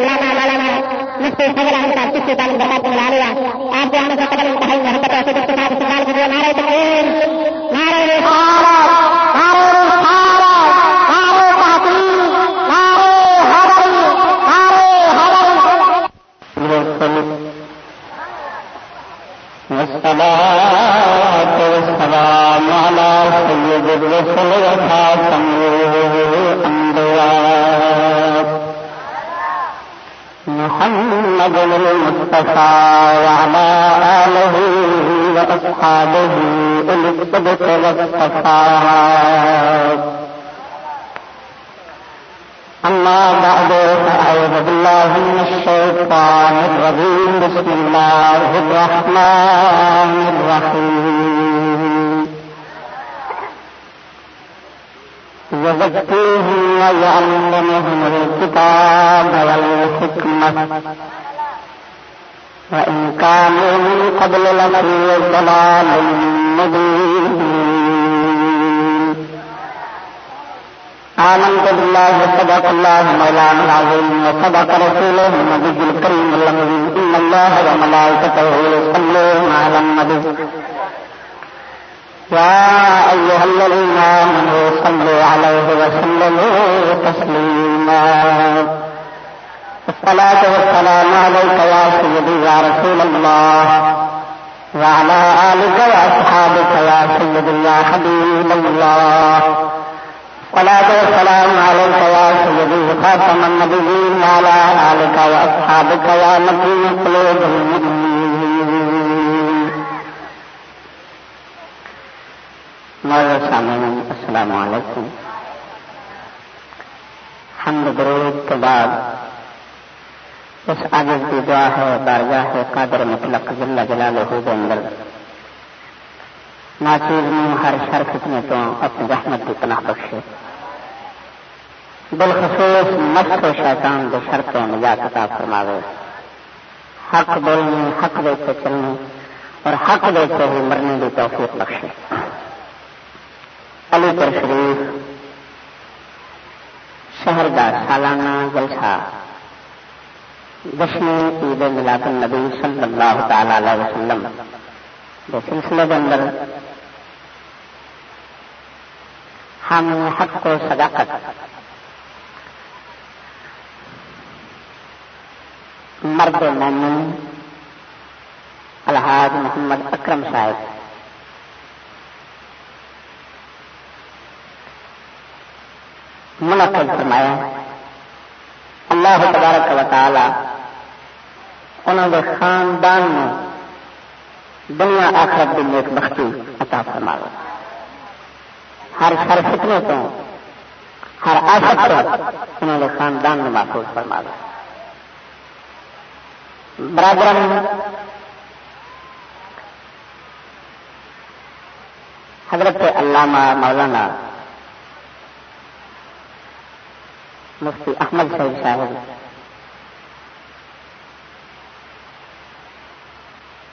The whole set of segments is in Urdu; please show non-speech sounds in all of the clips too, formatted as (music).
علامہ مولانا مفتی فضل احمد صاحب کسی تعلیم برکات ملا لیا آپ جو ہمیں سے قدر انتہائی محبت اور کے ساتھ استقبال کیجیے نعرہ تکبیر نعرہ رسالت نعرہ رسالت نعرہ تحقیق نعرہ حیدری نعرہ حیدری والصلاة والسلام على سيد الرسل وخاتم محمد المصطفى وعلى آله وأصحابه أولي الصدق والصفاء. أما بعد، فأعوذ بالله من الشيطان الرجيم. بسم الله الرحمن الرحيم. يزكيهم ويعلمهم الكتاب والحكمة وإن كانوا من قبل لفي ضلال مبين آمنت بالله وصدق الله مولانا العظيم، وصدق رسوله النبي الكريم الأمين إن الله وملائكته يصلون على النبي. يا أيها الذين آمنوا صلوا عليه وسلموا تسليما. الصلاة والسلام عليك يا سيدي يا رسول الله وعلى آلك وأصحابك يا سيدي يا حبيب الله. صلاة والسلام عليك يا سيدي خاتم النبيين وعلى آلك وأصحابك يا مكين قلوب المؤمنين. معزز سامعین، السلام علیکم۔ حمد درود کے بعد اس عاجز کی دعا ہے بارگاہ ہے قادر مطلق جل جلالہ کے اندر ناچیز میں ہر شر فتنے تو اپنی رحمت کی پناہ بخشے۔ بالخصوص مست و شیطان کے شرطوں نجات عطا فرماوے۔ حق بولنے، حق دیتے چلنے اور حق دیتے ہوئے مرنے کی توفیق بخشے۔ علی پر شریف شہر کا سالانہ جلسہ جشن عید ملاد النبی صلی اللہ تعالی علیہ وسلم کے سلسلے کے اندر ہم حق کو صداقت مرد مومن الحاظ محمد اکرم صاحب منعقد فرمایا اللہ تبارک و تعالی انہوں کے خاندان میں دنیا آخرت کی نیک بختی عطا فرما ہر ہر فتنے تو، ہر آفت تو انہوں نے خاندان میں محفوظ فرما برابر حضرت علامہ مولانا مفتی احمد صاحب۔ صاحب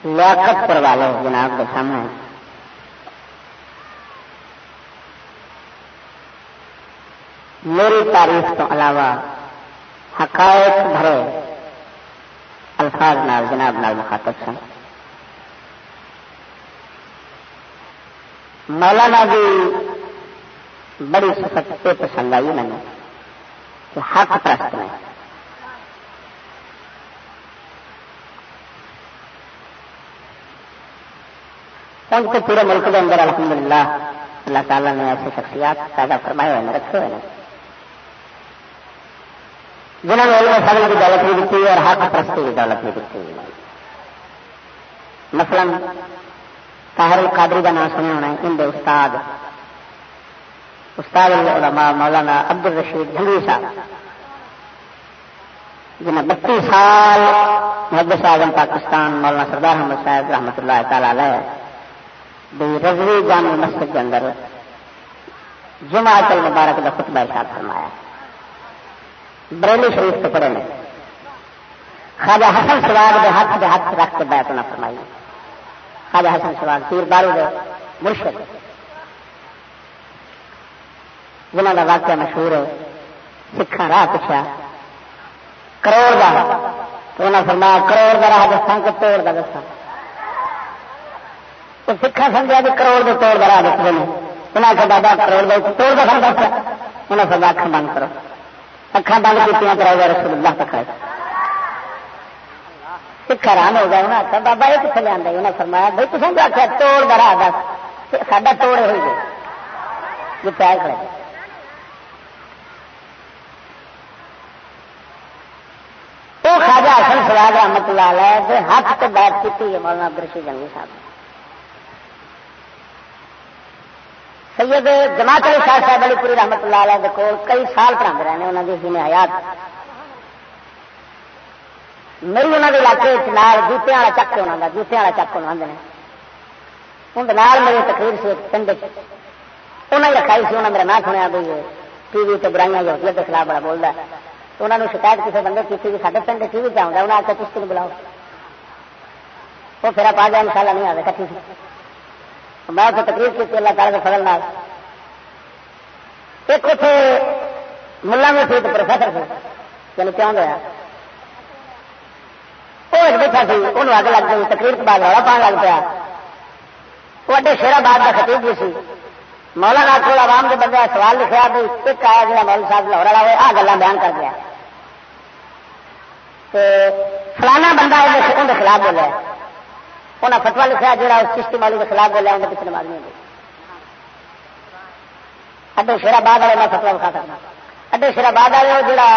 لیاقت پر والے جناب کے سامنے؟ میری تعریف تو علاوہ حقائق بھرے الفاظ نال جناب نال مخاطب سن۔ مولانا بھی بڑی سفت پسند آئی میں نے۔ کہ حق پرست میں ان کے پورے ملک کے اندر الحمدللہ اللہ تعالیٰ نے ایسی شخصیات پیدا فرمائے ہوئے رکھے ہوئے جنہوں نے علم فضل کی دولت بھی دیتی اور حق پرستی کی دولت بھی دیتی مثلا طاہر القادری کا نام سنے ہونا ہے ان کے استاد استاد العلماء مولانا عبد الرشید جھنگوی صاحب جنہیں بتیس سال محدث اعظم پاکستان مولانا سردار احمد صاحب رحمۃ اللہ تعالی علیہ رضوی جامع مسجد کے اندر جمعہ المبارک کا خطبہ ارشاد فرمایا۔ بریلی شریف سے پڑے نے۔ خواجہ حسن سواد کے ہاتھ کے ہاتھ رکھ کے بیت نہ فرمائی۔ خواجہ حسن سواد پیر بارو دے مرشد۔ جنہوں کا واقعہ مشہور ہے سکھا راہ پوچھا کروڑ کا تو انہیں فرمایا، کروڑ کا راہ دسا کہ توڑ کا دسا تو سکھا سمجھا کہ کروڑ کے توڑ کا راہ دستے ہیں انہیں آخر بابا، کروڑ کا توڑ کا سن دسا انہیں فرمایا اکھان بند کرو۔ اکھان بند کی کراؤ گا رسول اللہ تک سکھ حیران ہو گیا انہیں آخر بابا، یہ کتنے لیا انہیں فرمایا بھائی تصویر آخیا توڑ کا راہ دس۔ ساڈا توڑ ہوئی گئے جو پیار کرے وہ خواجہ حسن سراج رحمت اللہ ہے ہاتھ سے بات کی ہے مولانا عبدالرشید جنگی صاحب۔ سید جماعت علی شاہ صاحب علی پوری رحمت اللہ علیہ کے کول کئی سال پڑھا رہے ہیں انہوں نے جی حیات۔ میری انہوں کے علاقے نال جوتے والا چک انہوں کا جوتے والا چک انہوں نے۔ اندر میری تقریر سے پنڈ انہیں رکھائی سی انہیں میرا نام سنیا بھائی ٹی وی تو برائیاں یہودیت کے خلاف بڑا بولتا ہے۔ تو انہوں نے شکایت کسی بندے کی تھی سارے پنڈ ٹی وی چاہتا انہیں آتا کشتی بلاؤ وہ پھر پا جائے ان شاء اللہ نہیں آئے کٹھی میں اسے تقریر کی اللہ تعالیٰ کے فضل نال ایک اتنے ملا میں سی تو پروفیسر سے یعنی کیوں گیا وہ ایک بیٹھا سی انہوں اگ لگ گئی تقریر کے بعد رولا پان لگ پیا وہ اڈے شیرآباد کا خطیب بھی سی مولانا کو عوام کے بندے سوال لکھا بھی ایک آیا جا مول صاحب لاہور والا آ گلا بیان کر دیا فلانا بندہ اندر خلاف بولیا انہیں فتوا لکھا جا چشتی مولی کے خلاف بولیا اندر پچھلے نماز نہیں اڈے شیرآباد والے میں فتوا لکھا سکتا اڈے شیرآباد والے جڑا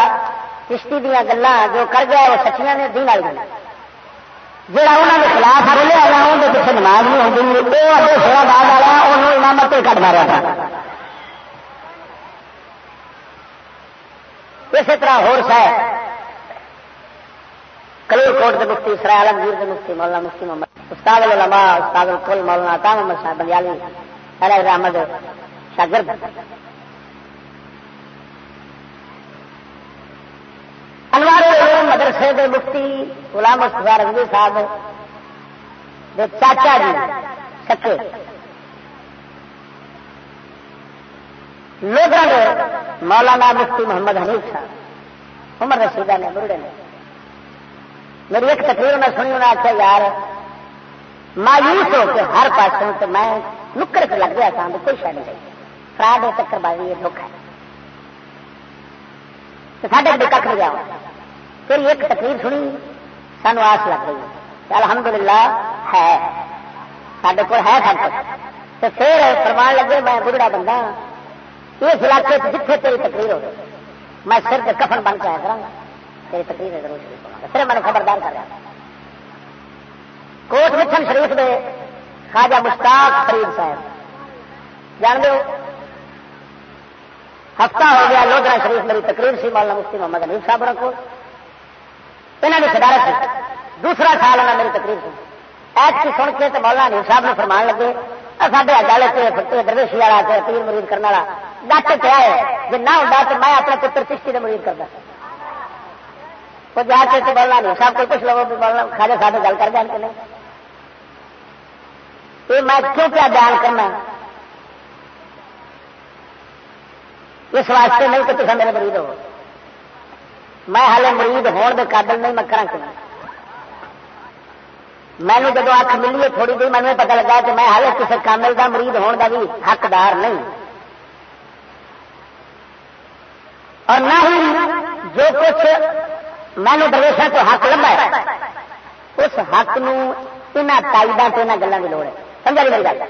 چشتی دیا گلا جو کر گیا وہ سچیاں نے دین والی گل جہاں انہوں کے خلاف بولے والا اندر پیچھے نماز نہیں ہوتی وہ اڈے شیرآباد والا انہوں امامت کٹ مارا تھا۔ اسی طرح ہو کلیر کوٹ کے مفتی سرا عالمگیر کے مفتی مولانا مفتی محمد، استاد العلماء، استاد الکل مولانا عطا محمد صاحب بنیالی علیہ احمد شاگرد۔ انوار مدرسے دے مفتی غلام مصطفیٰ رنگی صاحب، دے چاچا جی سکے لوگ مولانا مفتی محمد حنیف صاحب، عمر رشیدہ نے بڑھے نے۔ میری ایک تقریر میں سنی انہیں آخیا یار، مایوس ہو کے ہر پاسوں تو میں نکر کے لگ گیا تھا کوئی شاید نہیں فراڈ چکر بازی یہ دکھ ہے۔ ساڈے بھی کھ نہیں گیا پھر ایک تقریر سنی، سانو آس لگ گئی۔ الحمد للہ ہے۔ سڈے کو ہے سب کچھ۔ تو پھر فرمان لگے، میں بڑھڑا بندہ ہاں۔ اس علاقے جتنے تیری تقریر ہو، میں سر کے کفن بن کے آیا کرا تیری تقریر ضرور پھر میں خبردار کر رہا کوٹ مچھن شریف دے خواجہ مشتاق فرید صاحب۔ جان دو ہفتہ ہو گیا لودرا شریف میری تقریر سی، مولانا مفتی محمد حنیف صاحب رکھو انہوں نے صدارت سی۔ دوسرا سال انہوں نے میری تقریر سی۔ ایت کی سن کے تو مولانا صاحب نے فرمان لگے سارے اجالے سے درویشی والا پیر مرید کرنے والا۔ ڈاکٹر کیا ہے جی نہ ہوتا تو میں اپنے پتر چشتی کا مرید کرتا وہ جا کے تو بولنا نہیں۔ سب کو کچھ لوگوں کو بولنا۔ کھاجے صاحب گل کر جان کے نہیں۔ یہ میں کیوں کیا بیان کرنا؟ اس واسطے نہیں کہ تصا میرے مرید ہو۔ میں ہالے مرید ہون دے قابل نہیں، میں کرا کیوں؟ مینو جب اک ملی ہے تھوڑی دیر مجھے پتا لگا کہ میں ہالے کسی کامل کا مرید ہون کا بھی حقدار نہیں۔ اور نہ ہی جو کچھ مینو درویشا کو حق لبا ہے۔ اس حق نائدہ سے یہاں گلوں کی لوڑ ہے۔ سمجھا میری گل؟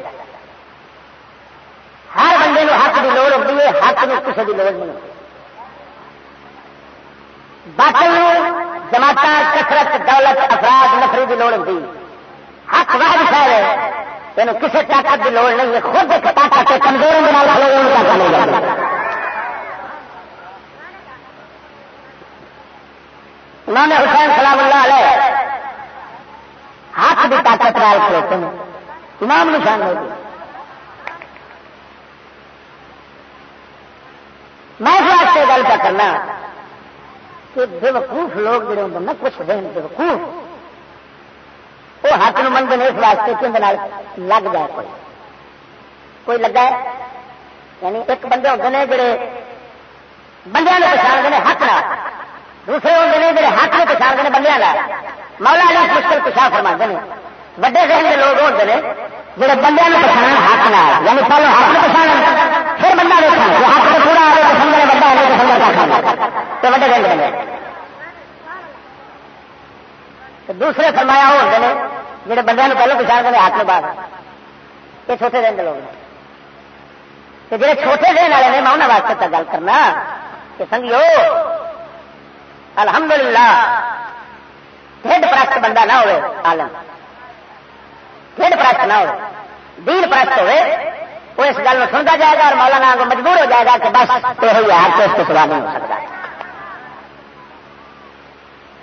ہر بندے نو حق کی لوڑ ہوتی ہے، حق میں کسی کی لوڑ نہیں باقی جماعت کثرت، دولت، افراد، نفری کی لوڑ ہوتی حق واحد خیر ہے، تینوں کسی طاقت کی لوڑ نہیں ہے۔ خود ایک طاقت کمزور انہوں نے حسین سلام اللہ علیہ ہاتھ بھی طاقت رائے کھڑوتے ہیں امام نشان ہو گئی۔ میں اس واسطے گل کیا کرنا کہ بے وقوف لوگ جڑے ہوں نا کچھ دن بے وقوف۔ وہ ہاتھ نو منگے اس واسطے کہ اندر لگ جائے کوئی۔ کوئی لگا ہے؟ یعنی ایک بندے ہوتے ہیں جڑے بندے نے پچھاڑتے ہیں ہاتھ نہ دوسرے ہوتے ہیں جڑے ہاتھ میں پچھاڑ ہیں بندے کا مولا علی مشکل پچھا فرما ہیں وڈے ذہن کے لوگ ہوتے ہیں جڑے بندے میں پچھاڑ ہاتھ نہ یعنی پہلے ہاتھ میں پچھاڑ پھر بندہ دیکھا جو ہاتھ میں پورا آئے تو سمجھے بندہ ہے تو سمجھا کھانا تو وڈے ذہن بندے دوسرے فرمایا وہ ہوتے ہیں جڑے بندے پہلے پچھاڑ کرتے ہاتھ میں بعد. یہ چھوٹے دن کے لوگ ہیں. جڑے چھوٹے دن والے نے میں انہوں واسطے گل کرنا کہ سنگیو الحمدللہ۔ ڈھڈ پرست بندہ نہ ہوئے، عالم۔ ڈھڈ پرست نہ ہو دین پرست ہوئے، وہ اس گل سنتا جائے گا اور مولانا کو مجبور ہو جائے گا کہ بس یہ ہار تو اس کے سوا نہیں ہو سکتا۔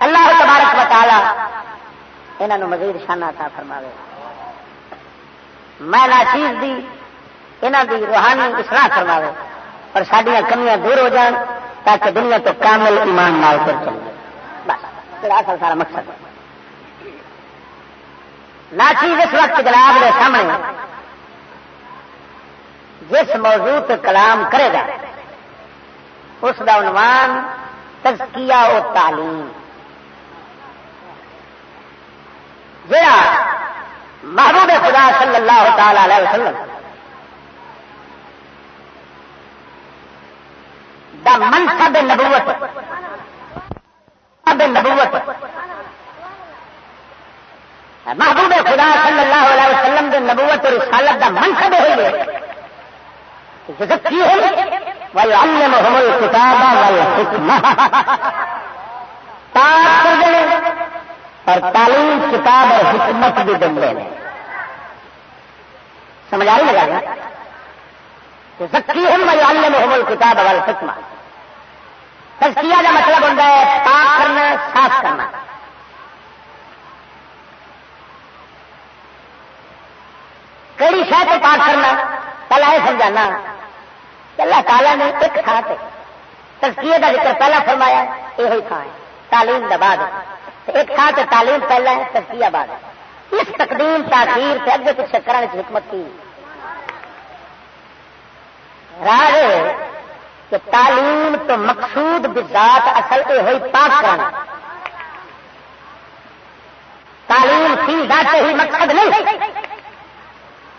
اللہ تبارک و تعالی انہوں مزید شانہ تھا فرماوے۔ میں نہ چیز دی انہوں دی روحانی اصلاح فرماوے، اور سڈیا کمیاں دور ہو جان۔ تاکہ دنیا تو کامل ایمان نال کر چلے۔ بس اصل سارا مقصد۔ ناچیز اس وقت جناب کے سامنے جس موضوع پہ کلام کرے گا، اس کا عنوان تزکیہ و تعلیم۔ جڑا محبوب خدا صلی اللہ تعالی علیہ وسلم دا منصب نبوت. نبوت. محبوب خدا صلی اللہ علیہ وسلم دے نبوت اور رسالت دا منصب ہوئی ہے. وَيُعَلِّمُهُمُ الْكِتَابَ وَالْحِكْمَةَ. پاک کر اور تعلیم، کتاب اور حکمت بھی دن دے سمجھ آئی لگا گا ذکی ہم وَيُعَلِّمُهُمُ الْكِتَابَ وَالْحِكْمَةَ تزکیہ کا مطلب ہوتا ہے؟ پاک کرنا، صاف کرنا۔ کہڑی شہ کو پاک کرنا؟ پہلا یہ سمجھانا اللہ تعالیٰ نے ایک تھان سے تزکیے کا ذکر پہلا فرمایا یہ تھان ہے، تعلیم کا بعد۔ ایک تھان سے تعلیم پہلا ہے، تزکیہ بعد۔ اس تقدیم، تاخیر سے اگے پیچھے کرنے کی حکمت کی۔ راہ کہ تعلیم تو مقصود بذات اصل یہ ہوئی پاک کرنا تعلیم سی ذات ہی مقصد نہیں۔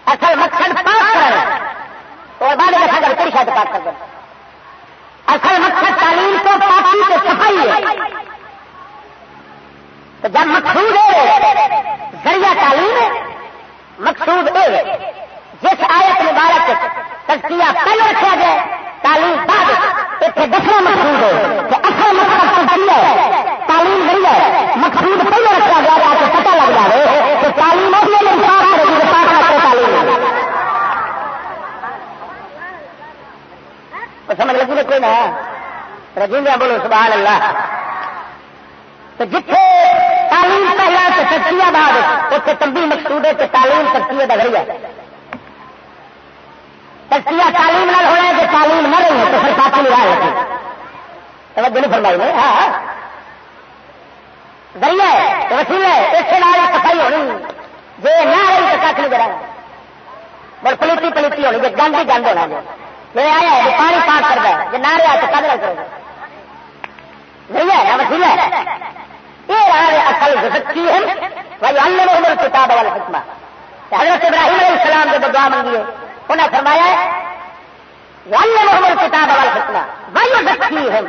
اصل مقصد پاک کرنا اور بعد میں اگر کئی شاید پاک کر دیں اصل مقصد تعلیم تو پاکی تو صفائی ہے۔ تو جب مقصود ہے، ذریعہ تعلیم ہے، مقصود ہے۔ جس آیت مبارک تجزیہ پہلے رکھا جائے تعلیم بعد اتنے دسواں مقصود ہے کہ اصل مقصد تجزیہ ہے، تعلیم نہیں ہے، مقصود پہلے رکھا گیا تاکہ پتہ لگ جائے کہ تعلیم اور یہ انصاف کرے پاک رکھے تعلیم سمجھ لگی نا کوئی نہ؟ رجیندر بولو، سبحان اللہ۔ تو جتنے تعلیم پہلا تو تجزیہ بعد اتنے تمبی مقصود ہے کہ تعلیم تجزیے کا ذریعہ تجزیہ تعلیم نہ ہونا ہے کہ تعلیم نہ رہی ہے تو پھر ساتھی نہیں رہا توجہ نہیں فرمائی نے ہاں۔ ذریعہ ہے، وسیلہ ہے اسے نال صفائی ہونی۔ جی نہ رہی تو کھ نہیں کرا بڑھ پلیتی پلیتی ہونی جی گند ہی گند ہونا جی جی آیا ہے پانی پاک کرتا ہے جی نہ رہا تو کد رہ ذریعہ ہے، وسیلہ ہے۔ یہ رہا اصل سچی ہے۔ بھائی اللہ عمر کتاب والا حکمہ۔ حضرت ابراہیم علیہ السلام جب دعا منگیے انہیں فرمایا والے محمد کتاب والا حکمہ بھائی سچی ہے.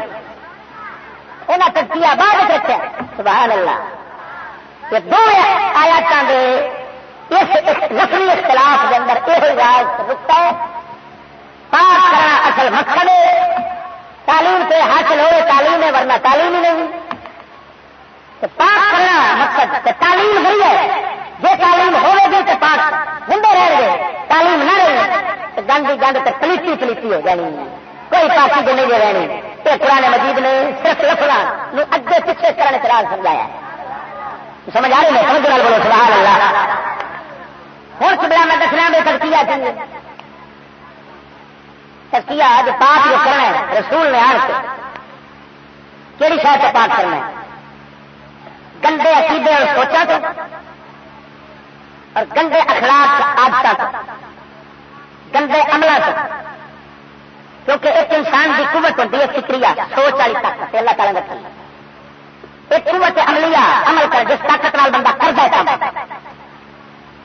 انہیں تجزیہ بعد رکھا سبحان اللہ یہ دو آیات کے اس نسلی اختلاف کے اندر یہ راج رکتا ہے پاس کرنا اصل مقصد ہے، تعلیم سے حاصل ہوئے تعلیم ہے ورنہ تعلیم ہی نہیں۔ تو پاک کرنا مقصد تعلیم نہیں ہے جو تعلیم ہوئے گی تو پاک زندے رہ گئے تعلیم نہ رہی تو گند گند تو پلیتی پلیتی ہو جانی، کوئی پاکی جو نہیں رہنی۔ یہ قرآن مجید نے صرف لفظ اگے پیچھے کرنے کے چراغ سمجھایا۔ سمجھ آ رہی ہے؟ سمجھ بولو، سبحان اللہ۔ ہوں چبلا میں دسنا میں ترکیا چاہیے ترکیا جو پاک جو کرنا ہے، رسول نے آن کے۔ کہڑی شاید سے پاک کرنا ہے؟ گندے عقیدے اور سوچا تو اور گندے اخلاق آدت گندے عملہ سے کیونکہ ایک انسان کی قوت ہوتی ہے فکری سوچ والی طاقت اللہ تعالیٰ رکھ ایک قوت عملیہ عمل کر جس طاقت نال بندہ کرتا ہے۔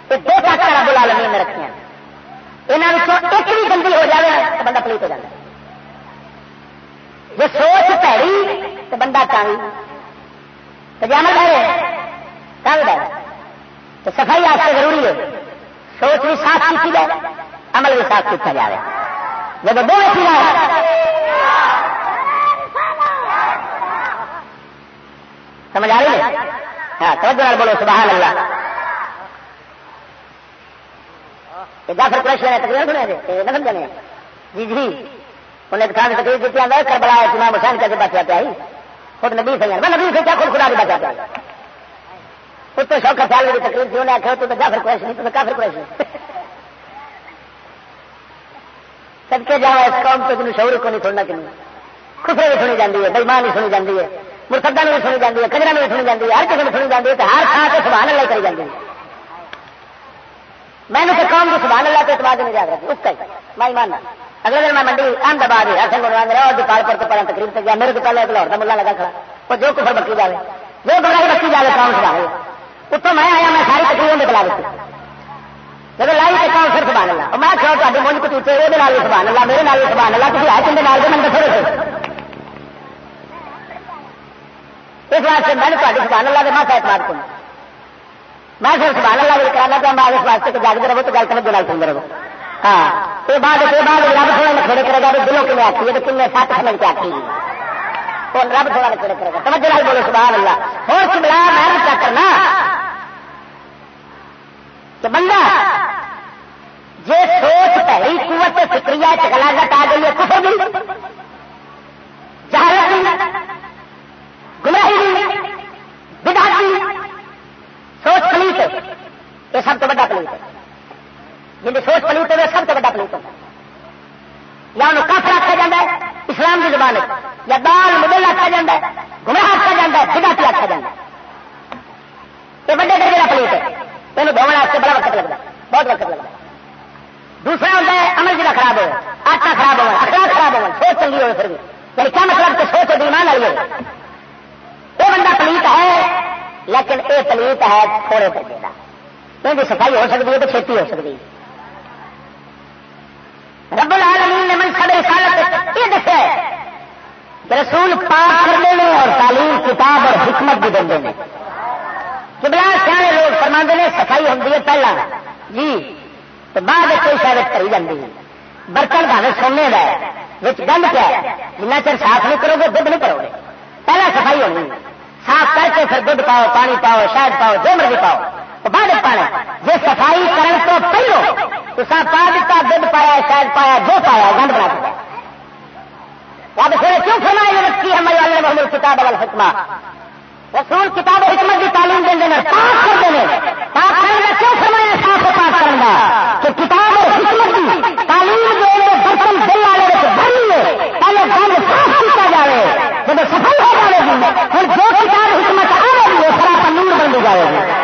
دو طاقت رب العالمین نے رکھی یہاں ایک بھی گندی ہو جائے تو بندہ پلیت ہو جائے جو سوچ پیڑی تو بندہ چاہیے تو جی عمل ہے کل تو صفائی آپ ضروری ہے۔ سوچ بھی صاف کی جائے، عمل بھی صاف کیا جائے جب دو سمجھ آ رہی ہے؟ ہاں توجہ بولو، سبحان اللہ۔ جعفر قریشی نے تقریر تھے نہ جی جی۔ انہیں کھان تقریر دیتی ہے، کربلا، امام حسین کیسے بچا پیا خود نبی سے میں نبی سے کیا خود خدا بھی بچا پیا اس تو شوق خیال میری تقریر تھی انہیں آخر تو جعفر قریشی نہیں تو کافر قریشی سب کے جاؤ، اس قوم تو کو شعور کو نہیں سننا کیوں خسرے بھی سنی جاتی ہے بےمان نہیں سنی جاتی ہے۔ مرتدہ بھی سنی جاتی ہے کجرا بھی سنی جاتی ہے، ہر کسی سنی جاتی ہے ہر تھان سے سبحان اللہ کری جاتی ہے۔ میں نے تو قوم کی سبحان اللہ کے اعتماد نہیں یاد رکھی، اس کا میں ایمان اگلے دن میں منڈی احمد آباد ہر سنگ بنوا رہا، اور دیپال پر تو پڑھا تقریب سے گیا۔ میرے کو پہلے لاہور کا ملا لگا کھڑا۔ وہ جو کفر بکی جائے جو بڑائی بکی جائے کام سبھا اتوں میں آیا میں ساری تقریبوں میں بلا دیتی جب لائی تو کام پھر سبحان اللہ میں کھڑا تاری مجھ کو چوچے وہ سبحان اللہ میرے نال سبحان اللہ کسی ہے کھنڈے نال من دسو اس واسطے میں نے تاری سبحان اللہ کے ماں اعتماد کروں میں پھر سبحان اللہ بھی کرانا چاہتا اس واسطے کہ جاگتے رہو تو گل سمجھ نال سنتے رہو ہاں یہ بعد یہ بعد رب تھوڑا نے کھڑے کرے گا دلوں کے کی آتی ہے تو کن سات سمجھ کے آتی ہے رب تھوڑا نے کرے گا؟ سمجھ نال بولو، سبحان اللہ۔ اور سملا میں کیا کرنا۔ کہ بندہ جی سوچ، پہلی قوت فکری چلاگت آ گئی ہے، کفر بھی جہالت گمراہی بدا سوچ پلیت یہ سب تو بڑا پلیت ہے۔ جن سوچ پلیت ہے سب تو بڑا پلیت ہوتا یا انہوں کافر آخیا جا ہے، اسلام کی زبان یا دال مدل آخیا جا ہے، گمراہ آخیا جا ہے بدا آخیا جا یہ بڑے درجے کا پلیت ہے۔ یہ دونوں واسطے بڑا وقت لگتا بہت وقت لگتا دوسرا ہوتا ہے، عمل جا خراب ہو آٹا خراب ہوا اخلاق خراب ہوا سوچ چنگی ہوئے پھر بھی۔ یعنی کیا مطلب کہ سوچ ایمان آئی ہے وہ بندہ پلیت ہے، لیکن یہ پلیت ہے تھوڑے درجے کا کیونکہ صفائی ہو سکتی ہے تو چھیتی ہو سکتی ہے۔ رب العالمین نے منصب رسالت یہ دسے رسول پاک کرنے میں اور تعلیم، کتاب اور حکمت بھی دیں گے۔ کبلا سیانے لوگ فرما نے، صفائی ہوتی ہے پہلا۔ جی تو بعد کوئی شاید کری جاتی ہے۔ برتن بھاوے سونے کا گند کیا ہے۔ جنہ چر صاف نہیں کرو گے، دھد نہیں کرو گے۔ پہلے صفائی ہونی صاف کر کے پھر دھد پاؤ، پانی پاؤ، شاید پاؤ، جو مرضی پاؤ۔ بعد پانا جی صفائی کرنے تو پہلو۔ تو پا دیتا دھد پایا، شاید پایا، جو پایا، گند بنا دیا۔ اب پھر کیوں فرمایا رکھی ہے؟ ہمارے محمد کتاب والا حکمہ۔ رسول کتاب حکمت کی تعلیم دیں گے پاک کر دیں پاک کرنے کا کیوں فرمایا صاف و پاک کرنے کا کہ کتاب اور حکمت کی تعلیم جو ہے برتن دل والے بھری ہے پہلے گند صاف کیا جائے جب سفل ہو جائے گی، پھر جو کتاب حکمت آ رہی ہے سرا نور بن جائے گی۔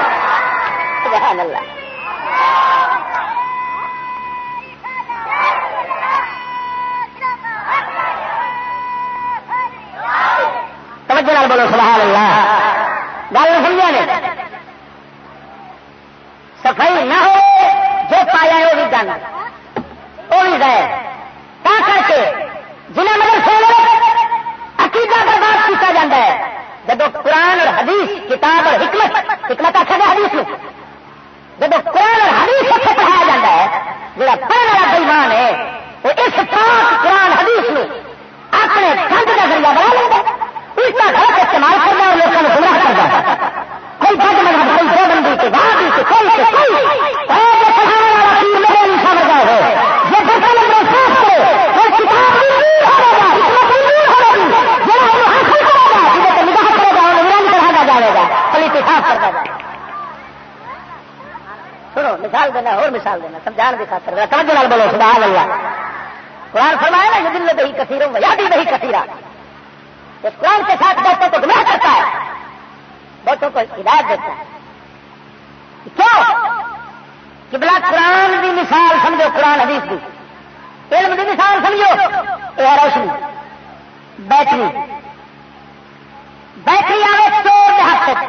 سبحان اللہ۔ توجہ بولو، سبحان اللہ۔ گل سمجھا نے؟ صفائی نہ ہو جو پایا وہ بھی گند وہ بھی گئے۔ تا کر کے جنہیں مگر سو عقیدہ برباد کیا جا ہے۔ جب قرآن اور حدیث، کتاب اور حکمت حکمت آخر حدیث میں جب قرآن حدیث اتنے پڑھایا جاتا ہے جہاں پڑھنے والا بےمان ہے، وہ اس پاک قرآن حدیث میں اپنے گند کا ذریعہ بنا لیتا الٹا غلط استعمال کرنا اور لوگوں کو گمراہ کرنا کوئی بد مذہب، کوئی دو بندی کے بعد کوئی کوئی۔ پڑھانے والا پیر میرے انسان لگا ہو یہ کرے، وہ کتاب نگاہ کرے گا انہیں جائے گا صاف سنو، مثال دینا، اور مثال دینا، سمجھان کی خاطر۔ توجہ نال بولو، سبحان اللہ۔ قرآن فرمایا نا دل میں دہی کثیروں یادی نہیں کثیرہ۔ اس قرآن کے ساتھ بہتوں کو گناہ کرتا ہے۔ بہتوں کو ہدایت دیتا ہے۔ کیوں؟ کہ بلا قرآن کی مثال سمجھو، قرآن حدیث کی علم کی مثال سمجھو۔ یہ روشنی۔ بیٹری۔ بیٹری آئے چور کے ہاتھ سے۔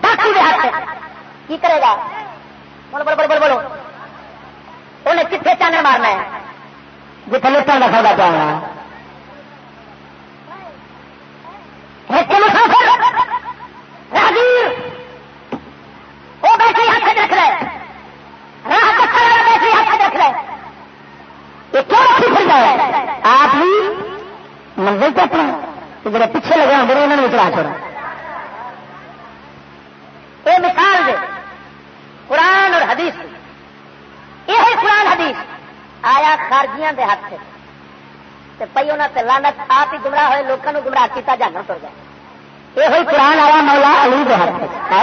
باقی کے ہاتھ سے۔ کی کرے گا؟ بولو بولو بولو بولو انہیں کتنے چانر مارنا ہے؟ جتنے لوٹوں کا سودا پانا راہگیر وہ بیٹری ہاتھ رکھ رہے۔ راہ بیٹری ہاتھ رکھ رہے۔ یہ کیوں رکھی پھر ہے؟ آپ بھی منزل پہ اپنا جڑے پیچھے لگے ہوں انہوں نے چلا چھوڑا۔ یہ مثال دے۔ قرآن اور حدیث یہ قرآن حدیث۔ آیا خارجیاں دے ہاتھ سے۔ پی انہوں نے لانت آپ ہی گمراہ ہوئے لوگوں گمراہ کیا جانا تر گیا۔ یہ قرآن آیا مولا علی دے ہاتھ سے۔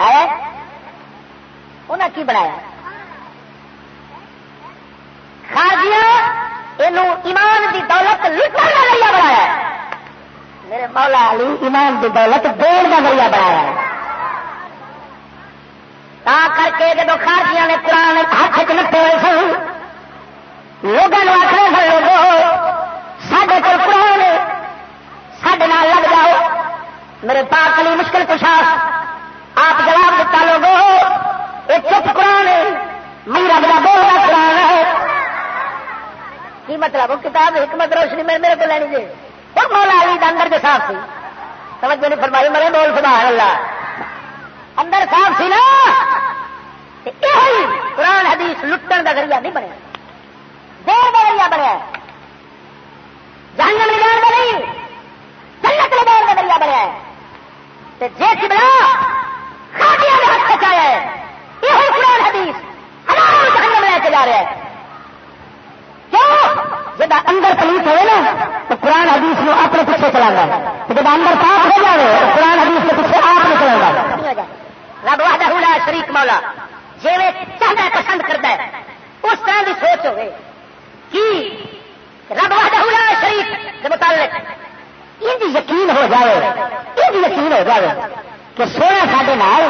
آیا انہیں کی بنایا؟ خارجیاں یہ ایمان دی دولت لٹن کا ذریعہ بنایا۔ میرے مولا علی ایمان دی دولت دین کا ذریعہ بنایا۔ تا کر کے جب خارجیاں نے قرآن ہاتھ چ لٹے ہوئے سن لوگوں آخر سن لوگو سڈے کو قرآن سڈے نال لگ جاؤ میرے پاک علی مشکل کشا آپ جواب دیتا لوگو یہ چپ قرآن میرا بڑا بولنا قرآن ہے کی مطلب وہ کتاب حکمت روشنی میں میرے کو لینی جی وہ مولا علی اندر جو صاف سی سمجھ نہیں فرمائی میرے بول سبحان اللہ اندر صاف سی نا؟ قرآن حدیث لٹن کا ذریعہ نہیں بنیا۔ دیر کا ذریعہ بنیا۔ جہنم لے کا نہیں، جنت لے کا ذریعہ بنیا۔ جی بنا خاطیاں ہاتھ بچایا ہے۔ یہ قرآن حدیث ہزاروں جہنم لے کے جا رہا ہے۔ کیوں؟ جب اندر پلیس ہوئے نا، تو قرآن حدیث میں اپنے پیچھے چلا گا۔ جب اندر پاک ہو جائے تو قرآن حدیث کے پیچھے آپ نے چلا گا۔ رب وحدہ شریک مولا جی چاہتا ہے پسند کرتا ہے، اس طرح کی سوچ ہوگی کہ رب وحدہ شریف کے متعلق۔ یہ یقین ہو جائے یہ یقین ہو جائے کہ سونا سڈے نال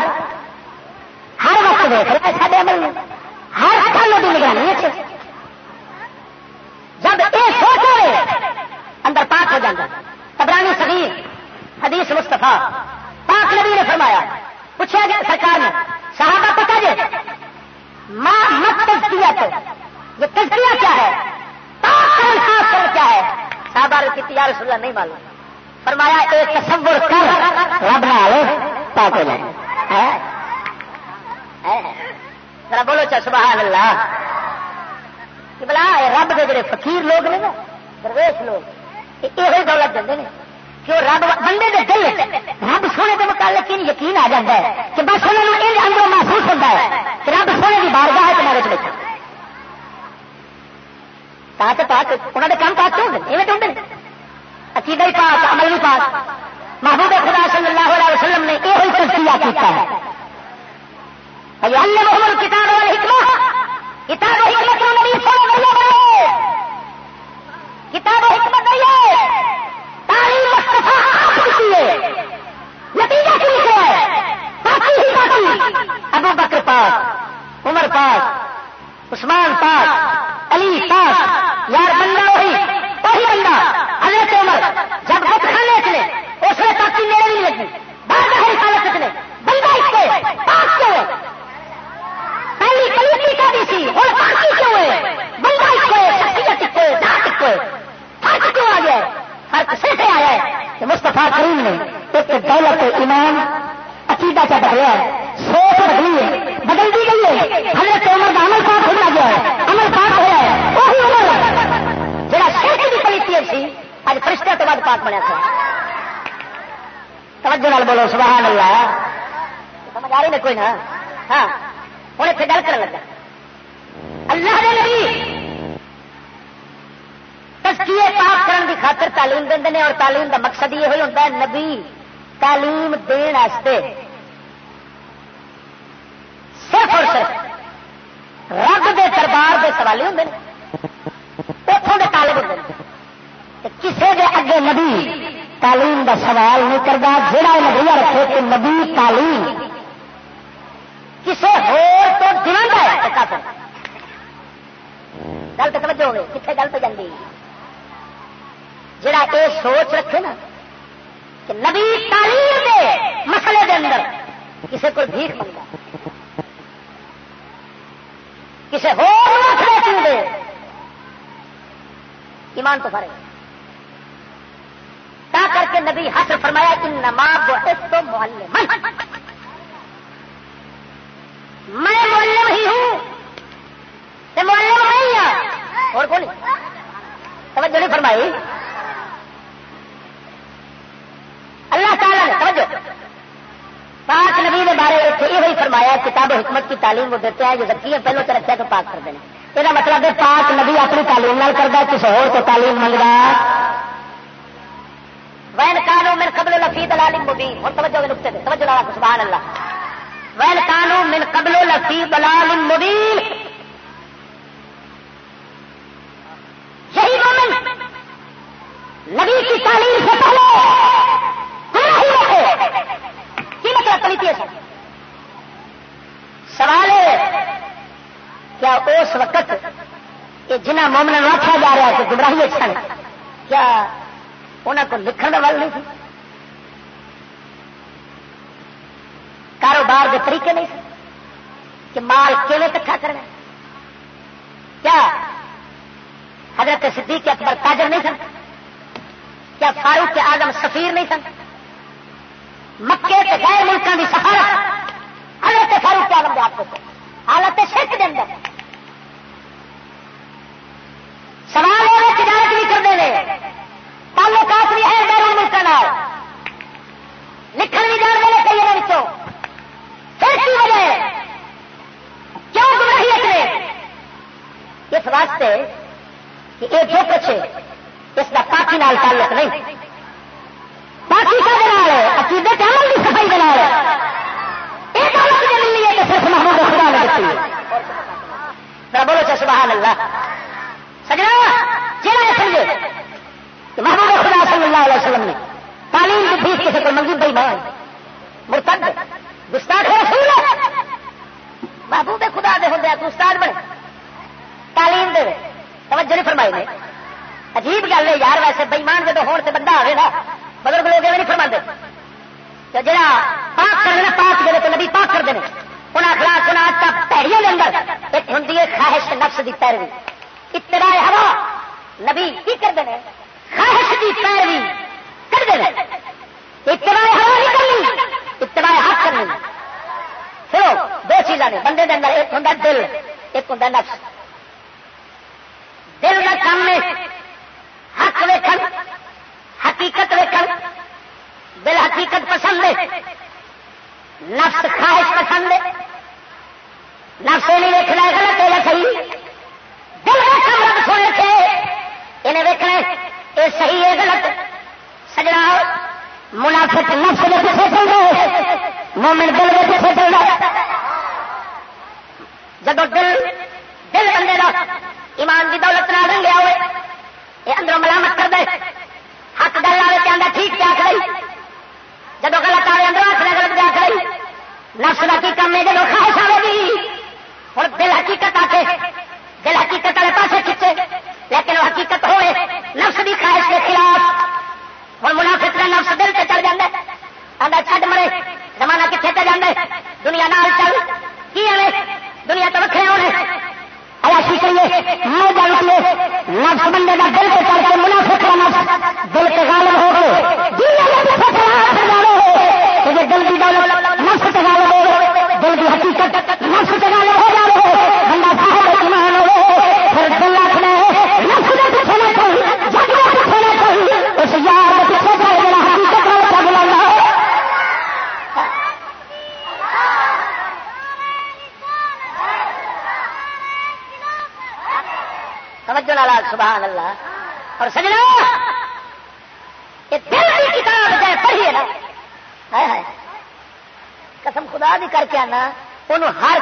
ہر وقت دیکھ رہا ہے سارے عمل ہر کل کی نگرانی جب یہ سوچے اندر پاک ہو جاتا تبرانی صغیر حدیث مستفا پاک نبی نے فرمایا پوچھا گیا سرکار نے، صحابہ پتا جی ماں مت تجزیہ تو یہ تجزیہ کیا ہے؟ پاک کیا ہے؟ صحابہ نے کی رسول اللہ، نہیں معلوم۔ فرمایا ایک تصور کر، رب نال پاک ہو جائے۔ ذرا بولو چا، سبحان اللہ۔ بلا رب کے جڑے فقیر لوگ نے نا، درویش لوگ یہ دولت دے کہ رب بندے دے دل رب سونے کے متعلق یعنی یقین آ جاتا ہے کہ بس انہوں نے اندر محسوس ہوتا ہے کہ رب سونے کی بارگاہ ہے تمہارے بیٹھا۔ پاک پاک انہوں نے کام پاک ہوتے ہیں عقیدہ ہی پاک، عمل بھی پاک۔ محبوب خدا صلی اللہ علیہ وسلم نے یہ تجزیہ کیا ہے۔ اللہ محمد کتاب اور حکمت کتاب و حکمت نبی صلی اللہ علیہ وسلم کتاب و حکمت نہیں ہے۔ تعلیم مصطفیٰ آپ کی ہے نتیجہ کی ہے باقی ہی باقی ابو بکر پاک عمر پاک عثمان پاک علی پاک یار بندہ وہی وہی بندہ، حضرت عمر، جب بت کھانے چلے اس میں تاکہ میرے نہیں لگی بعد میں حالت چلے بندہ اس کے پاک کے پہلی کلیپی کا بھی سی، اور باقی کیوں ہے بندہ اس کو شخصیت کو ذات کو فرق کیوں آ گیا؟ فرق سے سے آیا ہے کہ مستفا کریم نے ایک دولت ایمان، عقیدہ کا بدلیا ہے سوچ بدلی ہے۔ بدل دی گئی ہے۔ حضرت عمر کا عمل پاک ہو گیا ہے۔ عمل پاک ہوا ہے۔ وہی عمر جہاں شرک کی کلیپی سی اج فرشتہ تو بعد پاک بنیا تھا توجہ نال بولو، سبحان اللہ۔ سمجھ آ رہی نا کوئی نا؟ ہاں۔ ہوں اتنے گل کر لگا۔ اللہ نے نبی۔ تسکیے پاک کرن کی خاطر تعلیم دے اور تعلیم دا مقصد یہ ہوتا ہے نبی تعلیم دین آستے صرف اور صرف رب دے دربار دے سوالی ہوں اتوں کے طالب ہوں کسی دے اگے نبی تعلیم دا سوال نہیں کرتا جہاں نظریہ رکھے کہ نبی تعلیم. کسی گلت توجہ ہوگی کتنے گلت جاتی جڑا یہ سوچ رکھے نا کہ نبی تعلیم دے مسئلے دے اندر کسی کو بھیک منگا کسی ہو دے ایمان تو فرے تا کر کے نبی حسر فرمایا کہ نماز تو محلے میں معلم ہی ہوں۔ معلم نہیں ہوں اور کون توجہ نہیں فرمائی۔ اللہ تعالیٰ نے، توجہ۔ پاک نبی کے بارے یہ فرمایا کتاب حکمت کی تعلیم وہ دیتے ہیں جو ذکی ہے پہلو تو رکھا تو پاک کر دیں یہ مطلب ہے پاک نبی اپنی تعلیم نال کرتا کسی اور کو تعلیم منگا وین کانو من قبل لفی دلال مبین ہوں توجہ نقطے دے توجہ لا سبحان اللہ وین کانو من قبل لفی دلال مبین یہی مومن نبی کی تعلیم سے پہلے کی مطلب ہے سوال ہے کیا اس وقت یہ جنہ مومن رکھا جا رہا کہ گمراہی چھن کیا انہوں کو لکھن کا ول نہیں سی؟ کاروبار کے طریقے نہیں کہ مال کیلے کٹھا کرنا کیا حضرت صدیق اکبر تاجر نہیں سن؟ کیا فاروق کے آدم سفیر نہیں سن؟ مکے کے غیر ملکوں کی سہارا حضرت فاروق کے آدم آپ کو حالت شرک کے اندر۔ سوال ہے تجارت بھی کرتے ہیں تعلقات بھی ہے بیرون ملک لکھن بھی جان رہے کئی بچوں پھر کی وجہ ہے؟ کیوں گمراہی اپنے اس واسطے کہ یہ جو کچھ اس کا پاکی نال تعلق نہیں پاکی کا دلال ہے عقیدے کے عمل کی صفائی دلال ہے ایک عالت جو ملی ہے کہ صرف محمود خدا نے دیتی ہے بولو چا سبحان اللہ۔ سجنا جہاں سمجھے کہ محمود خدا صلی اللہ علیہ وسلم نے تعلیم کی فیس کسی کو منظور بھائی مان مرتد گستاخ رسول۔ محبوب خدا دے ہوں تو استاد بنے۔ تعلیم دے، توجہ نہیں فرمائی نے۔ عجیب گل ہے یار، ویسے بےمان جب ہونے سے بندہ آئے نا، بزرگ لوگ نہیں فرما جا پاک کر دینا پاک دے تو نبی پاک کر دینے انہیں اخلاق انہیں پیڑیوں کے اندر ایک ہوں خواہش نفس کی پیروی۔ اتنا ہوا، نبی کی کر دینے خواہش کی پیروی کر دینے اتنا ہوا نہیں کرنی اتنا حق کرنی۔ پھر دو چیزاں نے، بندے کے اندر ایک ہوں دل، ایک ہوں نفس۔ دل کا کام ہے، حق ویکن حقیقت ویکن دل حقیقت پسند ہے۔ نفس خواہش پسند ہے۔ نفس نہیں ویکنا غلط ہے یا صحیح؟ دل ویکن رب سونے تھے انہیں ویکنا یہ صحیح ہے غلط؟ سجنا منافق نفس میں پیچھے چل رہے مومن دل میں پیچھے چل رہا جب دل دل بندے کا ایمان کی دولت نہ رنگیا ہوئے، یہ اندروں ملامت کر دے حق گل آئے کہ آدھا ٹھیک کیا کرائی؟ جب غلط آئے اندر آخر غلط کیا کرائی نفس کا کی کم ہے جب خواہش آئے گی؟ اور دل حقیقت آ کے دل حقیقت والے پاسے کھچے، لیکن وہ حقیقت ہوئے، نفس کی خواہش کے خلاف۔ اور منافق کا نفس دل سے چل جائے آدھا چھڈ مرے، زمانہ کتنے پہ جانا دنیا نال چل، کی دنیا تو وکرے ہونے۔ ایسی کریے میں موجہ نکلے نفس بندے کا دل سے چڑھ کے منافق کا نفس دل کے غالب ہو گئے۔ دل کی غالب نفس کے غالب ہو گئے۔ دل کی حقیقت نفس کے غالب ہو جا رہے بندہ صاحب ایمان ہو پھر دل رکھنا ہے نفس نے پیچھے نہ کوئی جگ میں پیچھے نہ کوئی اس یار کے پیچھے جائے میرا حقیقت والا بلانا توجہ لالا، سبحان اللہ۔ اور سجنا یہ دل کی کتاب جائے پڑھیے نا۔ قسم خدا بھی کر کے آنا انہوں ہر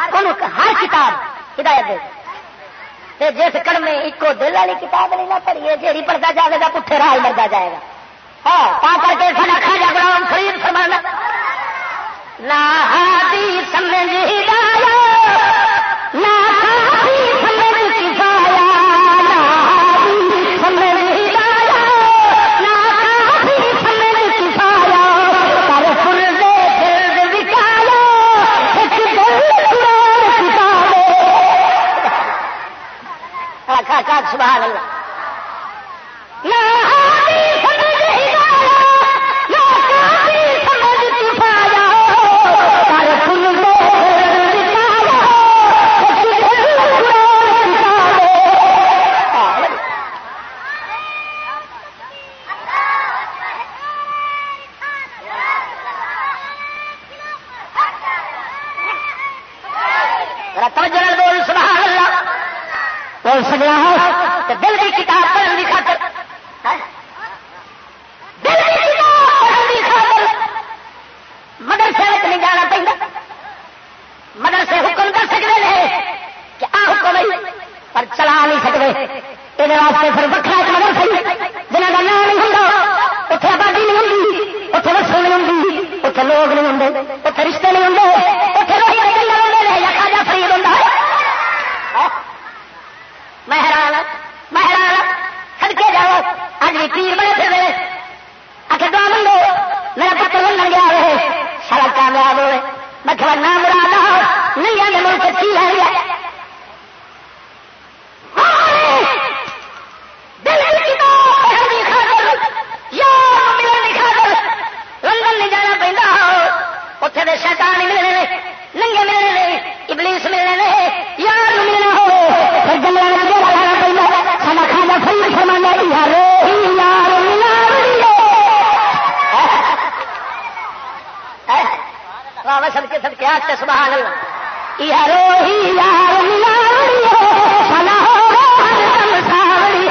ہر کتاب ہدایت دے۔ جس کڑ میں ایک دل والی کتاب نہیں نہ پڑھیے جی پڑھتا جائے گا، پٹھے راہ مرتا جائے گا۔ ہاں کر کے سنا کھا جا گرام فرید فرمانا۔ نہ سمجھ ہدایت، نہ ایسا کاک سبحان اللہ۔ بول سکنا ہے دل کی کتاب پڑھنے کی خاطر۔ دل کی کتاب پڑھنے کی خاطر۔ مدرسے نہیں جانا پہنتا مدرسے حکم کر سکتے ہیں کہ آ حکم ہے، پر چلا نہیں سکتے یہ واسطے پھر وکرا ایک مدرسہ جنہ کا نام نہیں ہوتا اتنے آبادی نہیں ہوتی اتنے رسو نہیں ہوتی اتنے لوگ نہیں ہوں اتنے رشتے نہیں ہوں مہران مہران سڑکے جاؤ اج بھی پیر بڑے پھر رہے آخر دعا منگو میرا پتر بننے گیا رہے، سارا کامیاب ہوئے، میں تھوڑا نام مراد نہیں آگے ملک کی ہے۔ دل لندن نہیں جانا پہنتا اتنے دے شیطان ملنے ننگے ملنے ابلیس ملنے یار ملنا ہو سب کے سب کے آج سبحان اللہ۔ یارو ہی یار ملا سنا ہو ساوری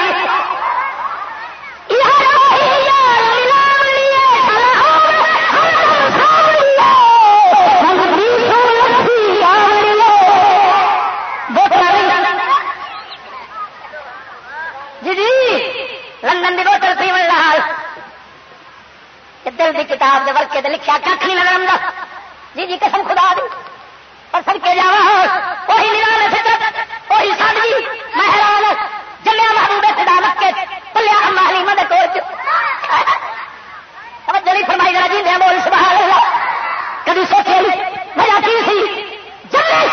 جی جی لندن کی بوتل پیمن لال دل کی کتاب کے ورکے لکھا کھ نہیں نظر آتا جی جی قسم خدا دی۔ اور سب کے جا وہی نرال فطرت وہی سادگی مہران جلیا محبوب خدا مکے پلیا مالی مدد توجہ نہیں فرمائی ذرا جی بول سبحان اللہ کبھی سوچے وجہ کی سی جلے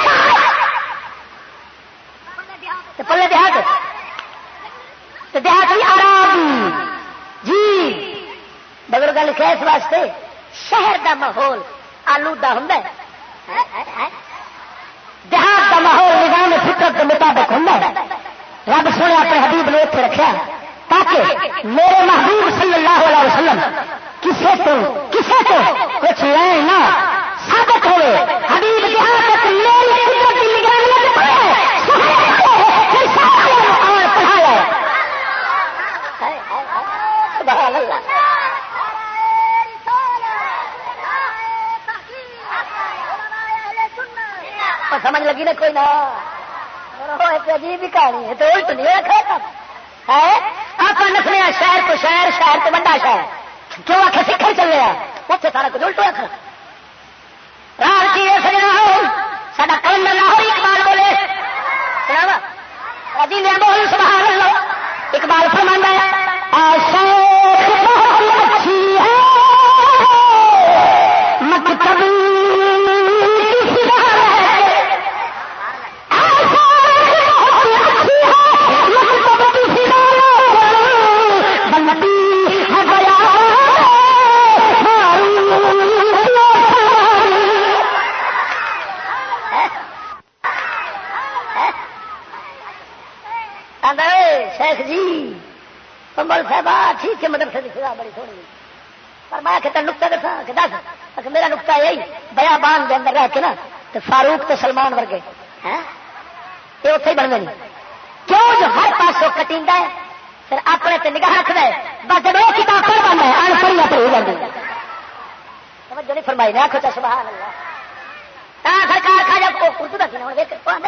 پلے دیہات دیہات بھی آرام جی بزرگ لکھا اس واسطے شہر دا ماحول آلودہ ہوں دیہات کا ماحول نظام فطرت کے مطابق ہوں رب سونے اپنے حبیب نے اتنے رکھا تاکہ میرے محبوب صلی اللہ علیہ وسلم کسے تو کسے تو کچھ لے نہ ثابت ہوئے حبیب دیہات میری فطرت کی نگرانی میں پڑھے اور پڑھایا سبحان اللہ سمجھ لگی نا کوئی نہ ایک عجیب ہی کہانی ہے، تو الٹ نہیں رکھا ہے۔ آپ لکھنے شہر کو شہر شہر تو بڑا شہر۔ کیوں آخر سکھر چلے اتنے سارا کچھ الٹو رکھنا ٹھیک ہے مدرسے کی سزا بڑی تھوڑی پر میں کہ نقطہ دسا کہ دس میرا نقطہ یہی بیا بان کے اندر رہ کے نا تو فاروق تو سلمان ورگے یہ اتنے ہی بن گئے کیوں جو ہر پاسوں کٹینا ہے، پھر اپنے تے نگاہ رکھنا ہے، بس جب وہ کتاب پڑھ بننا ہے ان پڑھی اپنی ہو جاتی توجہ نہیں فرمائی نے آخو سبحان اللہ۔ سرکار کھا جب اردو کا سیاح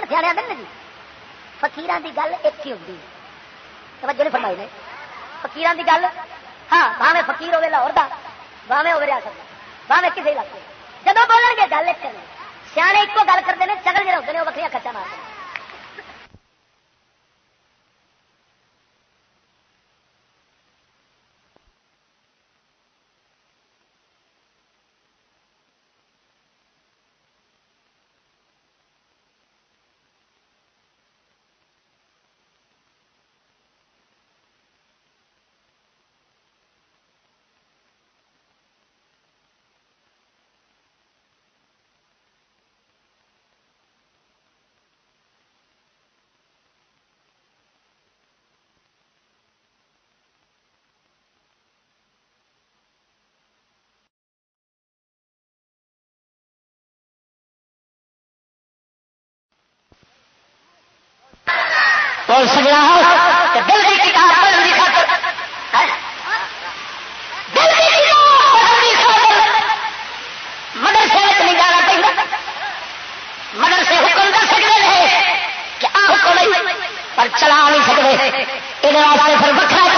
سیاح آدھے نا جی۔ فکیران کی گل ایک ہی ہوتی ہے توجہ نہیں فرمائی نے فکیر کی گل؟ ہاں باہیں فکیر ہوے لاہور کا باہیں ہوے ریاست باہیں کسی علاقے جب بولیں گے گل ایک سیانے ایک گل کرتے ہیں چگل جڑے ہوتے ہیں وہ بکری کچا مارتے ہیں۔ اور سجنا دل کی کتاب پڑھنے کی خاطر؟ دل کی کتاب پڑھنے کی خاطر مدرسے نہیں جانا پڑتا مدرسے حکم کر سکتے ہیں کہ آ حکم پر چلا نہیں سکتے یہ واسطے پھر وکرا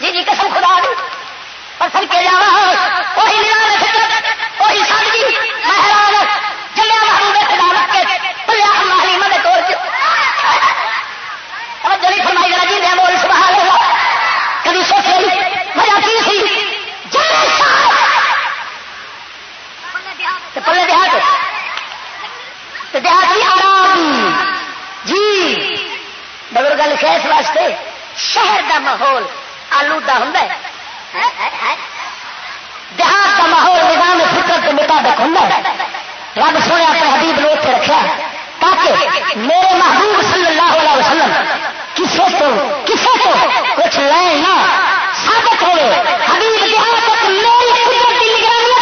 جی جی قسم خدا دی۔ پر سر کے جا وہی نرال فکر وہی سادگی محران جلیا محبوب خدا رکھ کے پلیا ماہلی مدد توڑ کے توجہ نہیں فرمائی، ذرا جی میں بول، سبحان اللہ۔ کبھی سوچے وجہ کی سی؟ پلے دیہات دیہات کی آرام۔ جی۔ بزرگ لکھا اس واسطے، شہر دا ماحول۔ آلودہ ہوں دیہات کا ماحول، نظام، فکر کے مطابق ہوں رب سونے اپنے حبیب نے اتنے رکھا تاکہ میرے محبوب صلی اللہ علیہ وسلم کسی کو کسی کو کچھ لے نہ ثابت ہوئے حبیب دیہات تک میری قدرت کی نگرانی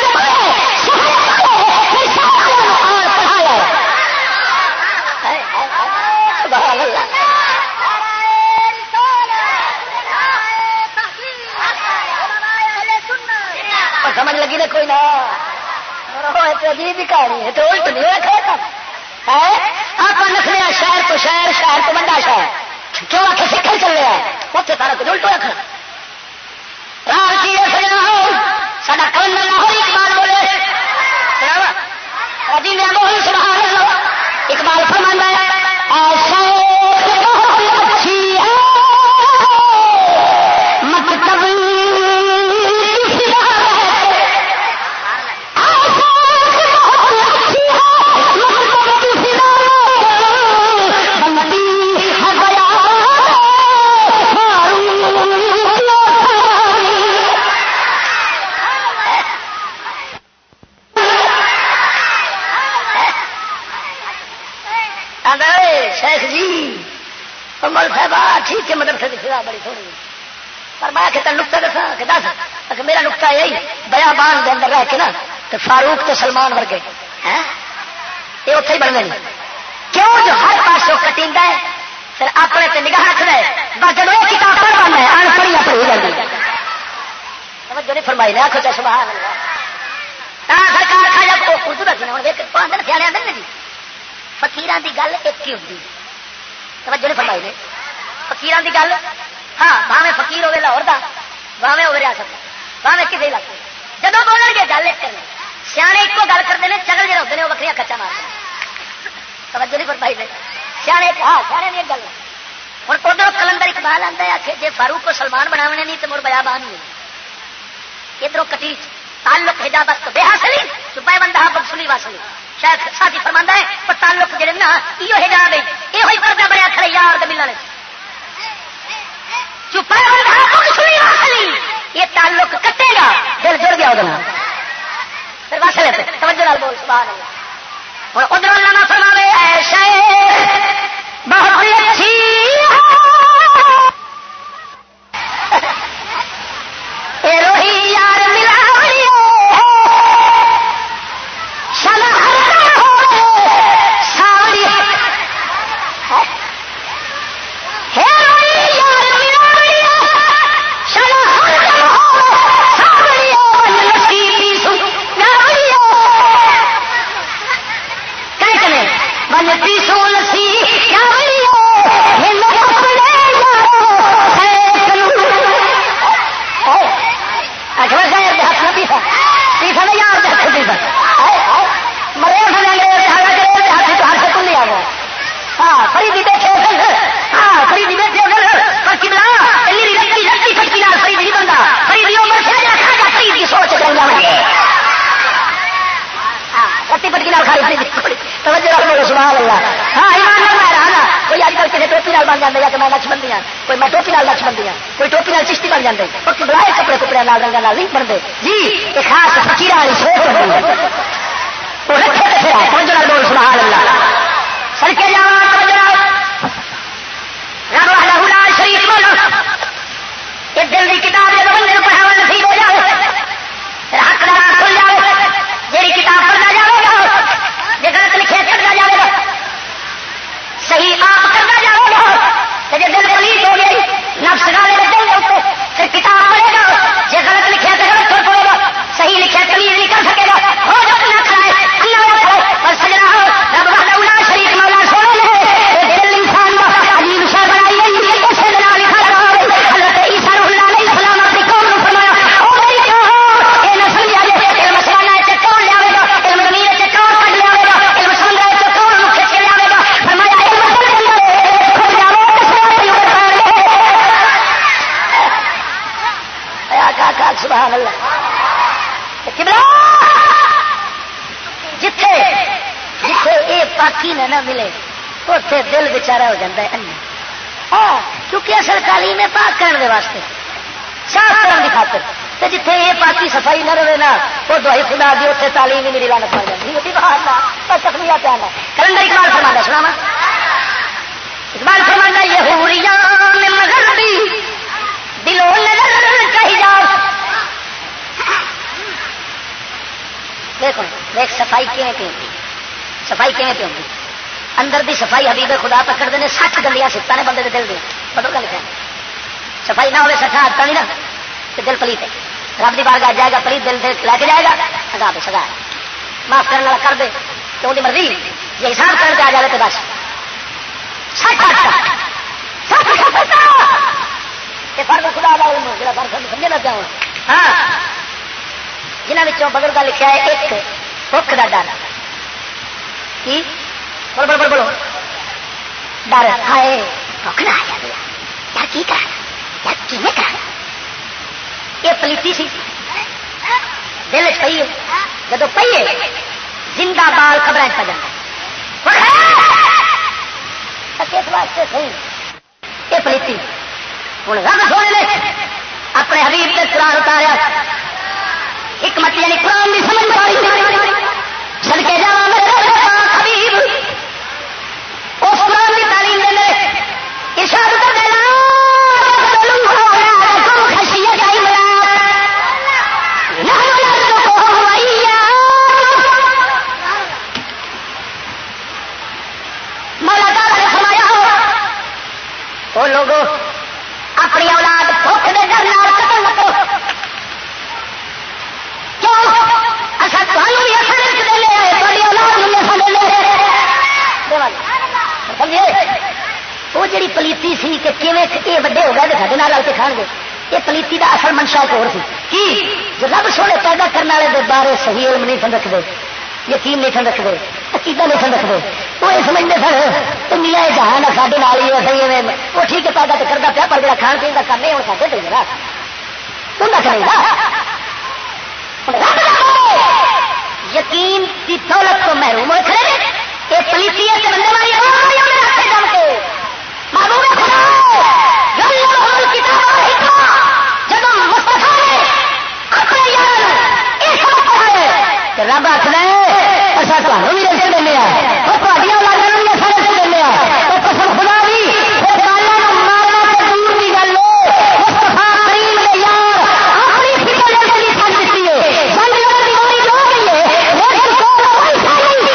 سبحان اللہ سمجھ لگی نا کوئی نہ عجیب کہانی ہے، تو الٹ نہیں رکھا آپ رکھنے شہر تو شہر شہر تو بڑا شہر۔ کیوں آ کے سکھل چل رہا اتنے سارا مطلب کچھ الٹو رکھنا۔ راہ کی سجنا ہو۔ سا تو فاروق تو سلمان ورگے یہ اتنے ہی بن گئے کیوں جو ہر پاس کٹی ہے، پھر اپنے تے نگاہ رکھ رہے بس جب وہ کتاب پڑھ پانا ہے ان پڑھی اپنی ہو جاتی توجہ نہیں فرمائی نے آخو چاہے سبحان اللہ سرکار کھا جب وہ اردو رکھی نا دیکھ پانچ دن سیاح آدھے جی فکیران کی گل ایک ہی ہوتی توجہ نہیں فرمائی نے۔ فکیران کی گل ہاں بھاوے فکیر ہوے لاہور کا بھاوے ہوے ریاست بھاوے کسی علاقے جب بولن گے گل ایک کرنے سیانے ایک گل کرتے ہیں چگل جہاں ہوتے ہیں، وہ وکری کچا مارتے توجہ نہیں فرمائی نے سیانے ہاں سیانے کی گل۔ ہوں ادھر کلندر اقبال آتا ہے آخر جی فاروق کو سلمان بناونے نہیں تو مڑ بیا بان نہیں۔ ادھر کٹی تعلق حجابت تو بے حاصلی چھپائے بندہ بکسلی واسلی شاید ساتھی فرماندہ ہے، پر تعلق جڑے نا یہ حجاب ہے یہ ہوئی پردہ بڑا کھڑے یار دے ملنے چھپائے بندہ بکسلی واسلی یہ تعلق کٹے گا، دل جڑ گیا ادھر پھر واسلے پہ توجہ بول، سبحان اللہ۔ اور ادھر اللہ نہ فرماوے ایسے بہت اچھی سبحان اللہ۔ ہاں ایمان میں رہا کوئی اج کل کسی ٹوپی بن یا کہ میں نقش بندی ہوں کوئی میں ٹوپی نقش بندی ہوں کوئی ٹوپی نال چشتی بن جاتے اور بلائے کپڑے کپڑے نال رنگا نال نہیں بنتے جی یہ خاص فکیر والی سوچ ہوتی وہ رکھے تو پھر بول سبحان اللہ۔ سڑکے جا رب وحدہ لا شریک یہ دل کی کتاب بندے نصیب ہو جائے حق کھل صحیح آپ کرنا گے۔ تو جی دل پلیت ہو گئی، نفس گالے میں دل ہوتے، پھر کتاب پڑھے گا۔ جی غلط لکھے تو غلط ہو پڑے گا۔ صحیح لکھے تمیز نہیں کر سکے گا۔ ہو جو نہ کھائے اللہ نہ کھائے اور سجنا ہو، رب سبحان اللہ۔ قبلہ جتھے جتھے اے پاکی نہ نہ ملے اتنے دل بچارا ہو جاتا ہے۔ ہاں کیونکہ اصل تعلیم ہے پاک کرنے دے واسطے۔ صاف کرنے کی خاطر۔ تے جتھے یہ پاکی صفائی نہ رہے نا وہ دوائی خدا دی اتنے تعلیم ہی میری لانت پڑ جاتی ہے۔ باہر بس تخلیہ پہ آنا کلندر اقبال فرمانا سنا اقبال فرمانا یہ ہوریان مغربی دلوں نظر کا حجاب دیکھو، دیکھ، صفائی کیویں پہ ہوتی؟ صفائی کیویں پہ ہوتی؟ اندر دی صفائی حبیب خدا پکڑ دے سٹ گلیاں سکتا نے بندے دے دل دے۔ پتہ کیا لکھا صفائی نہ ہوئے سٹا ہٹتا نہیں نا۔ تو دل پلیت ہے۔ رب دی بار جائے گا، پلیت دل دل لے کے جائے گا۔ سگا دے سگا معاف کرنے والا کر دے۔ تو دی مرضی یہ حساب کر کے آ جائے تو بس۔ سٹ ہٹتا۔ سٹ ہٹتا۔ یہ فرد خدا والا علم ہے فرد سمجھے نہ جاؤں ہاں۔ جنہوں بزرگ لکھا ہے ایک بھوک کا ڈر کی بولو بولو بولو ڈر ہائے بھوک نہ آ یار کی کرنا یار کی کرنا یہ پلیتی سی دل چ پی جب پیے زندہ بال خبر پہ جاتا واسطے صحیح یہ پلیتی ہوں رب سونے اپنے حبیب کے قرآن اتاریا حکمت یعنی قرآن بھی سمجھ پائی سڑکے جا سمجھے وہ جڑی پلیتی سی کہ کیویں یہ وڈے ہو گئے تو سارے نال کے کھان گے۔ یہ پلیتی دا اصل منشا ایک سی۔ کی؟ جو رب سونے پیدا کرنے والے دے بارے صحیح علم نہیں سن رکھتے یقین نہیں سن رکھتے عقیدہ نہیں سن رکھتے وہ یہ سمجھتے سر تو میاں یہ جہان ہے سارے نال ہی صحیح وہ ٹھیک ہے، پیدا تو کرتا پیا پر جڑا کھان پین کا کام نہیں ہوں سارے پہ گا انہیں کرے گا۔ یقین کی دولت کو محروم ہو کھڑے یہ پلیتی ہے کہ بندے والی جب رب آخر تمہیں بھی رسے دینا وہ تھوڑی اولادوں بھی اصل رسے دینا وہ قسم خدا بھی مارنا تو دور کی گل مستفا کریم نے یار اپنی فکر لڑکے کی سن دیتی ہے سن لڑکے کی بولی جو گئی ہے لیکن کوئی پیسہ نہیں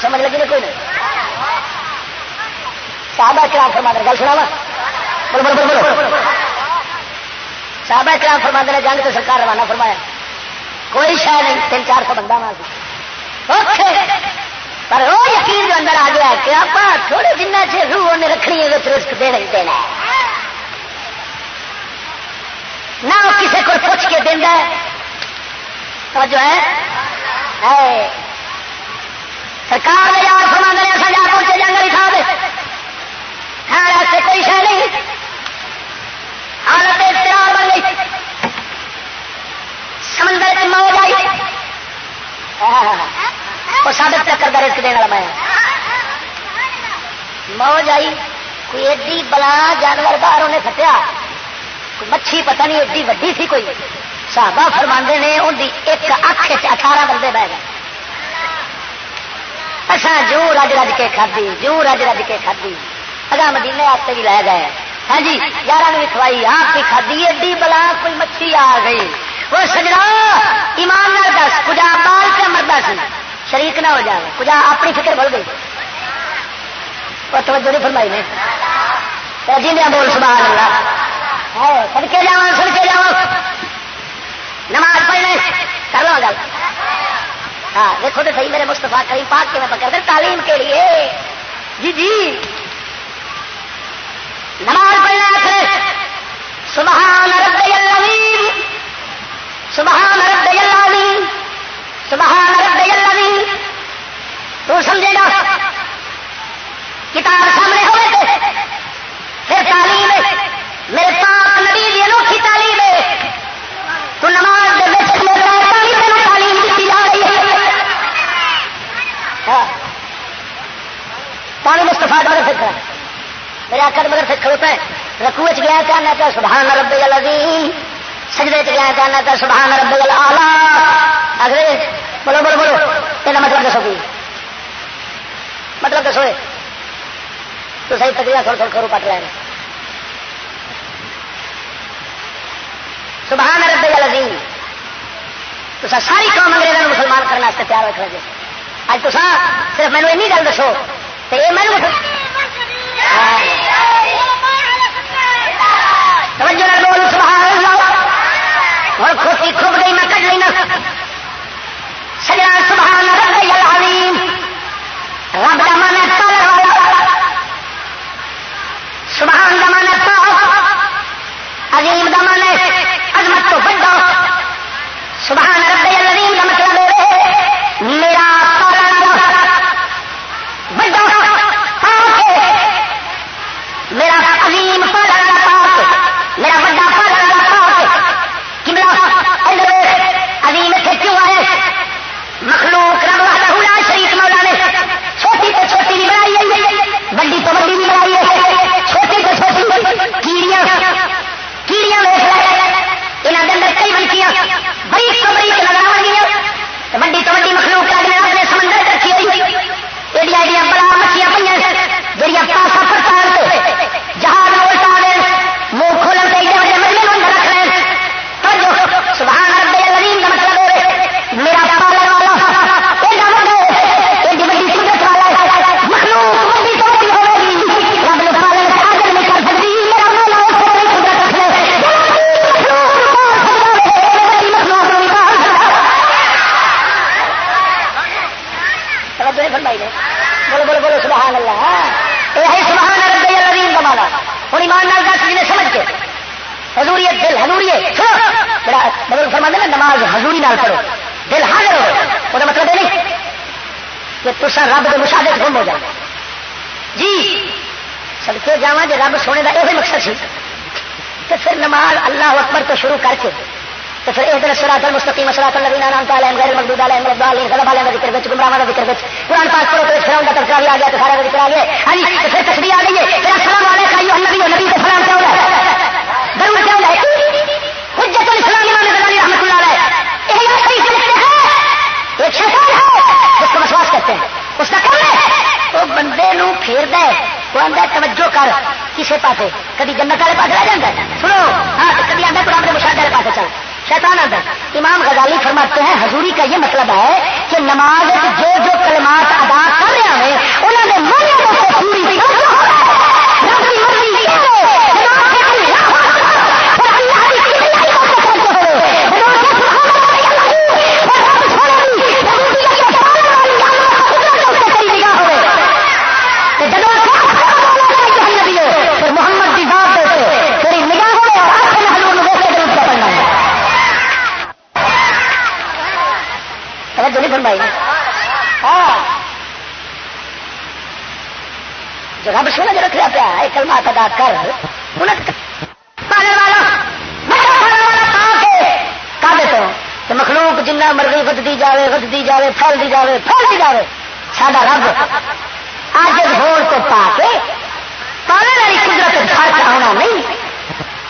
سمجھ لگی نہیں کوئی نہیں صحابہ کرام فرما دے گل سنا بول بول بول بول صحابہ کرام فرما دے جنگ تو سرکار روانہ فرمایا۔ کوئی شہ نہیں، تین چار سو بندہ نہ پر وہ یقین جو اندر آ گیا کہ آپ تھوڑے جنہ چر روح انہیں رکھنی ہے رسک دینا ہی دینا نہ وہ کسی کو پوچھ کے دینا ہے۔ جو ہے۔ سرکار نے یار فرما دے ایسا جا پہنچے جنگل کھا دے۔ ہمارے واسطے کوئی شہ نہیں۔ حالت اختیار بن گئی۔ سمندر کی موج آئی۔ اور سابت چکر درج رسک دینے میں۔ موج آئی۔ کوئی ایڈی بلا جانور باہر انہیں کٹیا کوئی مچھی پتہ نہیں ایڈی وڈی تھی کوئی۔ سابا فرما نے ان کی ایک اکھ اٹھارہ بندے بہ گئے۔ اچھا جو رج رج کے کھدی جو رج رج کے کھدی اگا مدینے آپ بھی لے گئے۔ ہاں جی یار نے بھی کھوائی آپ کی کھدی ایڈی بلا کوئی مچھی آ گئی۔ وہ سجڑا ایمان نہ دس، کجا بال کے مردا سی؟ شریک نہ ہو جائے کجا اپنی فکر بھول گئی؟ اور توجہ نہیں فرمائی نے۔ جی بول سبحان اللہ سڑکے جا سڑکے جا نماز پڑھنے، کر لو گل۔ ہاں دیکھو تو صحیح، میرے مستفا کریم پاک کے میں پکڑ تعلیم کے لیے۔ جی جی۔ نماز پڑھنا کرے سبحان رب العظیم۔ سبحان رب العظیم۔ سبحان رب العظیم۔ تو سمجھے گا، کتاب سامنے ہوئے تھے۔ پھر تعلیم میرے پاک نبی دی انوکھی تعلیم ہے۔ تو نماز دے بچ میرا تعلیم تعلیم دیتی جا رہی ہے۔ ہاں۔ پانی مستفا مگر فکر میرے آکر مگر فکر ہوتا ہے رکوع چ گیا کہنا کہ سبحان رب العظیم۔ سجدے چ گیا کہنا کہ سبحان رب الاعلی اگلے بولو بولو بولو۔ یہ مطلب دسو گی مطلب دسو تو صحیح تکلیف تھوڑا تھوڑا کرو پٹ لے سبحان رب العظیم۔ تو ساری قوم انگریزوں مسلمان کرنے تیار رکھ رہے اج تو صرف مینو این گل دسو تو یہ مینو بول سبحان اور کھوتی کھب گئی، میں کٹ لینا سبحان رب العظیم۔ رب کا من سبحان کا من عظیم کا من عظمت تو بڑا سبحان بدل فرما دے نا، نماز حضوری نال پڑھو۔ دل حاضر ہو۔ وہ مطلب یہ نہیں کہ تصا رب کے مشاہدے گم ہو جاؤ۔ جی سڑکے جا جی رب سونے کا یہ مقصد سی۔ تو پھر نماز اللہ اکبر تو شروع کر کے، تو پھر ایک دن سرات المستقیم سرات الذین انعمت علیہم، غیر المغضوب علیہم ولا الضالین، غضب علیہم ذکر وچ، گمراہاں دا ذکر وچ۔ قرآن پاک پڑھو تو فرعون دا تذکرہ بھی آ گیا، تو سارا ذکر آ گیا۔ ہاں جی پھر تسبیح آ گئی ہے۔ پھر السلام علیکم ایھا النبی نبی کو سلام کیا ہے؟ ضرور کیا ہے؟ شیطان ہے جس کو وسواس کہتے ہیں۔ اس کا کام ہے تو بندے نو پھیر دے وہ اندر توجہ کر۔ کسے پاسے؟ کدی جنت والے پاس رہ جاتا ہے؟ سنو۔ ہاں کدی آدھا قرآن کے مشاہدے والے پاسے چل۔ شیطان اندر امام غزالی فرماتے ہیں، حضوری کا یہ مطلب ہے کہ نماز جو جو کلمات ادا کر رہے ہیں انہوں نے مانیوں پوری توجہ ہو رہا ہے رب کی مرضی یہ ہے جناب کہ اللہ اور اللہ کی کلیائی کو توجہ ہو رہے ہیں جناب کہ سبحان اللہ اور رب سونے دی ربوبیت کے پالن والی اللہ کا قدرت اس سے کئی نگاہ ہو رہے ہیں کہ جناب کہ نبی پھر محمد کی ذات سے تیری نگاہ ہو رہے اور آپ کے حضور نے ویسے درود کا پڑھنا ہے توجہ نہیں فرمائی ہاں۔ جو رب سونا جو رکھ پیا ہے کلمات ادا کر۔ پالن والا کعبے تو۔ مخلوق جنہ مرضی ودتی جائے ودتی جائے پھیلتی جائے پھیلتی جائے ساڈا رب اج ہون تو پا کے پالن والی قدرت فرق ہونا نہیں۔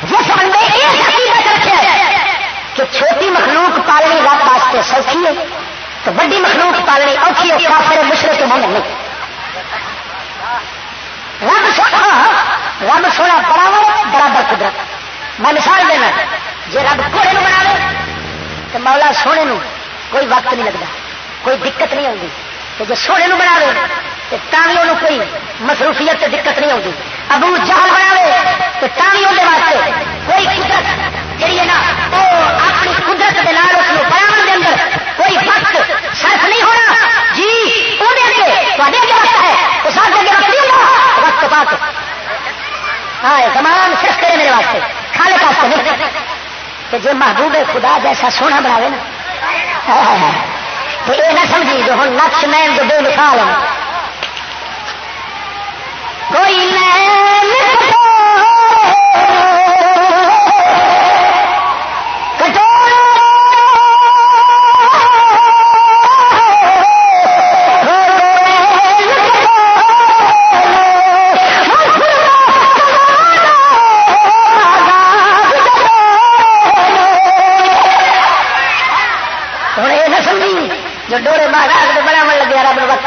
جس بندے یہ حقیقت رکھے کہ چھوٹی مخلوق پالنی رب واسطے سوکھی ہے۔ تو بڑی مخلوق پالنی اوکھی ہے کافر مشرے مومن نہیں۔ رب سونا رب سونا برابر برابر قدرت۔ میں مثال دینا جی رب گھوڑے بنا لے تو مولا سونے نو کوئی وقت نہیں لگتا، کوئی دقت نہیں آتی تو جی سونے نو بنا تو بھی انہوں کوئی مصروفیت سے دقت نہیں آتی ابو جہل بنا تو بھی اندر واسطے کوئی قدرت جی ہے نا، وہ اپنی قدرت کے نام اس بناو کے اندر کوئی وقت صرف نہیں ہونا جی وہ وقت ہے۔ اس وقت پاک ہاں زمان صرف کرے میرے واسطے۔ کھانے واسطے نہیں۔ کہ جی محبوب خدا جیسا سونا بنا نا۔ تو یہ نہ سمجھی جو ہوں نقش مین جو بے مثال کوئی نین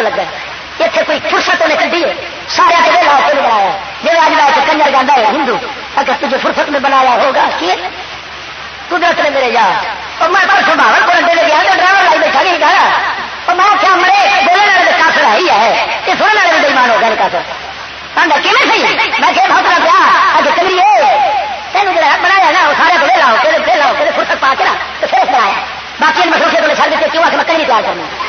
گپ لگا اتنے کوئی فرصت نے کھی ہے۔ سارے کے ویلا کے بنایا جی آج میں تو کنجر گانا ہے، ہندو، اگر تجھے فرصت میں بنایا ہوگا قدرت نے میرے یار۔ اور میں پرسوں سنبھاون کو اڈے گیا ڈرائیور لائی بیٹھا، نہیں گانا اور میں کیا مرے بولنے والے کافر آئی ہے۔ کہ سننے والے بےمان ہو گئے کافر۔ کہ میں صحیح؟ میں کہ بہت پیا اج کمری تینوں جڑا بنایا نا، وہ سارے کو لے لاؤ پھر لاؤ پھر فرصت پا کے نا، تو پھر بنایا باقی مسلسل کو چھڑ دیتے، کیوں آ کے میں کہیں تیار کرنا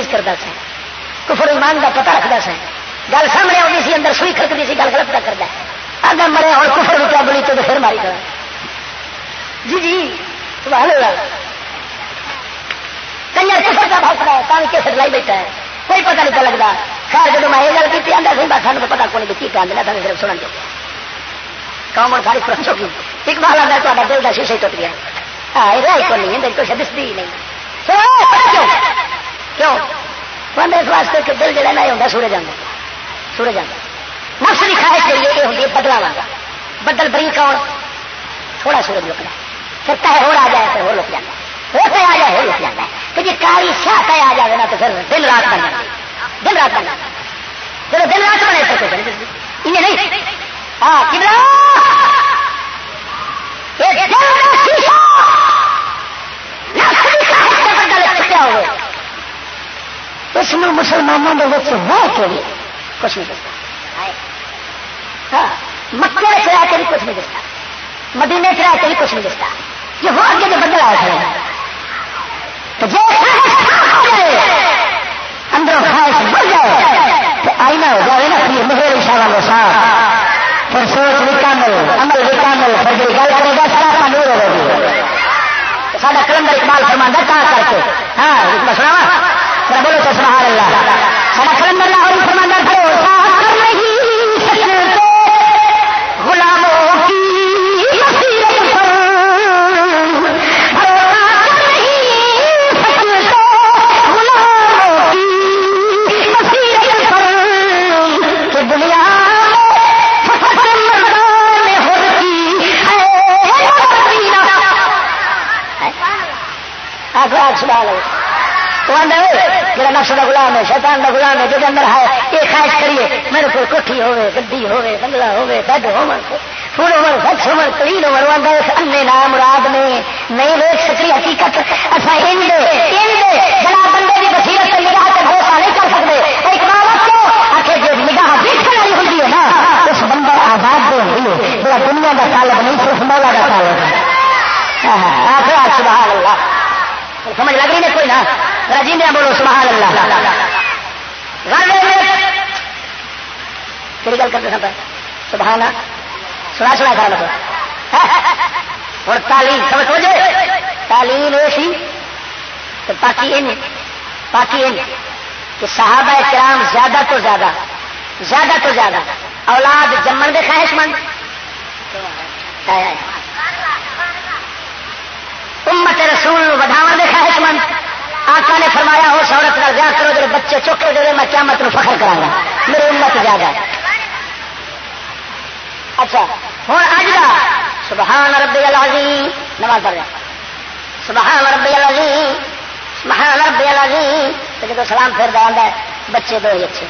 تمیز کرتا سا۔ کفر ایمان کا پتا رکھتا سا۔ گل سامنے آتی سی، اندر سوئی کھڑکتی سی، گل گلپتا کرتا اگر مرے اور کفر بھی کیا بولی تو پھر ماری کر جی جی کئی کنجر کفر کا بھاؤ کھڑا ہے تاکہ کیسے لائی بیٹھا ہے؟ کوئی پتا نہیں لگتا خیر جب میں یہ گل کی آدھا سی، بس سانو پتا کون کی پہ آدھا سانو صرف سنن دے کام اور ساری فرق ہوگی بار آدھا تا دل کا شیشے ٹوٹ گیا۔ ہاں یہ کون نہیں ہے دل کو شدید نہیں۔ کیوں؟ اس واسطے کہ دل جڑا نہ ہوتا سورج جانا سورج جانا نفس کی خواہش جی یہ ہوتی ہے بدلا والا بدل بری کون؟ تھوڑا سورج لکنا پھر تہ ہو آ جائے پھر ہو لک جائے ہو پہ آ جائے ہو لک جائے کہ جی کاری شاہ پہ آ جائے نا تو پھر دن رات بن جائے دن رات بن جائے چلو دن رات بنے تو نہیں۔ ہاں کتنا اس میں مسلمانوں کے بہت ہو گیا کچھ نہیں دستا مکے سے آ کے بھی کچھ نہیں دستا مدینے سے آ کے بھی کچھ نہیں دستا یہ ہو کے بدل آئے جائے۔ جائے سوچ گل کرے گا سارا کلنڈر اقبال فرمانا کہاں کر کے ہاں مسئلہ ذرا بولو تو سبحان اللہ۔ سارا کلندر لاہور فرماندہ بھروسہ کر جڑا نقش کا گلام ہے، شیطان کا گلام ہے جہد اندر ہے، یہ خواہش کریے، میرے کو کوٹھی ہوے گی ہوے ہوے بیڈ ہو فل عمر سچ عمر کلیل عمر وہ اس انے نام مراد نے، نہیں ویچ سکی حقیقت بندے کی نگاہ بھروسہ نہیں کر سکتے۔ اقبال کو آخر جو نگاہ دیکھنے والی نا، اس بندہ آزاد ہے، بڑا دنیا کا طالب نہیں، صرف مولا کا طالب ہے۔ آخر، سبحان اللہ۔ سمجھ لگ رہی نا کوئی نہ رجی بولو، سبحان اللہ۔ کہڑی گل کرتے سب سبحان سنا سنا کر مطلب اور تعلیم، سمجھ سمجھے جی۔ تعلیم یہ سی تو باقی ان باقی ان کہ صحابہ کرام زیادہ تو زیادہ زیادہ تو زیادہ اولاد جمن دے خواہش مند۔ امت رسول وداو دے خواہش مند۔ آقا نے فرمایا، ہو عورت کا ویاہ کرو جب بچے چوکے دے میں کیا مت فخر کرا گا۔ میرے امت زیادہ اچھا ہوں اج کا سبحان ربی العظیم۔ نماز پڑھ رہا سبحان ربی العظیم۔ سبحان ربی العظیم۔ تو جب سلام پھر دیا ہے، بچے دو ہی اچھے۔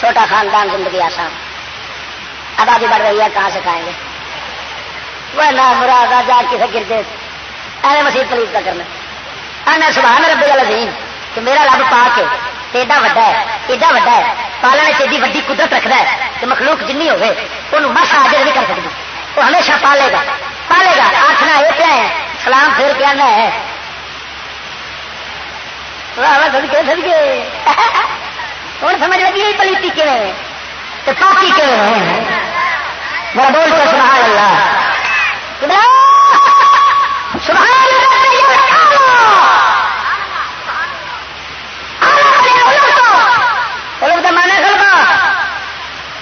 چھوٹا خاندان زندگی آسان۔ آبادی جی بڑھ رہی ہے، کہاں سے کھائیں گے؟ وہ نہ مراد جا کسی گرتے ایویں مسیح پلیس کا کرنا۔ انا سبحان ربی العظیم، کہ میرا رب پا کے ایڈا وڈا ہے، ایڈا وڈا ہے پالنے سے ایڈی وڈی قدرت رکھتا ہے، کہ مخلوق جنی ہوگی وہ مس حاضر نہیں کر سکتی وہ ہمیشہ پالے گا پالے گا آخنا یہ کیا ہے؟ سلام پھر کیا ہے۔ سدکے سدکے۔ ہوں، سمجھ لگی پلیتی کہ پاکی کہ میرا بول کر سبحان اللہ۔ سبحان مانا سلوا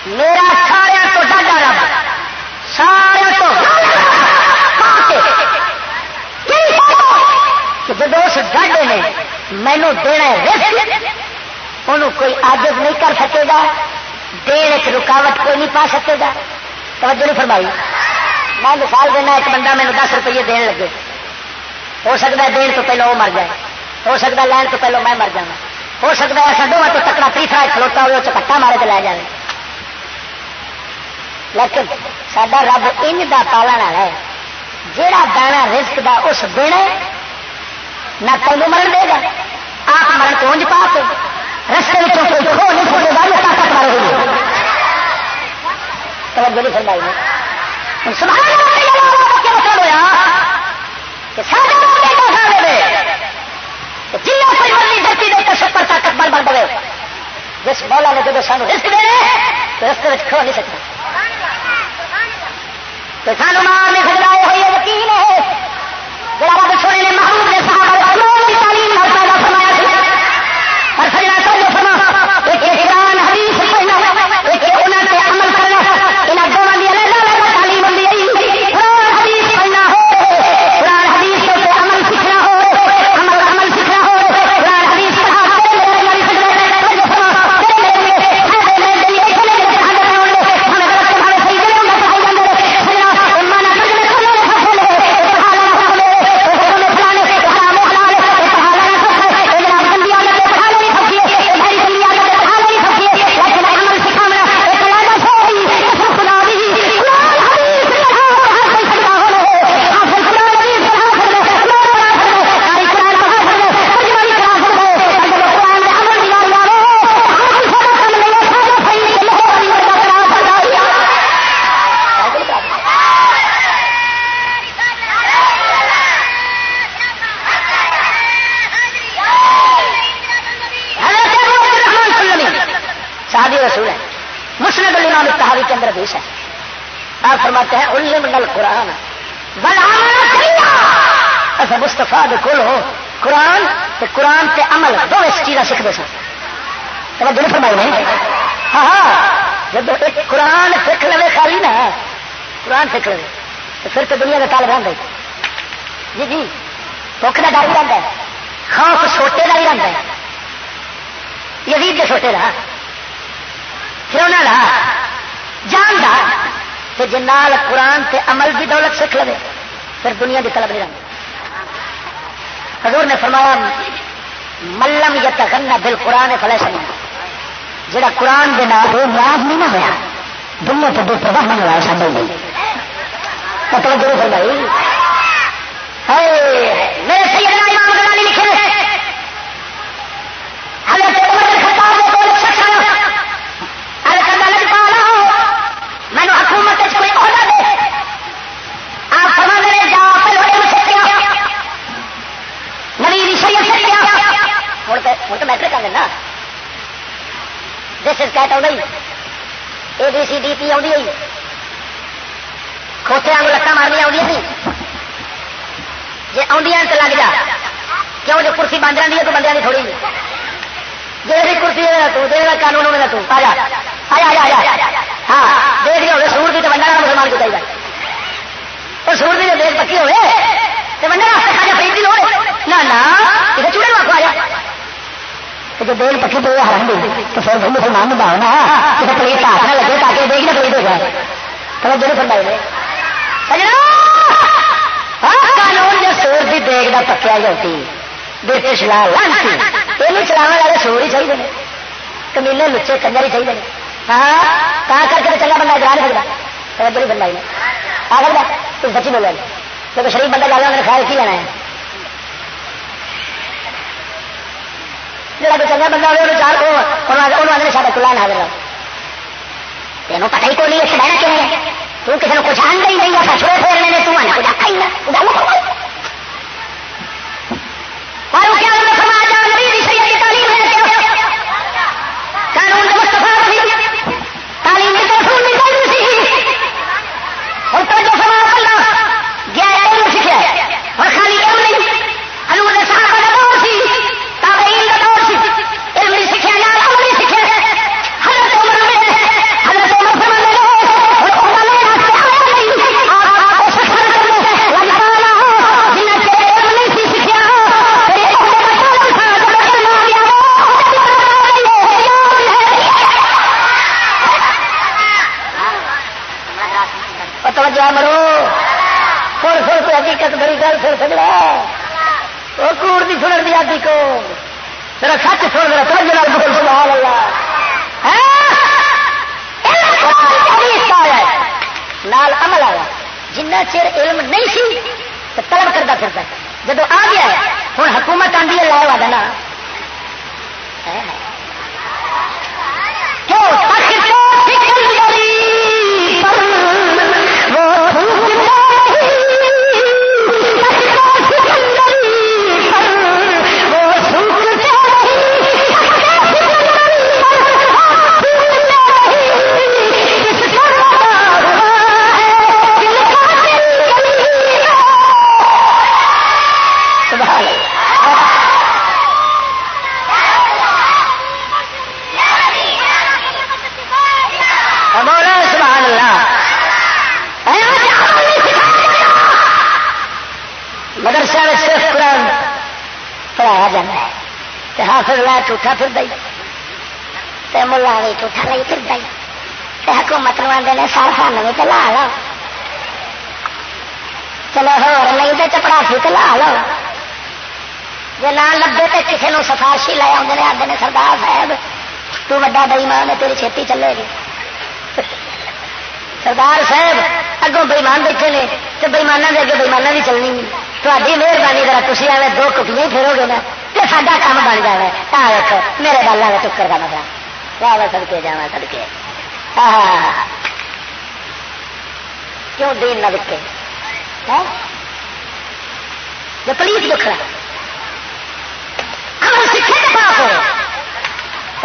میرا سارا تو ڈاڈا رب سارا تو جب اس ڈاڈے نے مینو دینا انہوں کوئی آجز نہیں کر سکے گا۔ دین ایک رکاوٹ کوئی نہیں پا سکے گا۔ توجہ نہیں فرمائی۔ میں مثال دینا، ایک بندہ مینو دس روپیے دین لگے۔ ہو سکتا ہے دین تو پہلے وہ مر جائے۔ ہو سکتا ہے لین تو پہلے میں مر جانا ہو سکتا ہے ایسا دونوں تو تکڑا تیسرا کھلوتا ہوئے چپٹا مارے تو لے جائے لیکن سڈا رب ان کا پالن والا ہے۔ جہاں دانا رسک دا اس دن نہ تینوں مرن دے گا۔ آپ مرن پہنچ پا کے رستے میں کوئی کھو نہیں طاقت ہوئی توجہ نہیں فرمائی نے۔ سبحان اللہ کیا مطلب کہ سارے کوئی دھرتی دے طاقت بڑھ بڑھ جس مولا نے جب سانو رسک دے تو رستے میں کھو نہیں سکتا تو سانو مار نہیں سکتا یہ ہوئی یقین ہے۔ جڑا رب سونے نے محبوب نے فرماتے ہیں علم نل قرآن ایسا اچھا، مستفا کل ہو، قرآن تے قرآن تے عمل، دو اس چیزاں سیکھتے سن۔ توجہ نہیں فرمائی نہیں۔ ہاں ہاں جب ایک قرآن سیکھ لے خالی نا، قرآن سیکھ لے تو پھر تو دنیا کا تال بن گئی جی جی بھوک کا ڈر ہی رہتا ہے خوف چھوٹے کا ہی رہتا ہے یزید کے چھوٹے رہا۔ کیوں نہ، جان دا کہ جنال قرآن تے عمل کی دولت سیکھ لے پھر دنیا کی طلب نہیں رہتی حضور نے فرمایا ملم یا تغنا دل قرآن فلے سنی جڑا قرآن دے نال وہ نیاز نہیں نہ ہوا دنیا تو بے پرواہ نہیں ہوا ایسا نہیں مطلب ضرور فرمائی میرے سیدنا امام غزالی لکھے ہیں۔ حضرت this is cat I A B C D پی آئی کھوتے آگے لتان مارنی آدی جی آدی تو لگ جا۔ کیوں جو کرسی بند رہی ہے تو بندے کی تھوڑی۔ جی کرسی تو دے گا قانون ہونا تو۔ آ جا۔ آ جا آ جا ہاں دیکھ لو سور کی تو بندہ مسلمان کو چاہیے اور سور کی دیکھ پکی ہوئے، تو بندہ راستے کھا جا پہ ہو نہ چوڑے جو بیل پکی تو حرم دی تو پھر مسلمان نے باؤ نا کہ پلیٹ ہاتھ نہ لگے تاکہ دیکھ نہ پلیٹ ہو جائے توجہ فرمائی نے ہاں، قانون جو سور کی دیکھ کا پکیا جاتی برٹش لا لانسی۔ یہ چلانے والے سور ہی چاہیے کمیلے لچے کنجر ہی چاہیے ہاں تا کر کے چنگا بندہ گرا نہیں سکتا۔ توجہ نہیں بندہ آ سکتا تم سچی بولے۔ کیونکہ شریف بندہ گالا نے خیال کی لینا ہے۔ جا چنگا بندہ ہوئے چار آدھے سارا کلا نہ دینا تینوں پتہ ہی کوئی نہیں اس بہنا کیوں ہے تو کسی نے کچھ آن ہی نہیں ہے چھوڑے پھیرنے نے تو آنا کچھ آتا ہی نہ سن سکتا وہ کوڑ دی سنر دیا دی کو میرا سچ سن میرا ترج میرا بول سب اللہ نال عمل آیا جنہ چر علم نہیں سی تو طلب کرتا پھرتا جب آ گیا ہوں حکومت آدھی ہے لائے والا نا ٹوٹا پھر دئی ملا بھی ٹوٹا نہیں پھر دئی حکومت نو آدھے سر سان بھی تو لا لو۔ چلو ہو نہیں تو چپڑاسی تو لا لو۔ جی نہ لبے تو کسی نے سفارشی لے آدھے آدھے نے سردار صاحب، تو وا بئیمان ہے، تیری چھتی چلے گی۔ سردار صاحب، اگوں بئیمان بیٹھے نے تو بئیمانہ دے اگے بئیمانہ بھی چلنی۔ تاری مہربانی ذرا تھی آئے دو کٹیاں پھرو گے نا۔ تو ساڈا کام بن جائے آ دیکھو میرے گل آئے ٹکر کا مطلب واہ واہ سڑکے جانا سڑکے کیوں دین نہ وکے جو پلیس دکھ رہا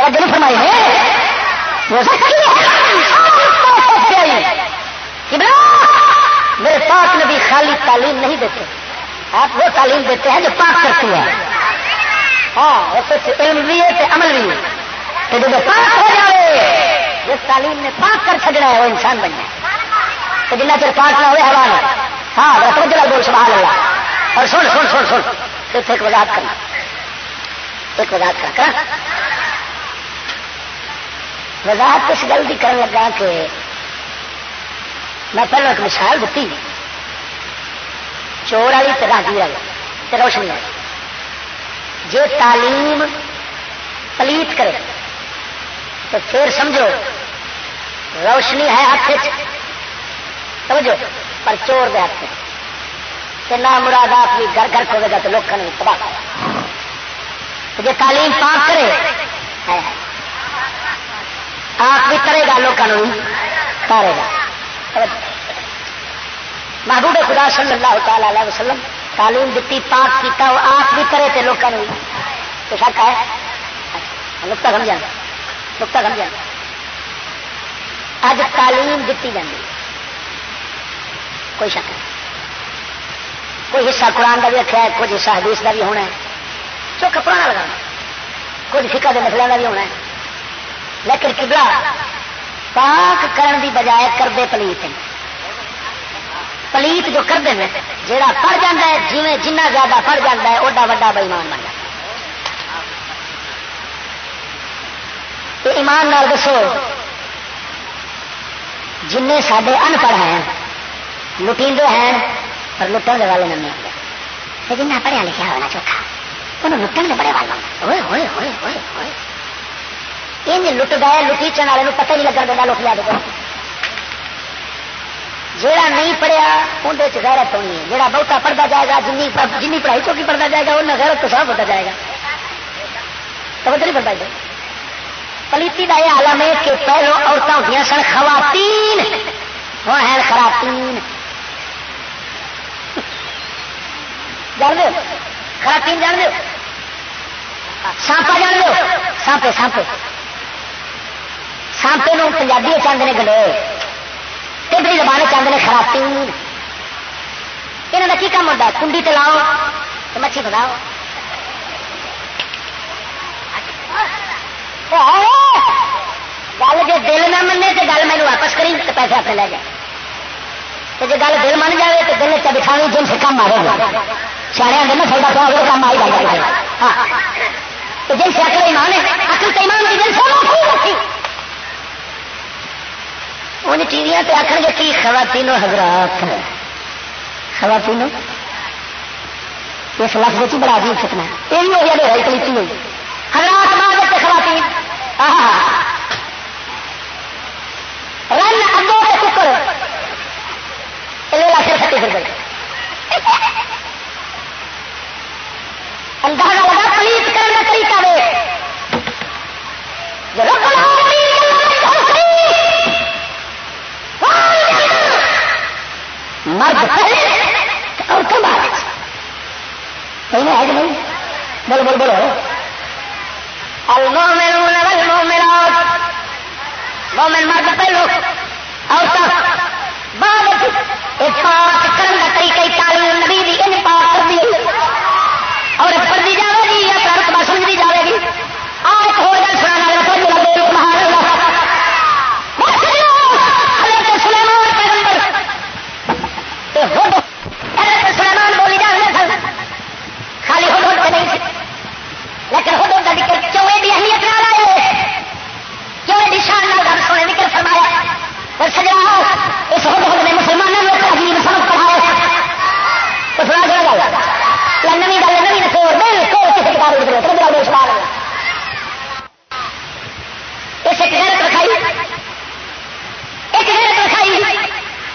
دل فرمائی ہے میرے پاک نبی خالی تعلیم نہیں دیتے آپ وہ تعلیم دیتے ہیں جو پاک کرتی ہے ہاں علم بھی ہے عمل بھی ہے تو جب پاک ہو جائے، جس تعلیم نے پاک کر چڑنا ہے، وہ انسان بن جائے۔ تو جنہ چر پاک نہ ہوئے حوال ہے۔ ہاں رسم جلا بول، سبحان اللہ۔ اور سن سن سن سن۔ صرف ایک وضاحت کرنا۔ ایک وضاحت کر کر وضاحت کس گل کی کرنے لگا کہ میں پہلے ایک مثال دیتی۔ چور والی تو راگی والی روشنی والی۔ جی تعلیم پلیت کرے، تو پھر سمجھو، روشنی ہے ہاتھ سمجھو؟ پر چور دے ہاتھ نہ مراد آپ بھی گھر گھر کھولے گا تو لوگوں نے تباہ جی تعلیم پاک کرے آپ بھی کرے گا لوگوں کرے گا۔ محبوب خدا صلی اللہ تعالی علیہ وسلم تعلیم دیتی پاک کیتا، وہ آپ بھی کرے تھے لوگوں نے تو شک ہے؟ نقطہ سمجھا نقطہ سمجھا اج تعلیم دیتی جاتی کوئی شک نہیں کوئی حصہ قرآن کا بھی رکھا ہے، کچھ حصہ حدیث کا بھی ہونا ہے۔ جو کپڑا نہ لگانا کچھ فکا کے مسلے کا بھی ہونا ہے۔ لیکن کبلا پاک کرن دی بجائے کردے پلیت ہیں پلیت جو کرتے ہیں جہاں پڑ جا ہے جی جنہ زیادہ پڑ جا ہے، اوڈا وا بےمان بن جاتا ایمان نال دسو جن سڈے انپڑھ ہیں، لٹیندے ہیں، پر لٹن کے والے نہیں آتے جنہیں پڑھیا لکھا ہونا چوکھا، انہوں لٹن کے بڑے والے ہوئے ہوئے ہوئے ہوئے ہوئے۔ یہ لٹ گئے لٹیچن والے پتہ نہیں لگا دینا لوگ یاد کر جہاں نہیں پڑھیا اندر غیرت ہونی ہے۔ جہاں بہتا پڑھتا جائے گا جن جن پڑھائی چوکی پڑھتا جائے گا ان غیرت تو صاف ہوتا جائے گا۔ تو نہیں پڑھتا جائے پلیتی کا یہ عالم ہے کہ پہلو عورتیں ہوتی سن خواتین۔ وہ ہیں خواتین۔ جان دو خواتین جان دو سانپا جان دو سانپے سانپے۔ سانپے پنجابی چاہتے ہیں گلے۔ ٹھنڈی زبان چاہتے ہیں خراتین یہاں کا کی کام ہوتا ہے؟ کنڈی لاؤ تو مچھی بناؤ۔ گل جی دل نہ منے تو گل مینو واپس کری تو پیسے اپنے لے جائے تو جی گل دل من جائے تو دل چ بٹھانی جن سے کم آئے گا سارے آدھے نا سودا پا کام آئی جائے گا۔ ہاں۔ تو جن سے اکل ایمان ہے اکل تو ایمان کی جن سے ان ٹی وی پہ آخر گے کی خواتین حضرات خواتین اس لفظ کی بڑا عجیب سکنا یہ بھی ہو گیا میرا کلیتی ہوئی حضرات بعد خواتین رن اگوں کے ککر سر سٹی پھر گئے اندازہ لگا پلیت کرنے کا طریقہ دے رب مرد اور کم بات ہے۔ نہیں؟ بول بول بولو۔ المومنون والمومنات مومن مرد پہلو اور بعد اتفاق کرن کا طریقہ تعلیم نبی دی۔ اور سجا اس ہو نے مسلمانوں نے عجیب سبق پڑھایا تو سنا سنا گا یا نوی گل نوی رکھو بالکل کسی کتاب لکھ تو بلا دو اس ایک غیرت رکھائی، ایک غیرت رکھائی،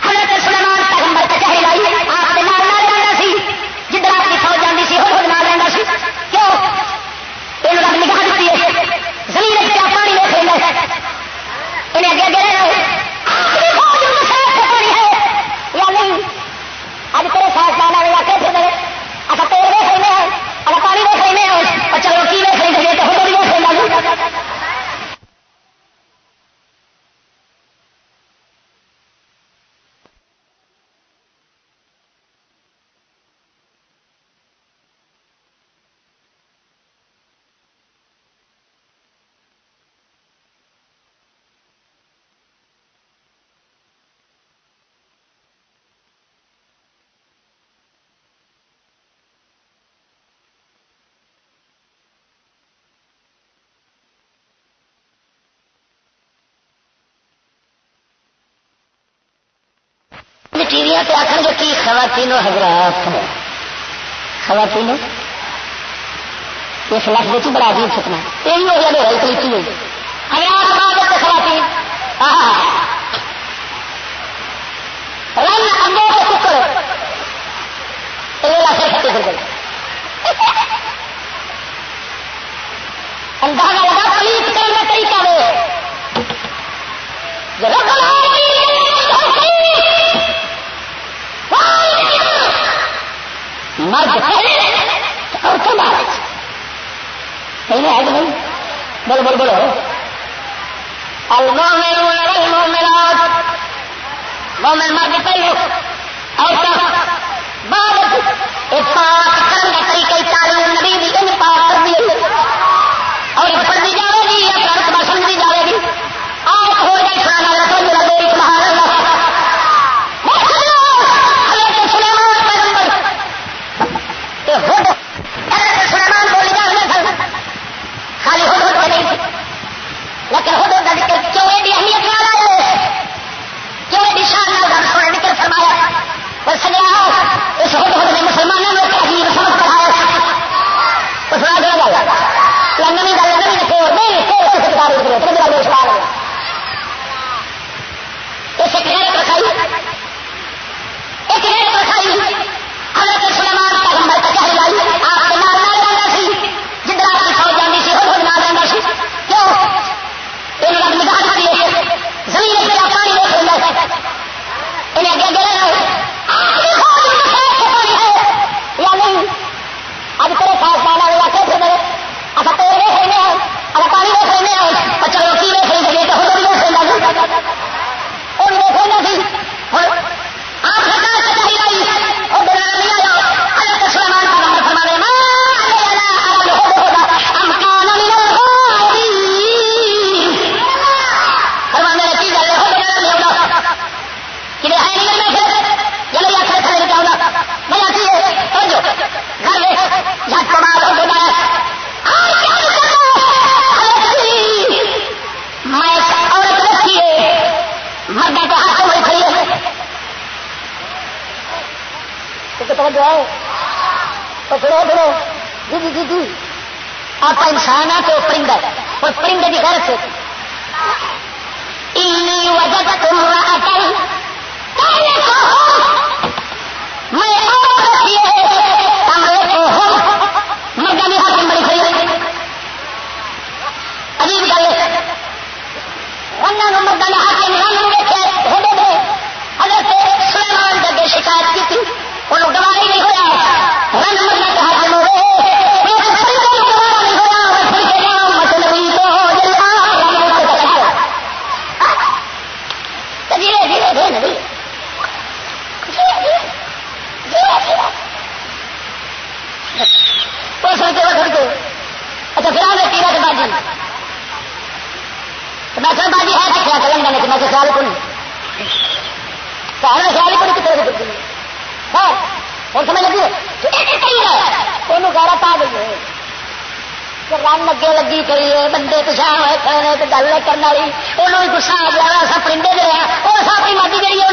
حضرت سلیمان پیغمبر کا چہرے لائی آپ کے نال نال سی، جدھر آپ کی فوج جاتی سی ہو نال سی۔ کیوں؟ یہ رب نگاہ دیتی ہے۔ زمین پانی دیکھ لینا ہے۔ انہیں اگے اگے رہنا پانی ہے یا نہیں اب تیرے ساتھ پانا یا کیسے دے اچھا تیل دیکھ لینا ہے اگر پانی دیکھ لینا ہے اور چلو کی دیکھ لیں گے تو ہو بھی دیکھ لینا گے تو آخر گے کی خواتین حضرات خواتین؟ اس لفظ بڑا عجیب سکنا یہی ہو گیا میرا کلیتی ہوئی حضرات خواتین؟ رن اگوں کے ککر کر بول بول بولو اللہ میرا مومن مرد تو پھرو پھرو جی جی جی جی۔ آپ انسان ہے تو پرندہ ہے اور پرندے کی غیرت سے انی وجہ تم اٹل میں اور رکھی ہے کمرے کو ہو مردہ بھی ہاتھ میں بڑی کھڑی ہے عجیب گل ہے رنگا نمبر کا ہاتھ میں رنگ دیکھے ہو دے حضرت سلیمان جب شکایت کی تھی انہوں گواری نہیں ہوا رنگ مرنا کے ہاتھ میں ہوئے دھیرے دھیرے دھیرے دھیرے اس کے وقت کے اچھا پھر آنے تیرا کے باجی تو میں چل باجی ہے کیا کریں گے میں خیال کو نہیں سارا خیال کو نہیں کتنے سے ہاں اور سمجھ لگی ہے گارا پا گئی ہے رن اگے لگی پی ہے بندے پچھا ہوئے کھڑے تو گل کرنے والی انہوں گسا آ گیا ایسا پرندے دے رہا وہ اپنی ماتی جی ہے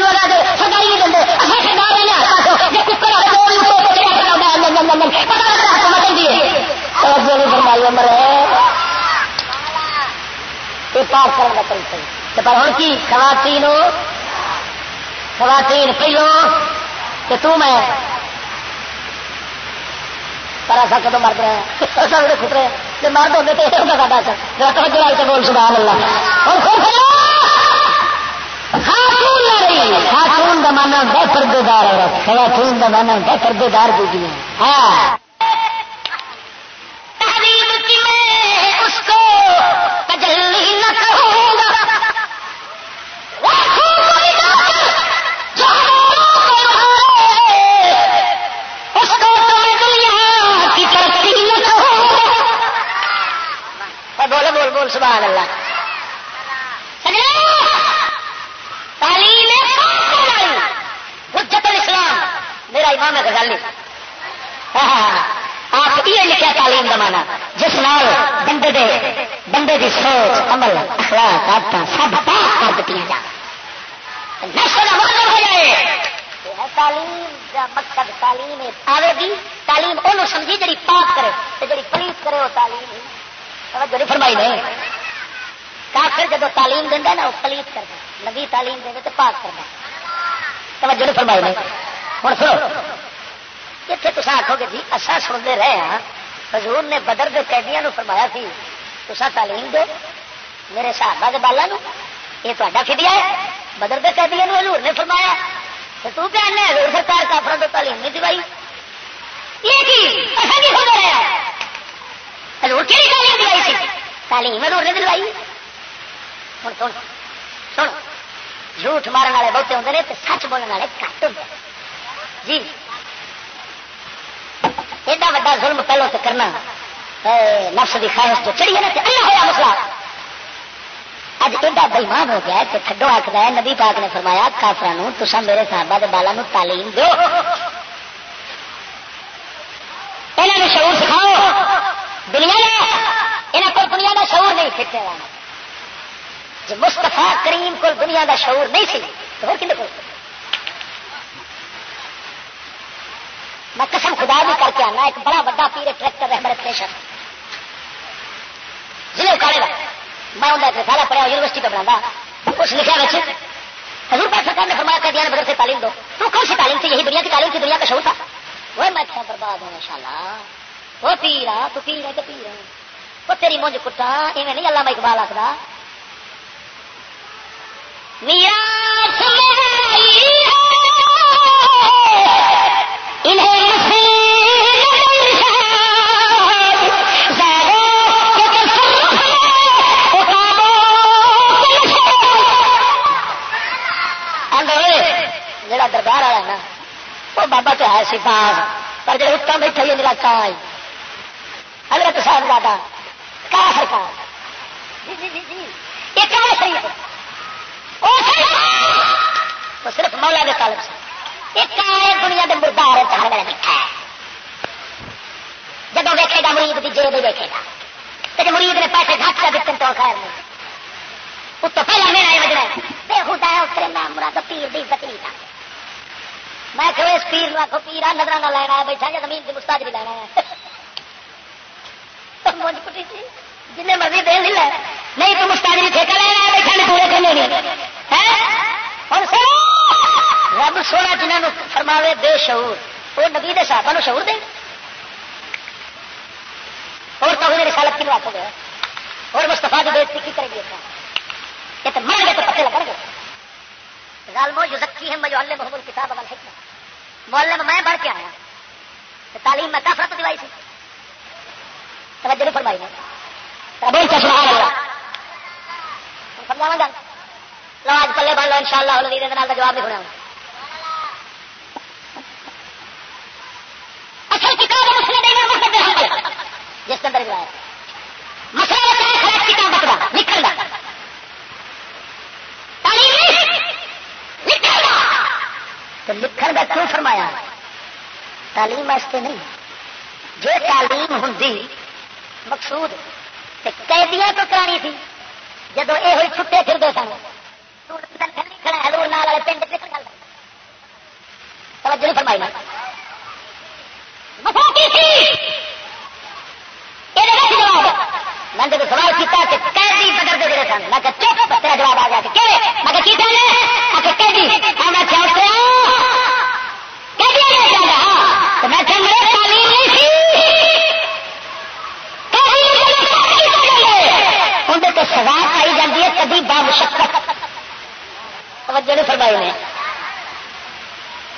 سرداری نہیں دیں اچھا سردار رہے جی ککر لگتا دی توجہ نہیں فرمائی عمر یہ پاک کرنے کا طریقہ پر ہوں کی خواتین خواتین پہلو کہ تو میں پر ایسا کدو مرد رہے ایسا کھٹ رہے جب مرد ہوتے تو یہ ہوگا سا میرا توجہ لائی سے بول، سبحان اللہ۔ اور خوب خاتون لے رہی۔ خاتون کا مانا بے پردے دار عورت۔ خاتون کا مانا بے پردے دار بیٹی ہاں اس کو تجلی نہ کہوں گا اس کو دنیا کی ترقی نہ کہوں گا بولو بول بول سبحان اللہ تعلیم حجت الاسلام میرا امام ہے غزالی آپ یہ لکھا تعلیم کا مانا جس نال بندے دے، بندے دی سوچ، عمل، اخلاق آدت سب پاک کر دیتی جا نشر ہو جائے۔ تعلیم دا مقصد، تعلیم آئے گی۔ تعلیم انہوں سمجھی جڑی پاک کرے جڑی پلیت کرے وہ تعلیم توجہ نہیں فرمائی نہیں کافر جب تعلیم دینا نا، وہ پلیت کرنا نبی تعلیم دے تو پاک کرنا توجہ نہیں فرمائی نہیں ہوں سنو اتنے تصا آخو گے جی اصا سنتے رہے ہاں حضور نے بدر کے قیدیاں فرمایا سی تصا تعلیم دو میرے صحابہ کے بالا یہ تا فدیا ہے بدر کے قیدیاں حضور نے فرمایا تو تو کیا آنے حضور سرکار کافر تو تعلیم نہیں دوائی یہ کی حضور کی تعلیم دلائی سی تعلیم حضور نے دلوائی سن سن جھوٹ مارن والے بہتے ہوتے ہیں سچ بولنے والے کٹ ہوں جی۔ ایڈا وا ظلم پہلو تو کرنا نفس کی خواہش جو چڑی ہے نا ہوا مسئلہ۔ اج ایڈا بےمان ہو گیا کہ تھڈو آخر ہے نبی پاک نے فرمایا کافران تسا میرے صحابہ کے بالا تعلیم دو یہاں شعور سکھاؤ۔ دنیا یہاں کو دنیا کا شعور نہیں کھچے گا جی مستفا کریم کو دنیا کا شعور نہیں سی، تو کھے کو میں قسم خدا بھی کر کے آنا، ایک بڑا بڑا پیڑ ٹریکٹر ہے بڑے پریشر ضلع کالے کا میں انہیں سارا پڑھا یونیورسٹی کا بنا اس لکھا بچے حضور پاک سرکار نے فرمایا کر دیا بدر سے تعلیم دو۔ تو کون سی تعلیم تھی؟ یہی دنیا کی تعلیم تھی، دنیا کا شعور تھا۔ وہ میں کیا برباد ہوں ان شاء اللہ وہ پی رہا تو پی رہا تو پی رہا وہ تیری مونج کٹا ایویں نہیں اللہ میں اقبال آخر جڑا دربار والا نا وہ بابا تو ہے سی باغ پر جب اتنا بیٹھا ہی میرا کاج حضرت صاحب زیادہ کا سرکار جی جی جی جی۔ یہ کہاں صحیح وہ صرف مولا کے طالب سے۔ ایک آئے دنیا کے مردار چاہنے والا بیٹھا ہے؟ جب ویکے گا مرید کی جیب ویکے گا۔ تو مرید نے پیسے گھٹ کر دیتے تو خیر نہیں۔ اس تو پہلے میرا یہ وجہ ہے۔ بے خدا ہے اس مراد پیر دی عزت نہیں تھا۔ میں کہ اس پیر نو آخو پیر نظر نہ لینا ہے بیٹھا یا زمین کی مستاج بھی لینا ہے مونج کٹی تھی جن مرضی دے نہیں لینا نہیں تو مستاج بھی ٹھیکہ لینا ہے بیٹھا پورے کرنے نہیں رب سونا جنہوں فرماوے بے شعور وہ نبی دے صاحب شعور دے۔ اور تو رسالت کی اور مستفا کی بےزتی کی کرے گی یہ تو مر گئے تو پتے لگ گے۔ ظالمو جو زکی ہے مجھے کتاب عمل حکمت۔ محلے میں میں بڑھ کے آیا تو تعلیم میں کافرت دلائی سی توجہ نہیں فرمائی میں گا۔ لو، آج پلے بن لو ان شاء اللہ جواب نہیں سنا اچھا کتاب جس کے اندر مسئلہ کتاب تو لکھن کا کیوں فرمایا تعلیم واسطے نہیں۔ جو تعلیم ہوں مقصود قیدیاں تو کرانی تھی جب یہ ہوئی چھٹے پھرتے سن۔ ہلور والے توجہ نہیں فرمائی۔ میں جب سوال کیا کہ قیدی بدر دے سن، میں چپ تیرا جواب آ گیا میں کہ قیدی۔ میں کیا میں تعلیم نہیں اندر تو سزا پائی جاتی ہے کبھی با مشقت۔ توجہ نہیں فرمائی نے۔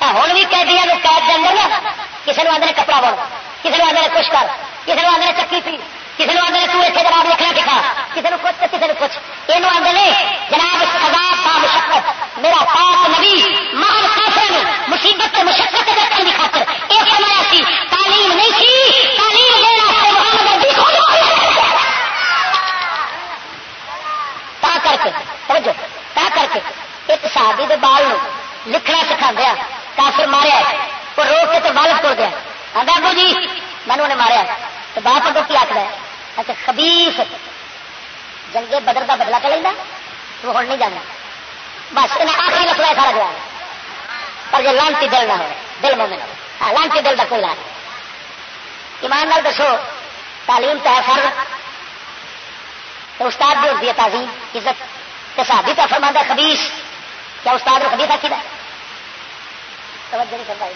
ہوں بھی قیدی قید کے اندر نا۔ کسی نے آدھے کپڑا بڑھ کسی نے آدھے کچھ کر، کسی نے آدھے چکی پی۔ کسی نے آدھے تو اتنے جناب لکھنا ٹکا کسی نے کچھ کسی نے کچھ۔ یہ آدھے جناب سزا با مشقت میرا پاک نبی مہان کافر مصیبت مشقت رکھنے کی خاطر۔ یہ فرمایا سی، تعلیم نہیں سی، تعلیم تا کر کے، توجہ، تا کر کے۔ ایک صحابی دے بال لکھنا سکھا دیا کافر ماریا وہ رو کے تو بالک توڑ گیا ابو جی مینو نے ماریا تو باپ اگو کی آخر ہے؟ اچھا خبیف جنگے بدر کا بدلا کر لینا وہ ہوں نہیں جانا۔ بس، انہیں آخری لفظ ایسا لگ رہا پر جو لانتی دل نہ ہو دل مومن ہاں لانتی دل کا کوئی لا ایمان نال دسو، تعلیم تو ہے فرض۔ تو استاد بھی ہوتی ہے تعظیم، عزت۔ تو صحابی تو فرما ہے خبیس کیا استاد نے خبیس آخی توجہ نہیں کرتا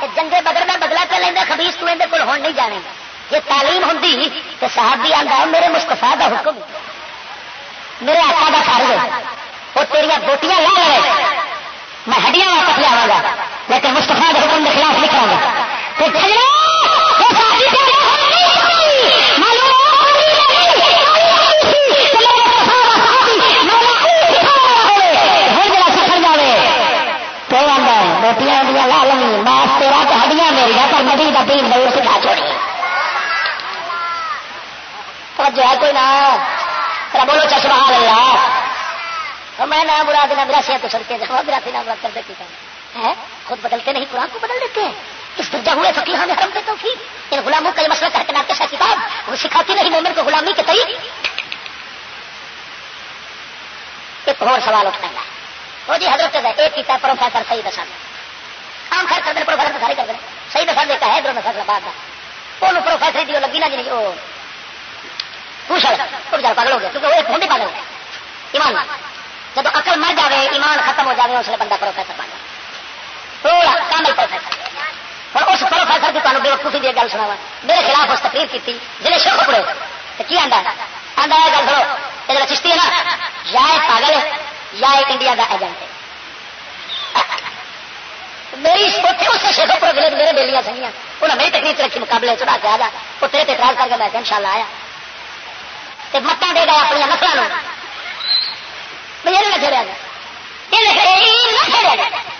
جنگے بدر میں بدلا کر لینا خبیس تو اندر کول ہون نہیں جانے۔ یہ تعلیم ہوں تو صحابی آتا ہے، میرے مستفا کا حکم۔ میرے آقا کا فرض ہے۔ وہ تیریا بوٹیاں لے لے۔ میں ہڈیاں واپس لیا گا لیکن مستفا کے حکم کے خلاف لکھا گا۔ کا ترین دور سکھا چھوڑی جو ہے۔ کوئی نہ بولو چشمہ اللہ۔ میں نہ برا دینا براسیا تو سڑکے جاؤ براسی نہ برا کرتے ہے خود بدلتے نہیں، قرآن کو بدل دیتے ہیں۔ اس درجہ ہوئے فقی ہمیں حرم دیتا ہوں ان غلاموں کا یہ مسئلہ کر کے ناتے سا کتاب۔ وہ سکھاتی نہیں مومن کو غلامی کے تئی ایک اور سوال اٹھتا ہے۔ وہ جی حضرت ایک کیتا پروفیسر صحیح دسا عام خیر کر دیں پروفیسر سارے کر دیں صحیح دسا دیتا ہے ادھر فیصلہ بات کا وہ پروفیسر دی لگی نہ جی وہ۔ پوچھ جا پاگل ہو گیا کیونکہ وہ ایک ہوں پاگل ایمان۔ جب اکل مر جائے ایمان ختم ہو جائے اس لیے بندہ پروفیسر بن جائے۔ تھوڑا کامل پروفیسر۔ اور اس پروفیسر کی تمہیں بے وقوفی دی گل سنا میرے خلاف اس تقریر کی جی شوق پڑے، تو کی آدھا آدھا ہے، گل سنو، یہ چشتی ہے نا، یا پاگل ہے، یا انڈیا کا ایجنٹ ہے۔ میری اتنے اس شیخ پور ضلع میرے ڈیلیاں سنگیاں؟ انہیں میری تکلیف رکھی مقابلے چڑھا کے آ جا وہ تیرے اعتراض کر کے میں ان شاء اللہ آیا متان دے گا اپنی نسلوں نہ چڑیا گیا جی۔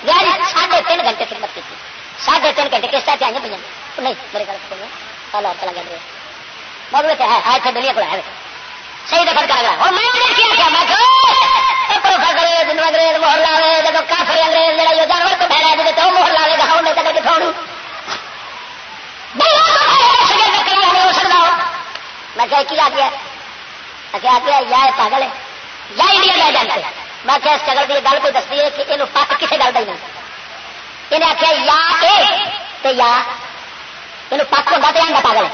جی۔ ساڑھے تین گھنٹے خدمت کی ساڑھے تین گھنٹے کس طرح آئی پہ نہیں، میرے گھر کل اور چلا گیا موضوع ہے آج سے کو ہے۔ صحیح دفعہ کر رہا اور میں کیا کیا؟ میں پروفیسر انگریز مہر جب کافر انگریز، جڑا جانور کو ٹھہرا دے تو مہر لاوے گا انہیں کدے کتوں میں کیا کیا گیا کیا کیا یا پاگل ہے، یا انڈیا لے جانتے میں کیا اس چگل کی گل کوئی دستی ہے کہ یہ پک کسی گل کا دینا انہیں آخیا یا اے یا یہ پک ہوتا تو آدھا پاگل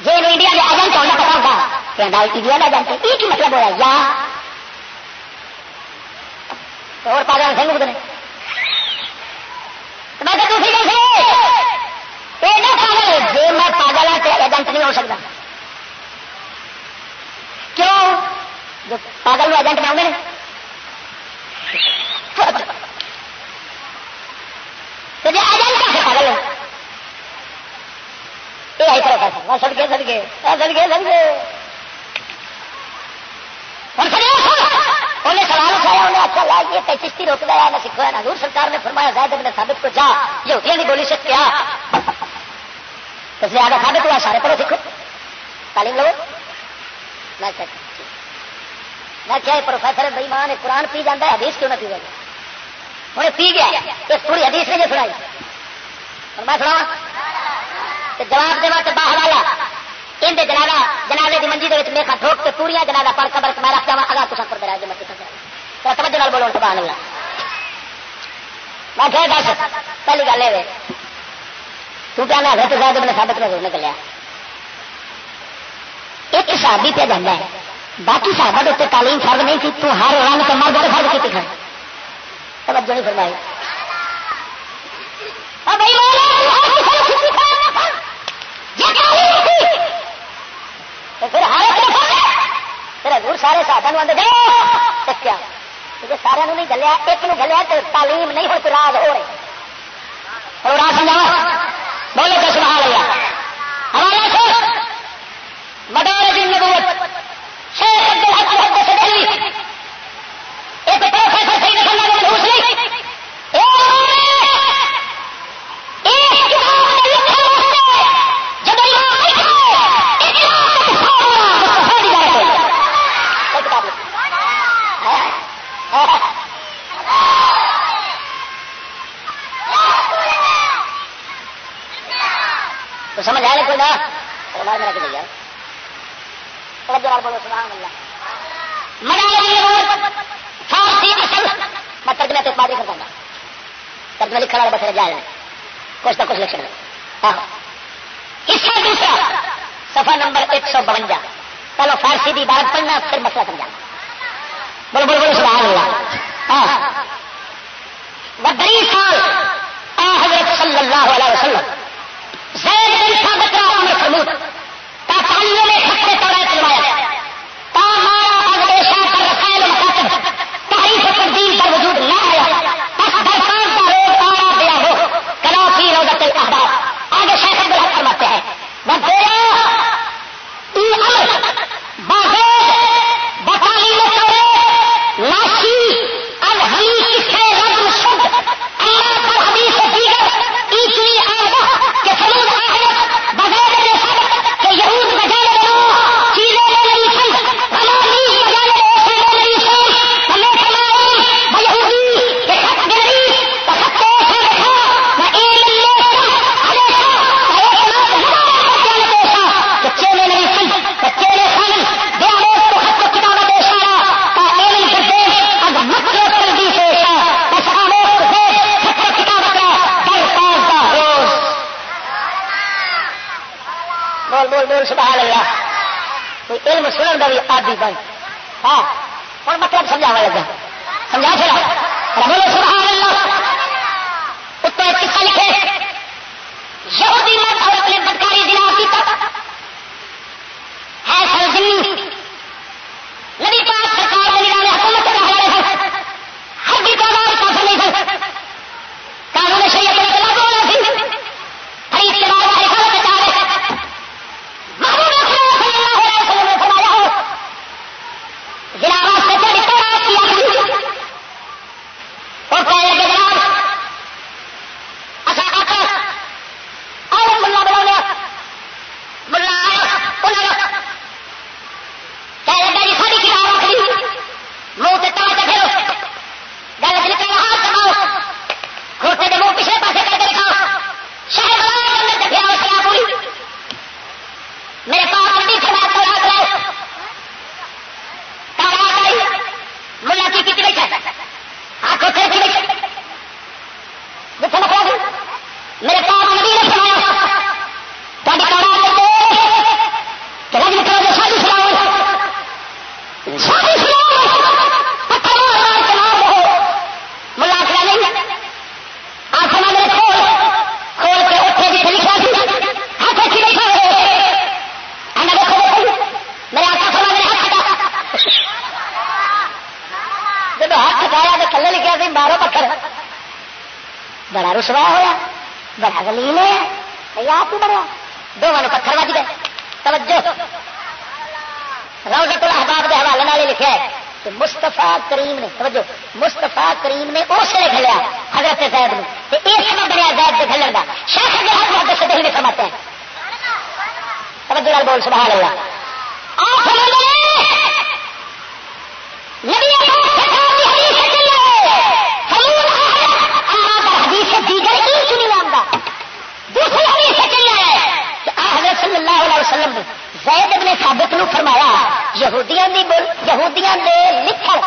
جی یہ انڈیا کے ایجنٹ ہونا پتا ہوگا کہ انڈیا کا ایجنٹ یہ کی مطلب ہوا یا. اور پاگل سے مکتے میں کہ تھی کیسے جی میں پاگل ہوں تو ایجنٹ نہیں ہو سکتا۔ کیوں؟ جو پاگل ایجنٹ میں جی ایجنٹ کیسے پاگل ہے یہ آئی طرح پیسہ سڑکے سڑکے سڑکے سڑکے انہیں سوال اٹھایا، انہیں اچھا لا یہ چشتی روک دیا نہ سکھوایا نہ حضور سرکار نے فرمایا زائد ابن ثابت کو جا۔ یہ ہوتی بولی سے کیا؟ تو زیادہ ثابت ہوا سارے پڑھو سیکھو تعلیم لو۔ میں میں کیا پروفیسر بےمان قرآن پی جانا ہے، حدیث کیوں نہ پی جائے؟ انہیں پی گیا اس پوری حدیث نے جو سنائی۔ اور میں سنا جواب دے تو باہر والا۔ اندر جنازہ جنازے کی منجی کے میرا ٹھوک کے پوریا جنازہ پڑھ قبر میں رکھ جا اگا تو سفر کرا جمع تو توجہ نال بولو سبحان اللہ میں کہ دس پہلی گل یہ تو کیا نہ حضرت صاحب نے ثابت میں نکلیا ایک صحابی پہ جانا ہے باقی صحابہ کے اتنے تعلیم فرض نہیں تھی تو ہر رنگ تو مرد والے فرض کی کھڑے توجہ نہیں فرمائی پھر ہر پھر دور سارے صاحب آدھے کیا سارا نہیں گلیا ایک نو گلیا تو تعلیم نہیں ہوئی تو راز ہو رہے اور راز سمجھا؟ بولے تو سنا لیا ہمارا سے مدار جن نبوت، شیخ عبد الحق محدث دہلی ایک پروفیسر صحیح نکلنا میں گھوس نہیں تو سمجھ آئے کوئی نہ میرا کہ بھیا بولو سبحان اللہ۔ فارسی اصل۔ میں ترجمہ تو بات کرتا ہوں ترجمہ لکھنے والے بتائے جائے کچھ نہ کچھ لکھ دوسرا سفا نمبر ایک سو بونجا۔ پہلو فارسی کی بات پڑھنا پھر مسئلہ سمجھا بولو بولو بولو سبحان اللہ۔ بدری سال حضرت صلی اللہ علیہ وسلم بول سبحان اللہ۔ کوئی علم سنن کا بھی آدی بن۔ ہاں ہوں مطلب سمجھا لگا۔ سمجھا چلا کہ مستفا کریم نے، توجہ مستفا کریم نے اس لیے کھلیا حضرت زید نے یہ سب بنیا زید کے کھلن کا شیخ کے ہاتھ محدث سے دہلی فرماتے ہیں۔ توجہ لال بول، سبحان اللہ۔ دوسری حدیث سے چل رہا ہے کہ آ حضرت صلی اللہ علیہ وسلم نے زید ابن ثابت نو فرمایا، یہودیاں دی بول یہودیاں دے لکھن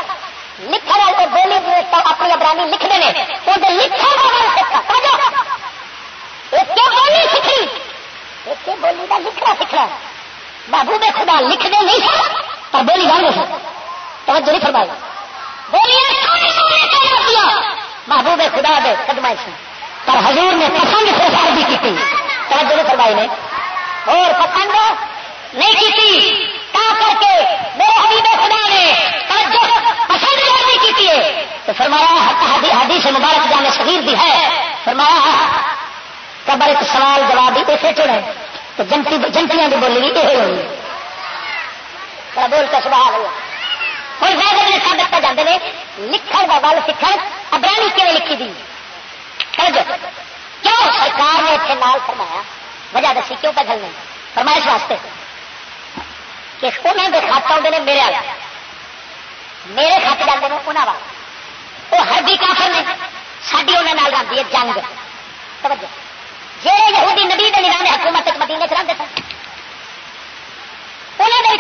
لکھن والے بولی اپنی ابرانی لکھنے نے وہ دے لکھن کا بولی سیکھی ایک بولی دا لکھنا سیکھنا بابو محبوب خدا لکھنے نہیں سا پر بولی گانے سا توجہ نہیں فرمائی۔ بولیاں سونے سونے خدا دے قدمہ سے پر حضور نے پسند سے شادی کی تھی۔ توجہ نہیں فرمائی نے۔ اور پسند نہیں کی تھی۔ کا کر کے میرے حبیب خدا نے توجہ پسند شادی کی تھی۔ تو فرمایا حدیث حدیث مبارک جانے شریر بھی ہے۔ فرمایا، قبر ایک سوال جواب بھی اسے چڑے تو جنتی جنتیاں بھی بولی بھی یہ ہوئی ذرا بول کے سبحان اللہ ہوں زیادہ نے ثابت پہ جاتے ہیں لکھن کا بل سیکھن ابرانی کیوں لکھی دی؟ کیوں؟ سرکار نے اتنے نال فرمایا۔ وجہ دسی، کیوں پہ چلنے فرمایا اس واسطے۔ کہ انہوں کے خط آتے ہیں میرے والا میرے خط جاتے ہیں انہوں والا وہ ہر بھی کافر نے۔ ساری انہوں رہتی ہے جنگ۔ توجہ۔ جہے یہودی نبی کے نظام حکومت مدینے چ رہتے سن۔ انہوں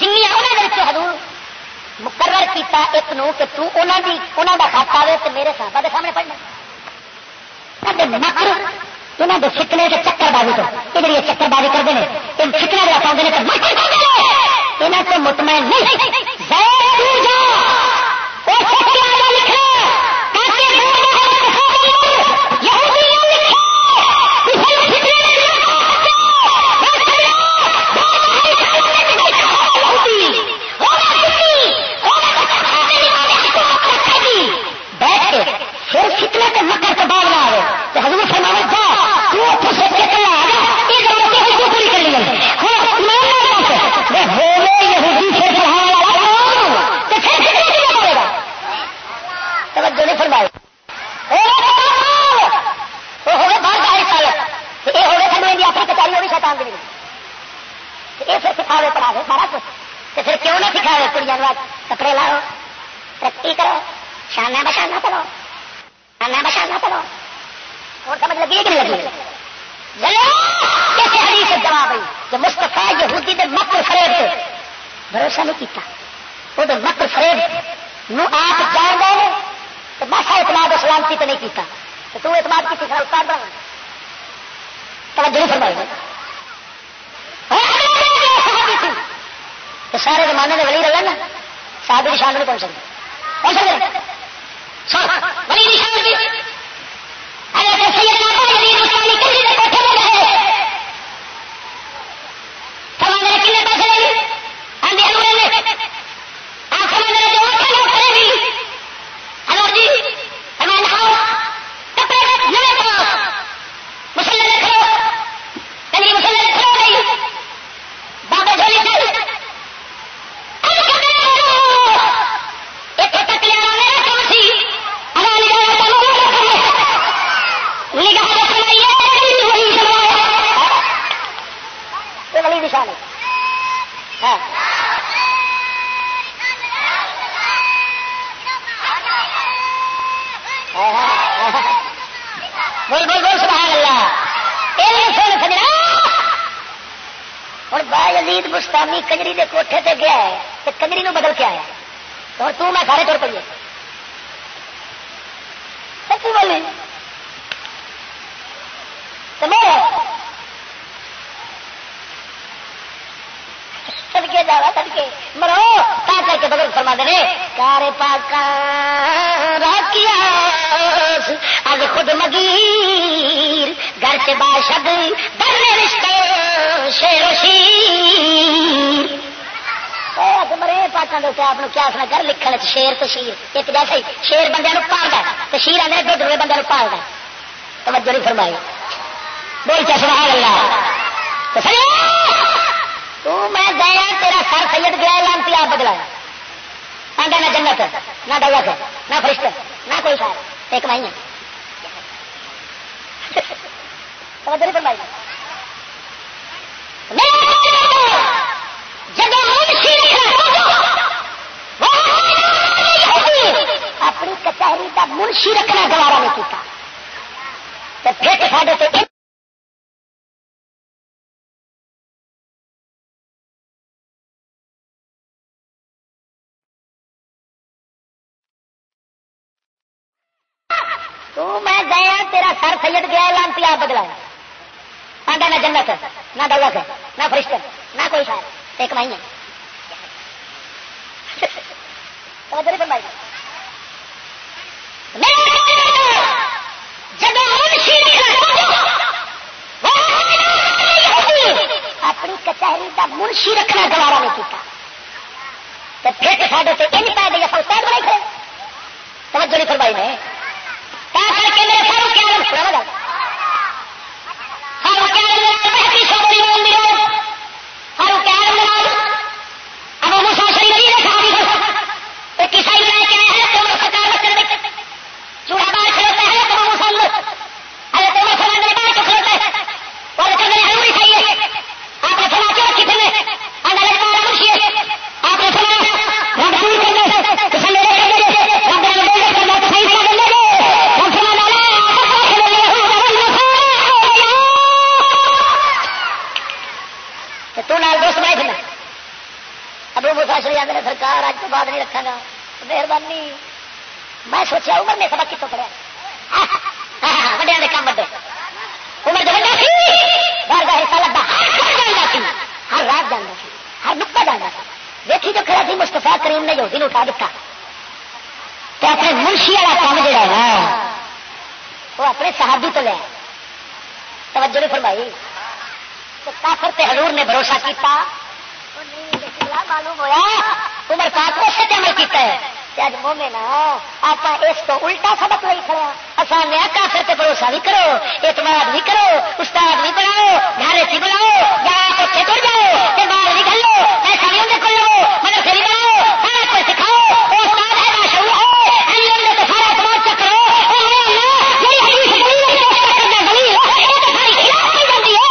زمیا انہوں حضور مقرر کیتا ایک نو کہ تو انہوں دی انہوں دا خط آئے تو میرے صحابہ دے سامنے پڑھنا۔ مکر یہاں کے فتنے کے چکر بازی تو ادھر یہ چکر بازی کرتے ہیں یہ فتنا جا پاؤں نے یہاں سے مطمئن نہیں۔ بیٹھ کے پھر فتنے کے مکر کے بعد نہ آئے تو حضور فرمایا جا تو اتنے سے کے کلا آ گیا یہ ضرورت ہے جو پوری کرنی ہے ہاں ایمان نہ بات ہے ہو گئے یہودی سے پڑھانے والا کون تو پھر فتنے کی بات ہوگا توجہ نہیں فرمائی۔ وہ ہو گئے باہر یہ ہو گئے سمجھ اپنی کچاری ہوگی شیطان کی یہ پھر سکھاوے سارا کچھ تو پھر کیوں سکھاوے کڑیاں کپڑے لاؤ، ترقی کرو، شانہ بشانہ پڑھو شانہ بشانہ پڑھو اور سمجھ لگی کہ نہیں لگی؟ کیسے حدیث جواب آئی؟ کہ مستفا یہودی دے مکر فریب سے بھروسہ نہیں کیتا۔ وہ مکر فریب نو آپ جان گئے تو بس اعتماد اسلام کی تو نہیں کیتا تو تو اعتماد کی سکھا استاد بنا توجہ نہیں فرمائی سارے زمانے میں ولی رہے نا صاحب کی شان نہیں پہنچ سکتے پہنچ سکتے ولی نشان شان کی حضرت سیدنا ابو یزید بستانی کسی کے کوٹھے میں رہے سوا میرے کنے پیسے لے آندھی ہلوے میں آنکھوں میں میرے جو آنکھیں لوگ کھڑے ہوئی ہلو جی میں نہاؤ کپڑے نئے پاؤ مسلم نے کھڑو کنجری مسلم نے کھڑو گئی بابے جھولی چل ایک تک لیا میرا کام سی ہمارا نگاہ کا نگاہ نگاہ سنائیے وہی سنوایا یہ ولی نشان ہے ہاں۔ بول بول بول، سبحان اللہ۔ سن سجنا ہوں با یزید بستانی کنجری دے کوٹھے تے گیا ہے تے کنجری نو بدل کے آیا اور تو میں سارے تر پیے سچی بولی۔ تو میں سدکے جاوا سدکے مرو تا کر کے بغل فرما دے کارے پاکا راکیا اگ خود مگیر، گھر سے باشد درنے رشتے شیر و شیر۔ مرے پاکوں کے آپ کیا سنا کر، لکھن شیر تو شیر۔ ایک جیسا ہی، شیر بندے پالتا تو شیر آدھے دو دروے بندے پالتا توجہ نہیں فرمائی۔ بول کیا، سبحان اللہ۔ تو سنو تو میں گیا تیرا سر سید گیا لانتی آپ بدلایا آگے نہ جنت نہ دولت نہ فرشت نہ کوئی سار ایک مہینے توجہ نہیں اپنی کچہری کا منشی رکھنا گوارا نہیں کیتا۔ تو پھر ساڈے سر سید گیا لانتی آپ بدلایا آگے نہ جنت، نہ دولت ہے نہ فرشت ہے نہ کوئی سار ایک مہینے توجہ اپنی کچہری کا منشی رکھنا گوارا نہیں کیتا۔ تو پھر ساڈے سے ان پا گئی اصل استاد بنائی کھڑے۔ توجہ نہیں فرمائی نے کر کے میرے ساروں کیا رنگ سنا گا ساروں کیا رنگ بہتری سوبری مندر ساروں کیا رنگ اب وہ مسافری نہیں رکھا بھی ایک عیسائی بنا کے آیا ہے تو سرکار بچے میں چوڑا بار کھڑوتا ہے تو وہ مسلم ارے تو میں سلام میرے بار کھڑوتا ہے اور کہ میرے ہر عیسائی ہے آپ نے سنا کیوں رکھی پھر اندر ایک بار خوشی ہے آپ نے سنا رب دور کرنے کسی میرے کرنے رب نے دور کرنا تو صحیح کرنے ہم سنا تو نال دوست بنائے تھے ابو مساشری آدھے سرکار اج تو بعد نہیں رکھا گا مہربانی میں سوچا عمر نے سبق کتوں پڑھیا وڈیا نے کام وڈے عمر جو وڈا سی گھر کا حصہ لگا ہر سی ہر رات جانا سی ہر نقطہ جانا سی دیکھی جو کھڑا سی مستفا کریم نے جو دن اٹھا دیتا تو اپنے منشی والا کام جڑا ہے نا وہ اپنے صحابی تو لیا توجہ نہیں فرمائی تو کافر تے حضور نے بھروسہ کیتا وہ نہیں لیکن لا معلوم ہوا عمر پاک نے سچ عمل کیتا ہے۔ آپ اس کو الٹا سبق آسان کافر بھروسہ بھی کرو۔ اعتماد بھی کرو۔ استاد بھی بناؤ۔ گھر سی بناؤ۔ یا اتنے تر جاؤ باہر نکل لو پیسہ بھی اندر بھی بناؤ سارا کچھ سکھاؤ وہ استاد ہے ماشاء اللہ ہے علی نے تو سارا اعتماد چکرو اے اللہ میری حدیث دلیل ہے اس کا کرنا دلیل ہے یہ تو ساری خلاف نہیں جاتی ہے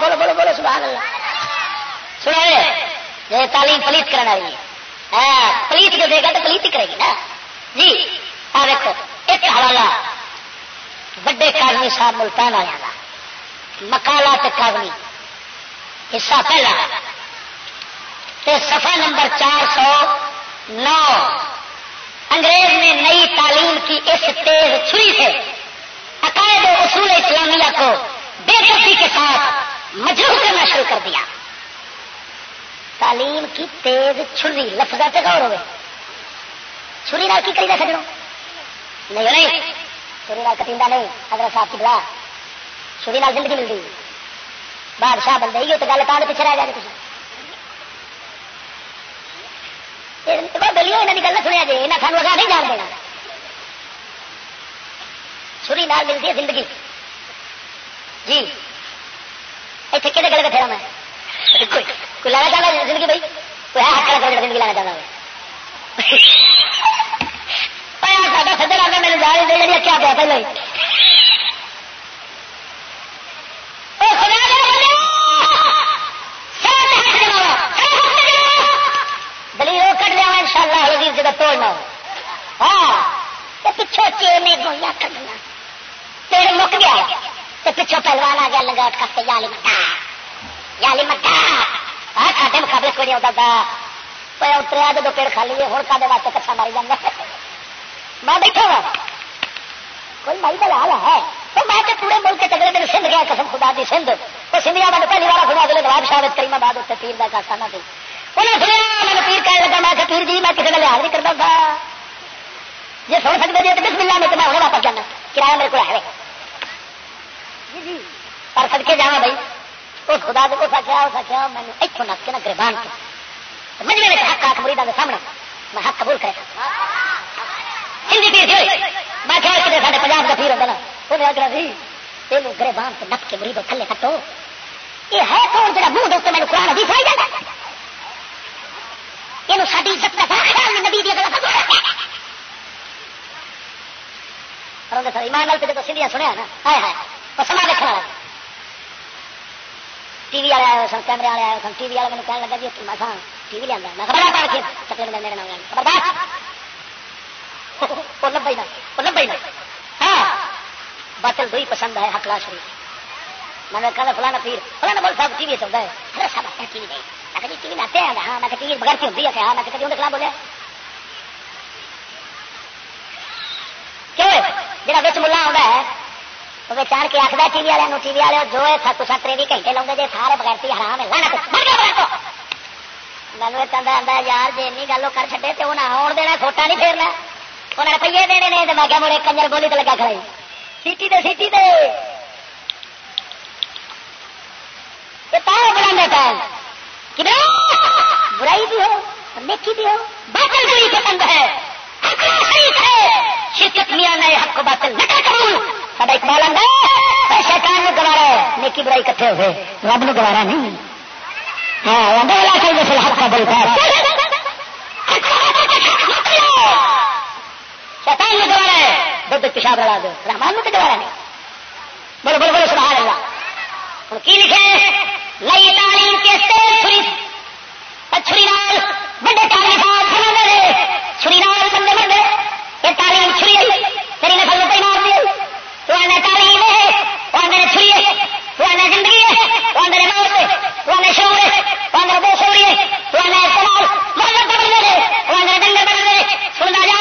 بولو بولو بولو سبحان اللہ سنو تعلیم پلیت کرنے والی ہے۔ ہاں، پلیت جو دے گا تو پلیت ہی کرے گی نا۔ جی آ دیکھو ایک حوالہ۔ بڑے کاغنی صاحب ملتان آیا تھا مکالا کاغنی حصہ پہلا۔ سفا نمبر چار سو نو۔ انگریز نے نئی تعلیم کی اس تیز چھری سے عقائد و اصول اسلامیہ کو بے دفی کے ساتھ مجروح کرنا شروع کر دیا۔ تعلیم کی تیز چھری، لفظ پہ غور ہوئے۔ چھری نال کی کری رکھ سجڑوں نہیں نہیں چھری نال کٹیندا نہیں اگر صاحب کی بلا۔ چھری نال زندگی ملتی بادشاہ بندے ہی تو گل کان پیچھے رہ جائے کچھ بولیے یہاں کی گل سنیا جی یہاں سانو اگا نہیں جان دینا۔ چھری نال ملتی ہے زندگی۔ جی اتنے کہ گل بیٹھا میں؟ کوئی لانا چاہتا زندگی بھائی؟ کوئی ہے حق رکھا زندگی لانا چاہتا ساڈا سجر آتا میرے جا رہی کیا پیا پہلے دلیل وہ کٹ لیا ان شاء اللہ لذیذ جگہ توڑنا ہاں پچھو چینے گویا کٹنا تیرے مک گیا، تو پچھو پہلوان آ گیا لگاٹ کر کے یالی مٹا یالی مٹا ہاں کھاتے مقابلے کوئی نہیں ہوتا تھا۔ اتریا جب پیڑ کھا لیے ہوں واسطے کچھ ماری جانا۔ میں بیٹھا ہوا کوئی مائی کا حال ہے۔ تو میں تو پورے ملک کے تگڑے دن سندھ گیا قسم خدا دی سندھ۔ تو سندھیا میں پہلی بار سنا دے نواب شاہ کریم آباد اتنے پیر کا کاسانہ تھی انہیں سنیا میں پیر کہنے لگا میں پیر جی میں کسی کا لحاظ نہیں کرتا تھا۔ جی سن سکتے جی تو بس ملنا میں تو میں واپس جانا۔ کرایہ میرے کو ہے۔ جی جی۔ پر سڑکے جانا بھائی۔ اس خدا کو سکیا اس آخیا میں اتوں نس کے نہ گربان کے مجھے میرے حق آخ مریدا کے سامنے میں حق قبول کرے ہندی پیر تھی میں کیا کتنے سارے پنجاب کا پیر ہوتا نا وہ آخر سی یہ گربان سے نپ کے مریدو تھلے کٹو یہ ہے کون جا منہ دوست میرے قرآن ابھی سائی جاتا یہ ساری عزت کا خیال نہیں نبی ایمان لال پہ جب سیدھا سنیا نا ہے ہے وہ سما دیکھنے والا ٹی وی والے آئے ہوئے سن، کیمرے والے آئے سن، ٹی وی والے میرے کہنے لگا جی میں ٹی وی لیا میں خبر پڑھ کے چکر میں میرے نام خبردار! (laughs) وہ لبئی نا وہ لبئی نا ہاں باطل دو ہی پسند ہے حقلا شریف میں نے کہا فلانا پیر، فلانا بول صاحب ٹی وی چلتا ہے۔ ارے صاحب ٹی وی نہیں۔ میں جی، ٹی وی لاتے ہیں ہاں میں کہ ٹی وی بغیر کی ہوتی ہے ہاں میں کبھی ان خلاف بولے کیوں؟ جا بچ ملا آتا ہے وہ چار کے آخر ٹی وی والے ٹی وی والے جو ہے سات سات تری گھنٹے لاؤں گے جی سارے بغیر حرام ہے مینو ایک آتا یار جی این گل کر چڈے تو انہیں آن دینا کھوٹا نہیں پھیرنا۔ انہیں روپیے دینے نے میں کیا مڑے کنجر بولی تو لگا کھڑائی سیٹی دے سیٹی دے۔ بنا دیتا برائی بھی ہو، نیکی بھی ہو۔ باطل بھی پسند ہے۔ شرکت میاں نئے حق کو باطل نہ کروں سب اقبال آدھا شیطان نے گوارا ہے۔ نیکی برائی کٹھے ہوئے، رب نے گوارا نہیں۔ ہاں جیسے حق کا بولتا ہے شیطان نے گوارا ہے۔ دودھ پیشاب لڑا دو رحمان نے تو گوارا نہیں۔ بولو بولو بولو، سبحان اللہ۔ ہوں کی لکھے نئی تعلیم کے تیز چھری۔ چھری نال بڑے تعلیم چھری نال بندے بندے۔ یہ تعلیم چھری تیری نسل پہ مار دی تو آنے تعلیم ہے وہ آنے چھری ہے تو آنے زندگی ہے وہ آنے موت ہے تو آنے شور ہے وہ آنے بے شوری ہے تو آنے استعمال مذہب بندے ہے وہ آنے ڈنگر بندے سننا جا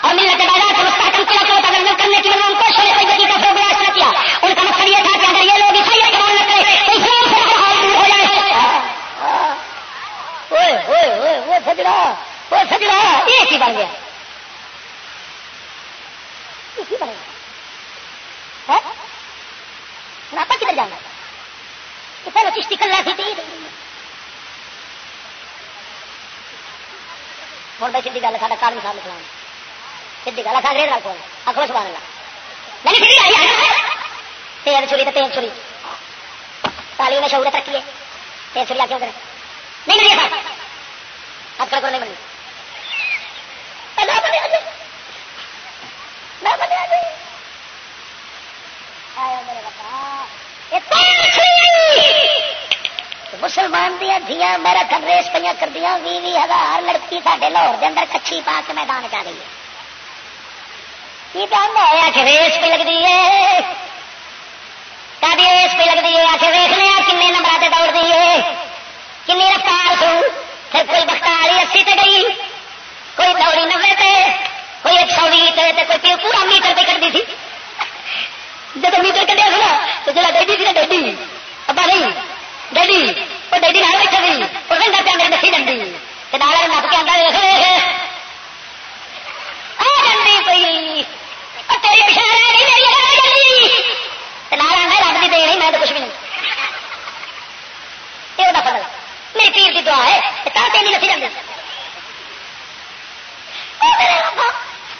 اور ملت بازار کو مستحکم کیا تو تدر کرنے کی میں ان کو شوری کوئی کا پروگرام نہ کیا۔ ان کا مقصد یہ تھا کہ اگر یہ لوگ عیسائی قبول نہ کرے تو اسلام سے حال دور ہو جائے۔ وہ سجڑا وہ سجڑا یہ کی بن گیا۔ آپ کدھر جانا پہلے چشتی کلا سی تھی ہوں بھائی سی گل سا کال مثال لکھنا سی گل آخا گریڈ رکھو آخو سوال لا تین چھری تو تین چھری تعلیم میں شعور ترقی ہے تین چھری آ کیوں کرے نہیں ملی اب کل کو نہیں ملی میں مسلمان دیا دیا میرا گھر ریس پہ کر دیا بھی ہزار لڑکی ساڈے لاہور کے اندر کچھی پا کے میدان چاہ رہی ہے۔ ریس پہ لگتی ہے۔ کدی ریس پہ لگتی ہے؟ آخ ویس لیا کن نمبر سے دوڑ دی ہے۔ کنی رفتار سو پھر کوئی بختار اسی سے گئی۔ کوئی دوڑی نوے پہ کوئی ایک سو بھی کوئی پورا میٹر پہ کر دی تھی جب میٹر کٹیا تھا نا تو جا ڈیڈی تھی نا ڈیڈی، ابا نہیں، ڈیڈی وہ ڈیڈی نہ بیٹھے تھی وہ کہنا پیا میرے نسی جنڈی نال نپ کے آتا دیکھ پی تیری نال رب کی دے میں تو کچھ بھی نہیں۔ یہ پتا میری پیر کی دعا ہے تین نسی جاتے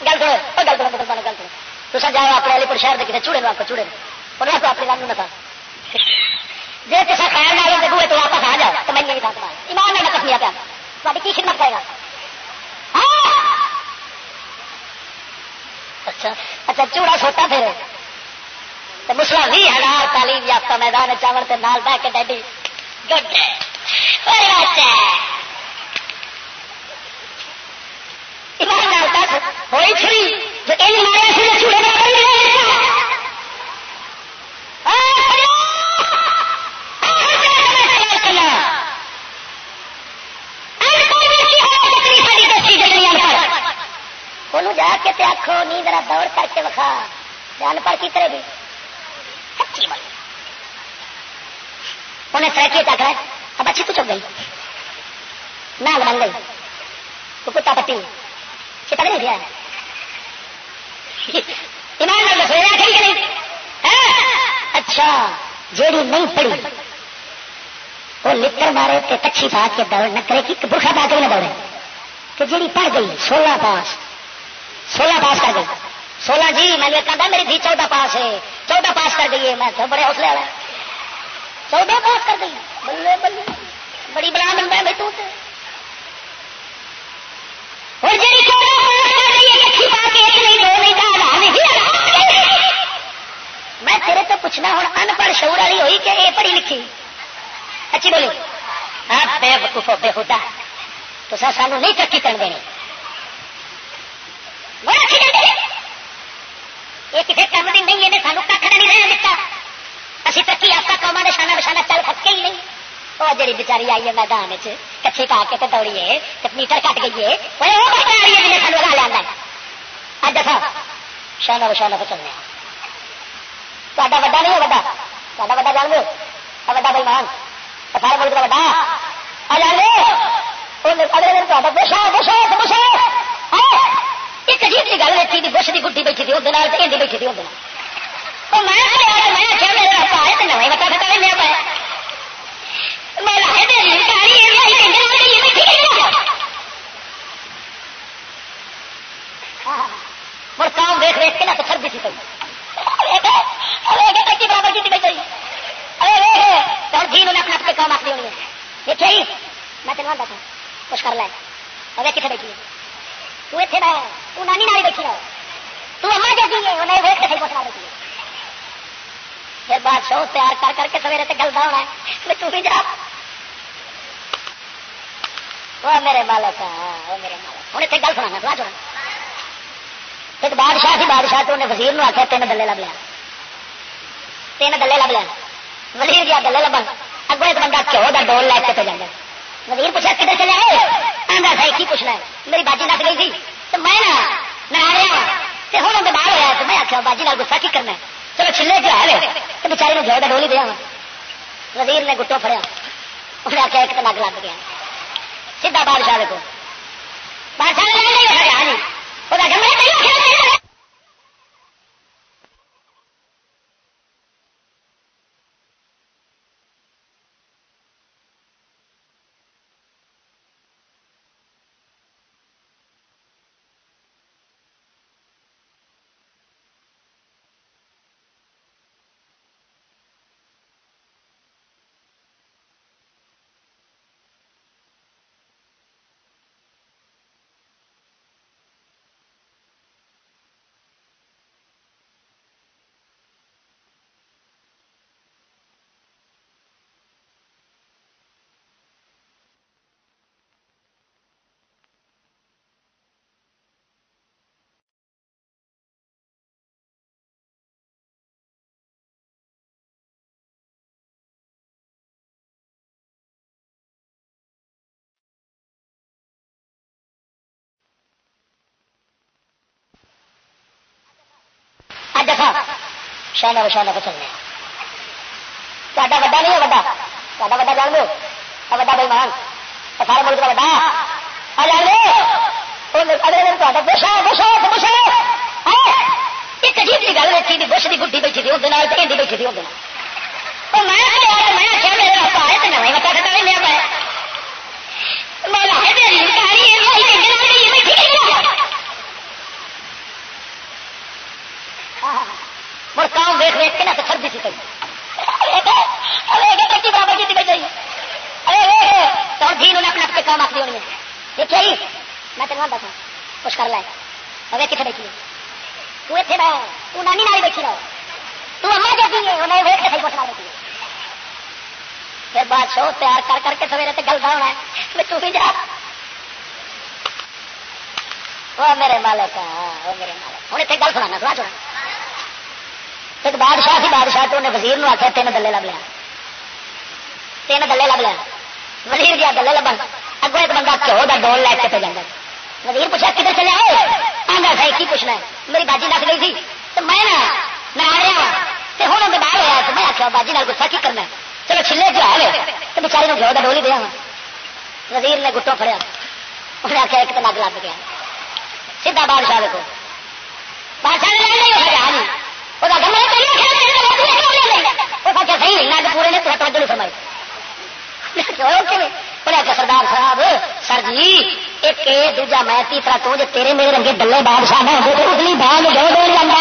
گل سنو گل سنو گل سنو۔ تو جاؤ اپنے علی پور شہر کے کسی چوڑے میں آپ کو چوڑے اور آپ اپنے لانو نہ جی کسی خیال نہ لو تو واپس آ جاؤ تو میں نہیں تھا ایمان نہ کسمیا پیا تاری کی خدمت کرے گا؟ ہاں؟ اچھا اچھا چوڑا سوٹا پھر۔ مسلا بھی ہزار تعلیم یافتہ میدان چاول کے نال بہ کے ڈیڈی۔ گڈ ہوئی چھری جو مارے چوڑے جا کے آخو نہیں ذرا دوڑ کر کے وکھا۔ جان پڑ کی کرے گی انہیں سڑکی چک رہا اب اچھی تو چک گئی۔ نہ بن گئی۔ تو کتا پتی چپک نہیں دیا ایمان دسویا کہ نہیں؟ ہاں؟ اچھا جیڑی نہیں پڑی وہ لکڑ مارے تے کچھی پا کے دوڑ نہ کرے کہ برخا پا کے نہ دوڑے۔ کہ جیڑی پڑ گئی، سولہ پاس سولہ پاس کر گئی۔ سولہ جی میں نے کہا، میری دھی چودہ پاس ہے۔ چودہ پاس کر گئی ہے۔ میں تو بڑے حوصلے والا چودہ پاس کر گئی۔ بلے بلے۔ بڑی بلا بنتا ہے بیٹو میں تیرے تو پوچھنا ہوں ان پڑھ شعور والی ہوئی کہ یہ پڑھی لکھی؟ اچھی بولی۔ ہاں بے وقوف بے خدا۔ تو سر سانو نہیں ترقی کر دینی۔ یہ کسی کام کی نہیں ہے سانو کھ نہیں رہنا دتا۔ اسی ترقی آپ کا قوما نے شانہ بشانہ چل سکے ہی نہیں۔ وہ جی بچاری آئی ہے میدان کچھی پا کے دوڑیے میٹر کٹ گئی ہے۔ سانو لگا لیا اج دسا شانہ بشانہ پہ چلنے تا وا نہیں ہے وا تا وا جان گے وا بلمان سارے ملک کا وا آ جان گے اگلے دن تو بشا بشا بشا ایک عجیب کی گل رکھی بش کی گڈی بیٹھی تھی وہ بیٹھی تھی وہ میں کیا میرے پائے تو نو بتا بتا میرا پایا مر کام دیکھ دیکھ کے نا تو سردی سی پی برابر کی بیٹھی ارے جی انہیں اپنا کام آتی ہونی دیکھے ہی، میں تین آتا تھا۔ کچھ کر لے۔ ابھی کتنے بیٹھی ہے؟ تو اتنے رہ، تو نانی نال بیٹھی رہو تو اما جی ہے، انہیں ویٹ کے پوچھنا بیٹھی پھر بات شو تیار کر کر کے سویرے سے گلتا ہونا ہے۔ تو بھی جا وہ میرے مالک میرے مالک۔ ہوں اتنے گل سنا سنا چھوڑا۔ ایک بادشاہ سی بادشاہ تو انہیں وزیر آخیا تین دلے لب لیا۔ تین دلے لب لیا۔ وزیر گیا دلے لبن اگو ایک بندہ گھیو کا ڈول لے کے پہ جانا وزیر پوچھا کدھر چلے آئے؟ سا کی پوچھنا ہے۔ میری باجی نس گئی تھی تو میں نہ رہا ہاں۔ ہوں اندر باہر ہوا تو میں آخیا باجی نال گسا کی کرنا چلو چلے جو ہے تو بچارے گھیو کا ڈول ہی دیا ہاں۔ وزیر نے گٹو فریا انہیں آخیا ایک تو نگ لگ گیا۔ سیدا بادشاہ کو بادشاہ وہ تھا شہنا بشانا کو چلنا تا وا نہیں ہے وا تا وا جان لو وا بھائی مان سارے ملک کا وا آ جان لو اگلے دن تا ایک عجیب گل کی گڈی بیٹھی تھی اندر بیٹھی تھی اندر میں آخیا تو متا لیا پایا کام دیکھ دیکھ کے نا تو سردی سی کچی برابر کی بیٹھ رہی تو جی انہوں نے اپنا اپنے کام آخری ہونی دیکھا ہی، میں تین آتا تھا کچھ کر لائے ابھی کتنے بیٹھی تو اتنے رہ تو نانی نال بیٹھی رہو۔ تو اما جاتی ہے انہیں ویٹ کے صحیح پوچھنا بیٹھی پھر بادشاہ تیار کر کر کے سویرے گلتا ہونا ہے۔ تو بھی جا۔ وہ میرے مالک وہ میرے مالک ہوں اتنے گل سنا سنا چھوڑا۔ ایک بادشاہ سی، بادشاہ تو انہیں وزیر آخیا تین دلے لب لیا تین دلے لب لیا وزیر گیا دلے لبن اگو ایک بندہ گھو کا ڈول لے کے پہ جانا وزیر پوچھا کدھر چلے آدھا سا کی پوچھنا ہے؟ میری باجی دس گئی تھی تو میں نہ آ رہا تو ہوں اندر باہر ہوا تو میں آخیا باجی نال گسا کی کرنا چلو چلے جو ہے تو بچاری نے گھو کا ڈول ہی دیا وزیر نے گٹوں فریا انہیں آخیا ایک تو لگ لگ گیا سیدا بادشاہ دیکھو بادشاہ نے ہاں جی۔ پورے نے توجہ نہیں فرمائی۔ سردار صاحب، سر جی ایک دوجا میں تیسرا تو جو تیرے میرے رنگے ڈلے بادشاہ اتنی بال جو دے جانا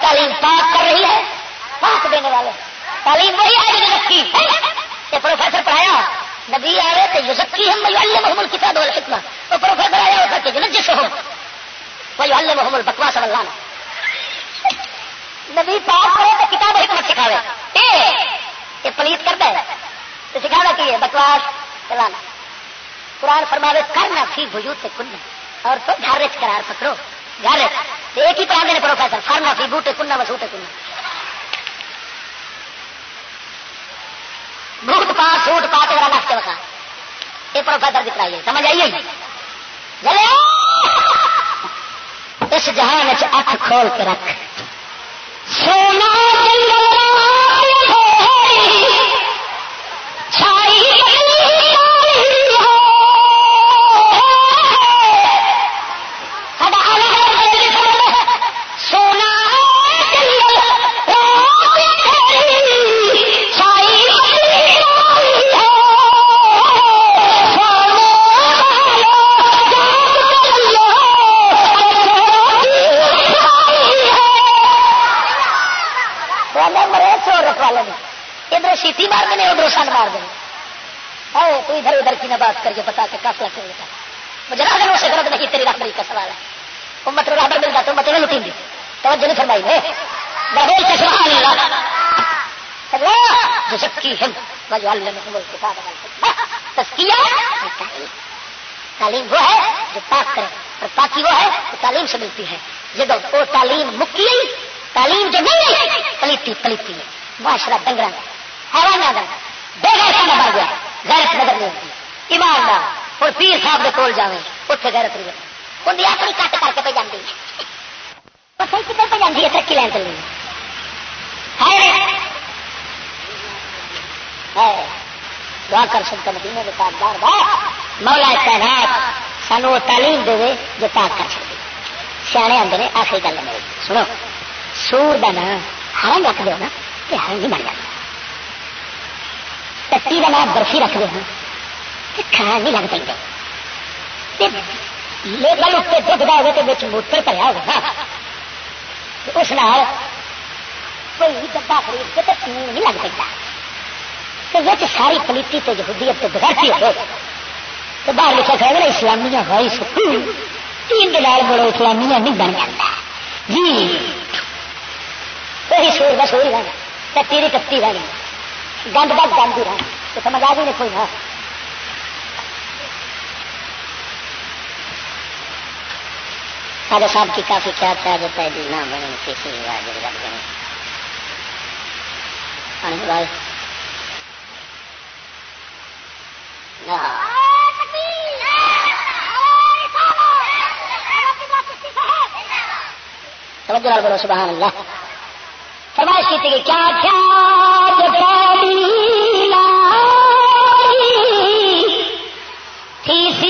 تعلیم پاک کر رہی ہے، پاک دینے والے۔ تعلیم وہی آئے جو رکھی یہ پروفیسر پڑھایا، نبی آئے تو یوزکی ہم اللہ محمد کتاب والحکمہ وہ پروفیسر آیا ہوتا کہ جنت جس ہو۔ وہی اللہ محمد بکواس اللہ نبی پاک کرے تو کتاب حکمت سکھاوے۔ یہ پلیت کرتا ہے۔ تو سکھانا کی ہے؟ بکواس چلانا قرآن فرماوے، کرنا تھی بجوت سے کن۔ اور تو گھر قرار پکڑو۔ گھر ایک ہی پڑھا نے پروفیسر فرنا سی، بوٹے کننا مسوٹے کننا بوٹ پا، سوٹ پا کے ذرا نس کے بکا یہ پروفیسر کی پڑھائی ہے، سمجھ آئیے اس جہان اکھ کھول کے رکھ۔ سونا سیٹی مار دیں ادھر سن مار دیں تو ادھر ادھر کی نہ بات کر کے بتا کے کافلا کر دیتا مجھے راہ سے غلط نہیں، تیری رابطری کا سوال ہے۔ وہ مت رابر ملتا تو مت نہیں لٹیں گی توجہ نہیں فرمائی ہے سوال ہم تعلیم۔ وہ ہے جو پاک کرے۔ اور پاکی وہ ہے جو تعلیم سے ملتی ہے۔ جب وہ تعلیم مکی تعلیم جو نہیں پلیتی پلیتی ہے۔ معاشرہ ڈنگرا حیران نہ بے غیرت نہ بڑھ گیا، غیرت نظر نہیں ہوتی ایماندار اور پیر صاحب کے کول جائیں اتنے غیرت نہیں ہوتی ان اپنی کٹ کر کے پہ جاتی ہے کتنے پہ جاتی ہے؟ ترقی لین چلی۔ دعا کر سکتا مدینے کے ساتھ بار مولا تعینات سانو وہ تعلیم دے جو پاک کر سکتے۔ سیانے آدھے آخری گل میری سنو، سور کا نام ہرنگ رکھ دو نا، کہ ہرنگ ہی بن جاتا۔ ٹٹی کا نام برفی رکھ دو کھان نہیں لگ پہ لیبل اتنے دکھتا ہوگا تو موتر پڑیا ہوگا اس نال کوئی ڈبا خرید کے تو نہیں لگ پہ تو ساری پلیتی تو یہودیت تو بغیر ہو تو باہر لکھا کھڑے گا اسلامیہ ہائی سکول تین دلال بڑو اسلامیہ نہیں بن جاتا جی۔ وہی سور بس وہی رہنا۔ تیری کتی رہنی گند بس گند ہی رہنا تو سمجھ آ گئی نہیں کوئی ہاں؟ نہ خاجہ صاحب کی کافی کیا تھا جو پہلی نہ بنے، کسی واجب رب بنے توجہ بولو، سبحان اللہ۔ فرمائشی کی کیا کیا تھی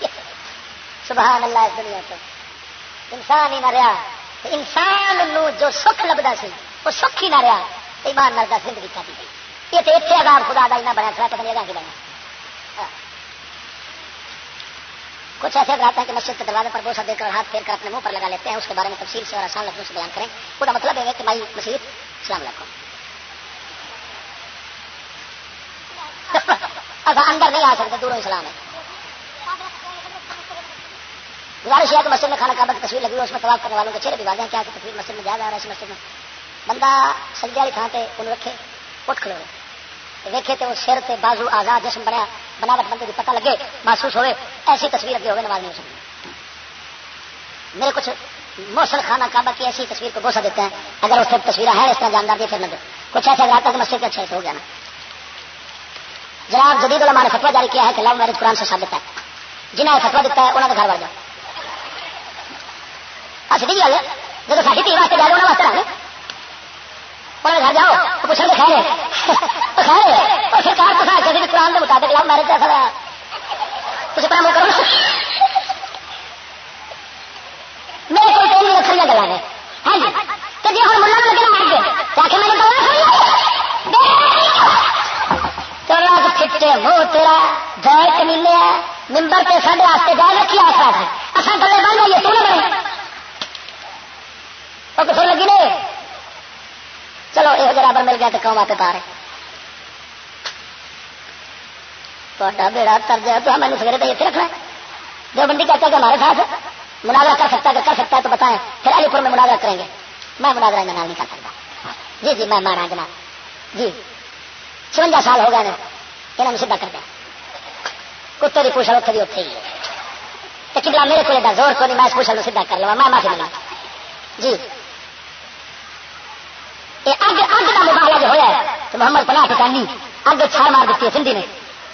کیا سبحان اللہ اس دنیا تو۔ انسان ہی نہ رہا۔ انسان نو جو سکھ لبدا سی وہ سکھ ہی نہ رہا۔ ایمان نال زندگی کاٹی گئی۔ یہ تو اتنے آگار خدا کا بنیا تھا پتہ نہیں بنیا ہاں۔ کچھ ایسے رہتا ہے کہ مسجد کے دروازے پر بوسا دے کر ہاتھ پھیر کر اپنے منہ پر لگا لیتے ہیں، اس کے بارے میں تفصیل سے اور آسان لفظوں سے بیان کریں۔ پورا مطلب ہے کہ مائی مسیح، السلام علیکم۔ (laughs) اندر نہیں آ سکتے دوروں اسلام ہے۔ گزارش ہے کہ مسجد میں کھانا کعبہ کی تصویر لگی ہوئی اس میں طواف کرنے والوں کے چہرے بھی واضح کیا کہ تصویر مسجد میں جا رہا ہے، اس مسجد میں؟ بندہ سجدے والی تھان ان رکھے، اٹھ کھلو۔ ویکھے تو سر سے بازو آزاد جسم بنیا، بناوٹ بندے کی پتہ لگے، محسوس ہوئے، ایسی تصویر اگے ہوگی نواز نہیں ہو سکتی میرے کچھ موسل خانہ کعبہ کی ایسی تصویر کو بوسا دیتے ہیں، اگر اس تصویر ہیں، اس طرح جاندار دی پھر نہ دے۔ کچھ ایسا لگتا ہے کہ مسجد کے اچھا ہو گیا نا۔ جناب جدید علماء نے فتوا جاری کیا ہے کہ لو میرج قرآن سے ثابت ہے۔ جنہیں فتوا دیتا ہے انہوں نے گھر بڑھ جاؤ سیدھی گل ہے جب ساری تھی، واسطے جا رہے واسطے رہے گھر جاؤ، تو پوچھیں گے خیر خیر اور سرکار پتا کہ قرآن کے مطابق لو میرج ایسا رہا کچھ کام کرو میرے کو تین لکھری گلا نے ہاں جی, جی تو جی ہوں ملا لگے مار گئے تاکہ میں نے چلا چھٹے منہ تیرا، جائے کمیلے ممبر کے سارے واسطے جائے رکھی آسرا ہے اصل گلے بن گئی تو نہ بنے۔ اور کسے لگی نے؟ چلو یہ برابر مل گیا تو قوم آپ پا رہے۔ تو بیڑا تر جائے، تو میں سویرے تو اتنے رکھنا جو بندی کہتا ہے کہ ہمارے ساتھ مناظرہ کر سکتا ہے کر سکتا ہے تو بتائیں۔ پھر علی پور میں مناظرہ کریں گے۔ میں مناظرہ نام نہیں کر سکتا۔ جی جی میں مارا جناب۔ جی چونجا سال ہو گئے یہاں نے سیدھا کر دیا کتے کی پوچھل اتنے بھی اتنے ہی ہے۔ کبلا میرے کو زور کو نہیں میں اس پوچھل سیدھا کر لوا میں معافی ملا جی۔ اگ اگ کا مقابلہ جو ہوا ہے، تو محمد پناہ ٹکانی اگ چھال مار دیتی ہے سندھی نے۔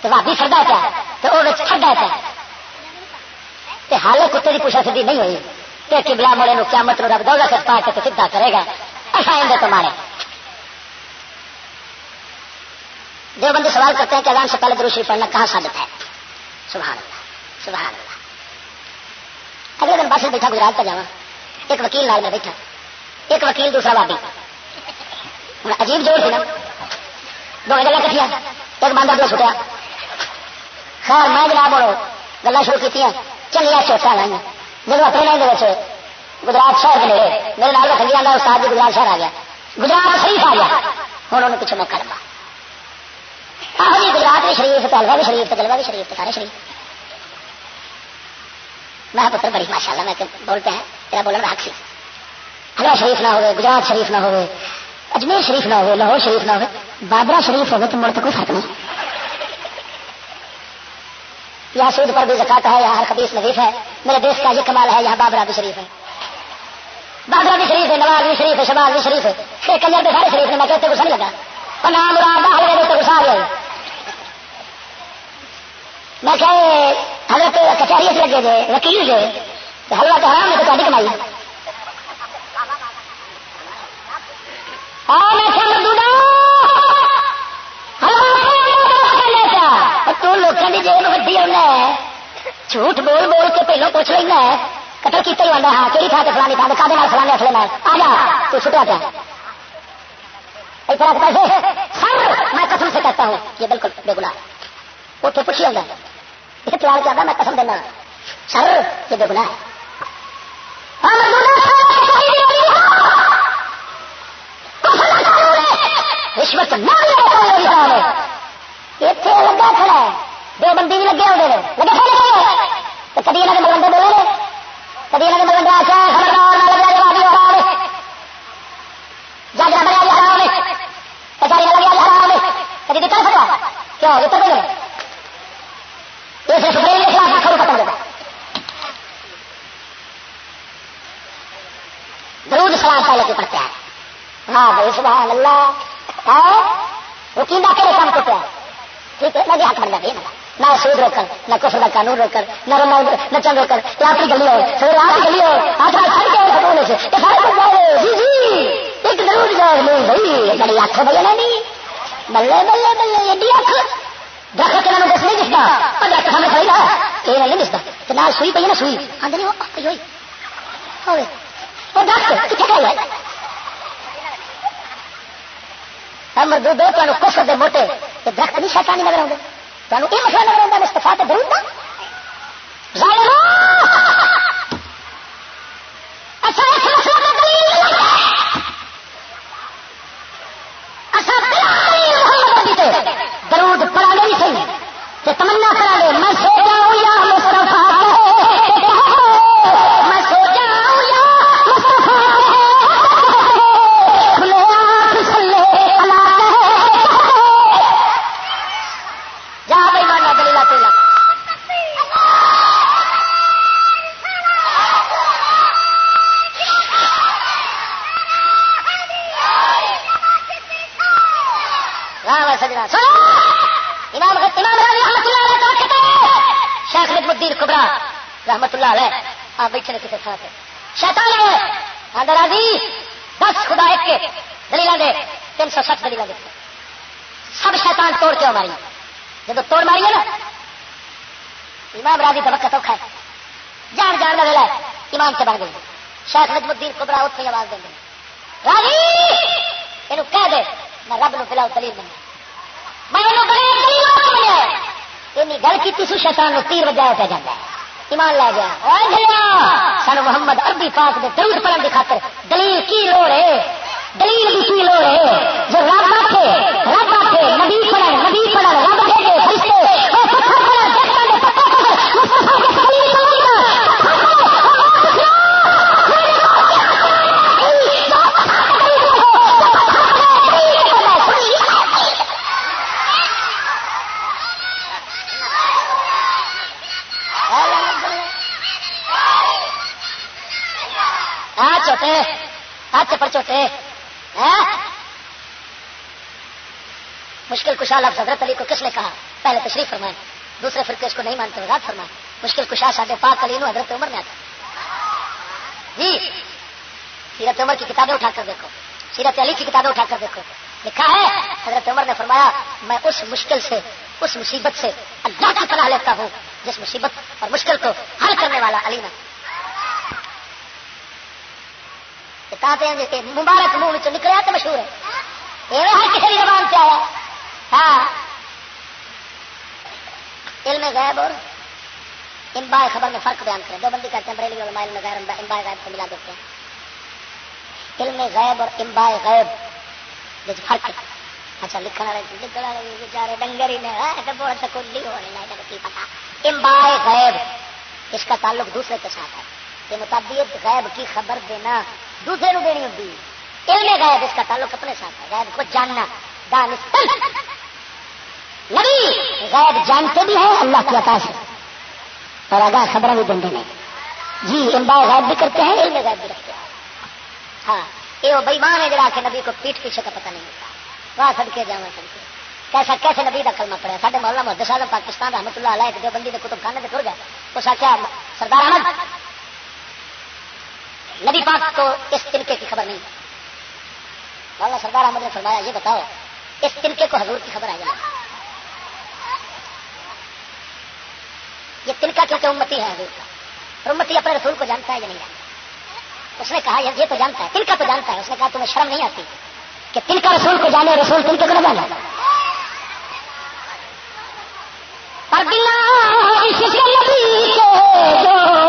تو بھابی فردا پیا، تو وہ کھڈا پیا۔ حالے کتے کی پوچھا سیدھی نہیں ہوئی۔ تو کبلا مڑے نو قیامت رب دو لکھ پا کے سیدھا کرے گا۔ ایسا اندر تو مارے۔ جو بندے سوال کرتے ہیں کہ اذان سے پہلے دروشی پڑھنا کہاں ثابت ہے؟ سبحان اللہ سبحان اللہ۔ اگلے دن بس بیٹھا، گجرات کا جانا ایک وکیل لال میں بیٹھا۔ ایک وکیل دوسرا بابی عجیب جوڑ تھی نا۔ دو گلا کٹیا ایک باندھا دو چھٹیا خیر، میں جناب بولو گلا شروع کی چلیا چوٹا لائی جب اپنے نہیں گجرات شہر کے نیڑے، میرے نال کھلی آتا استاد جی گجرات شہر آ گیا۔ گجرات شریف آ گیا۔ ہوں انہوں نے پیچھے موقع لگا آ جی گجرات بھی شریف تلوا بھی شریف تلوا بھی شریف، سارے شریف۔ میں پتر، بڑی ماشاء اللہ میں بولتے ہیں تیرا بولنے کا حق سی۔ ہلا شریف نہ ہوئے، گجرات شریف نہ ہوئے۔ اجمیر شریف نہ ہو، لاہور شریف نہ ہو بابرا شریف ہوگا تو مڑ تو کوئی فرق نہیں۔ یہاں سود پر بھی زکات ہے، یہاں ہر خبیص نظیف ہے۔ میرے دیش کا یہ کمال ہے، یہاں بابرا بھی شریف ہے۔ بابرا بھی شریف ہے، نواز بھی شریف ہے شباز بھی شریف ہے۔ پھر کنجر بھی سارے شریف ہے میں کہتے کچھ نہیں لگا۔ اور نام مراد حلوے دیتے کچھ آ گئے میں کہ حضرت کچہری سے لگے جائے وکیل جو حلوہ تو حرام ہے تو تاری کمائی جھوٹ بول بول کے پہلو پوچھ لینا ہے۔ قتل کیتے ہی ہاں کہڑی تھا فلانی تھا کدے فلانے اصل میں آ جا، تو چھٹا کیا سر، میں قسم سے کہتا ہوں۔ یہ بالکل بے گنا اتنے پوچھی ہوگا اسے تیار کیا میں قسم دینا۔ سر، یہ بے گنا رشوت اتنے لگا کھڑا ہے۔ دو بندی بھی لگے ہوئے لگے کھڑے تو کدی یہاں کے ملنڈے بولے نے؟ کدی یہاں کے ملنڈے آ خبردار نہ لگا جواب ہی حرام جج نہ بنیا حرام کچہری نہ لگیا حرام کدی دکھا سکا؟ کیوں؟ یہ تو بولے یہ سپریم کے خلاف کھڑو ختم ہوگا درود سلام پہلے کی پڑھتے ہیں؟ ہاں بھائی، سبحان اللہ۔ ہاں؟ وکیلا کہڑے کام کو پیا ٹھیک ہے، میں حق بن جاتی ہے نہ سود روکر نہ کفر کا قانون روکر نہ رما نچن روکر یا اپنی گلی ہو پھر آپ کی گلی ہو آج کل جی جی۔ ایک ضرور جاؤ، نہیں بھائی بڑی آخ بھائی نہیں بلے بلے بلے ایڈی آخ درخت کے دس نہیں دستا۔ اور درخت سامنے کھڑی رہا یہ نہیں دستا۔ تو نہ سوئی پی نا سوئی۔ آدھے نہیں، وہ درخت کتنے ہے۔ مردو دو تمہیں کفر دے موٹے یہ درخت نہیں شیطانی نظر آؤں تمہیں یہ مسئلہ نظر آتا مستفا تو ضرور اچھا درود پڑا نہیں صحیح تمنا کرا لے میں سوچا الدین کبرا، رحمت اللہ علیہ، آپ بیٹھے کسی تھا سے شیطان ہے آدھا راضی بس خدا ایک کے، دلیل دے تین سو سٹھ دلیل دے سب شیطان توڑ کے ماری جب توڑ ماری ہے نا۔ امام راضی کا وقت اوکھا ہے۔ جان جان کا ویلا امام سے بن گئی۔ شیخ نجم الدین کبرا اتنے آواز دیں گے راضی! یہ کہہ دے، میں رب نو پلاؤ دلیل بنیا میں گل کی سو شیطان نو تیر وجایا پہ جاتا ہے ایمان لے گیا سن محمد عربی پاک دے درود پڑھن کی خاطر دلیل کی لوڑ ہے دلیل کی لوڑ ہے جو رب آخے رب آخے نبی پڑھے نبی ہاتھ چھوٹے۔ ہاتھ چپڑ چھوٹے۔ ہاں؟ مشکل کشا لفظ حضرت علی کو کس نے کہا؟ پہلے تشریف فرمائے دوسرے فرقے اس کو نہیں مانتے وزاد فرمائے مشکل کشا ساڈے پاک علی نو حضرت عمر نے آتا۔ جی سیرت عمر کی کتابیں اٹھا کر دیکھو۔ سیرت علی کی کتابیں اٹھا کر دیکھو۔ لکھا ہے، حضرت عمر نے فرمایا، میں اس مشکل سے، اس مصیبت سے اللہ کی پناہ لیتا ہوں، جس مصیبت اور مشکل کو حل کرنے والا علی نے مبارک منہ نکلیا تو مشہور ہے۔ یہ ہر کسی زبان سے آیا۔ ہاں۔ علم غیب اور امبا خبر میں فرق بیان کریں۔ دو بندی کہتے ہیں بریلی علماء علم غیر امبا غیب کو ملا دیتے ہیں۔ علم غیب اور امبا غیب جس فرق ہے۔ اچھا لکھن والے لکھن والے بیچارے ڈنگر ہی ہاں، نے بہت سکولی ہونے کی پتا۔ امبا غیب، اس کا تعلق دوسرے کے ساتھ ہے۔ یہ مطابق غیب کی خبر دینا دوسرے کو دینی ہوتی ہے علم غیب، اس کا تعلق اپنے ساتھ ہے۔ غیب کو جاننا دانستان نبی، غیب جانتے بھی ہیں، اللہ کی عطا سے۔ اور آگاہ خبریں بھی دیں نہیں۔ جی امبا غیب بھی کرتے ہیں، علم غیب بھی رکھتے ہیں۔ ہاں یہ وہ بےمان ہے جڑا کے نبی کو پیٹ پیچھے کا پتہ نہیں ملتا واہ سڑکے جا سڑکے کیسا، کیسے نبی کا کلمہ پڑا سارے مولا محدود صاحب پاکستان رحمت اللہ علیہ جو بندی کے کتب خانے سے ٹر گئے۔ اس آخیا سردار احمد نبی پاک کو اس تنکے کی خبر نہیں۔ مولانا سردار احمد نے فرمایا، یہ بتاؤ، اس تنکے کو حضور کی خبر آئی یہ تنکا کیونکہ امتی ہے حضور کا؟ اور امتی اپنے رسول کو جانتا ہے یا نہیں جانتا؟ اس نے کہا، یہ تو جانتا ہے، تنکا تو جانتا ہے۔ اس نے کہا، تمہیں شرم نہیں آتی کہ تنکا رسول کو جانے، رسول تنکے کو نہ جانا پر بنا پڑھتے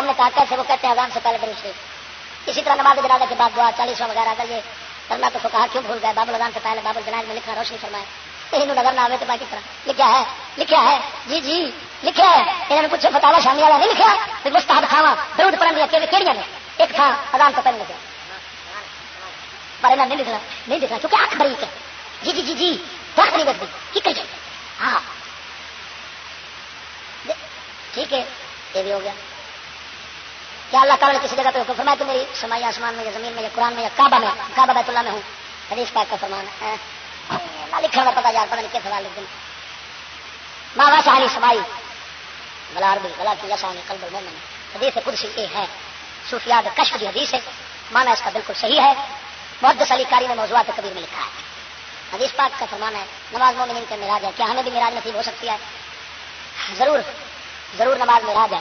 بھی نے کہا کیسے وہ کہتے ہیں اذان سے پہلے درود شریف۔ اسی طرح نماز جنازہ کے بعد دعا، چالیسواں وغیرہ اگر یہ کرنا تو کہا کیوں بھول گئے؟ بابل اذان سے پہلے بابل جناز میں لکھنا روشنی فرمائے۔ یہ نظر نہ آئے تو باقی طرح۔ لکھا ہے لکھا ہے جی جی لکھا ہے۔ انہوں نے پوچھو فتوا شامی والا نہیں لکھا پھر مستحب کھاوا درود پڑھن دیا کہڑی نے؟ ایک تھا اذان سے پہلے لکھا پر انہیں نہیں لکھنا نہیں لکھنا، کیونکہ آنکھ بریک ہے۔ جی جی جی جی درخت نہیں بچتی، کی کریے؟ ہاں۔ ٹھیک ہے، یہ بھی ہو گیا۔ کیا اللہ تعالیٰ نے کسی جگہ پہ حکم فرمایا کہ میری سمائی آسمان میں یا زمین میں یا قرآن میں یا کعبہ میں، کعبہ بیت اللہ میں ہوں۔ حدیث پاک کا فرمان ہے۔ نہ لکھا ہوا پتا یار، پتا نہیں کیا سوال لکھ دیں ماں ویسا علی سمائی۔ بلا عربی بلا کی یسانی قلب المومن حدیث قدسی یہ ہے۔ صوفیات کشف کی حدیث ہے۔ مانا اس کا بالکل صحیح ہے۔ محدث علی کاری نے موضوعات کبیر میں لکھا ہے۔ حدیث پاک کا فرمان ہے۔ نماز مومنین کے مراج ہے کیا ہمیں بھی مراج نصیب ہو سکتی ہے؟ ضرور ضرور نماز مراج ہے۔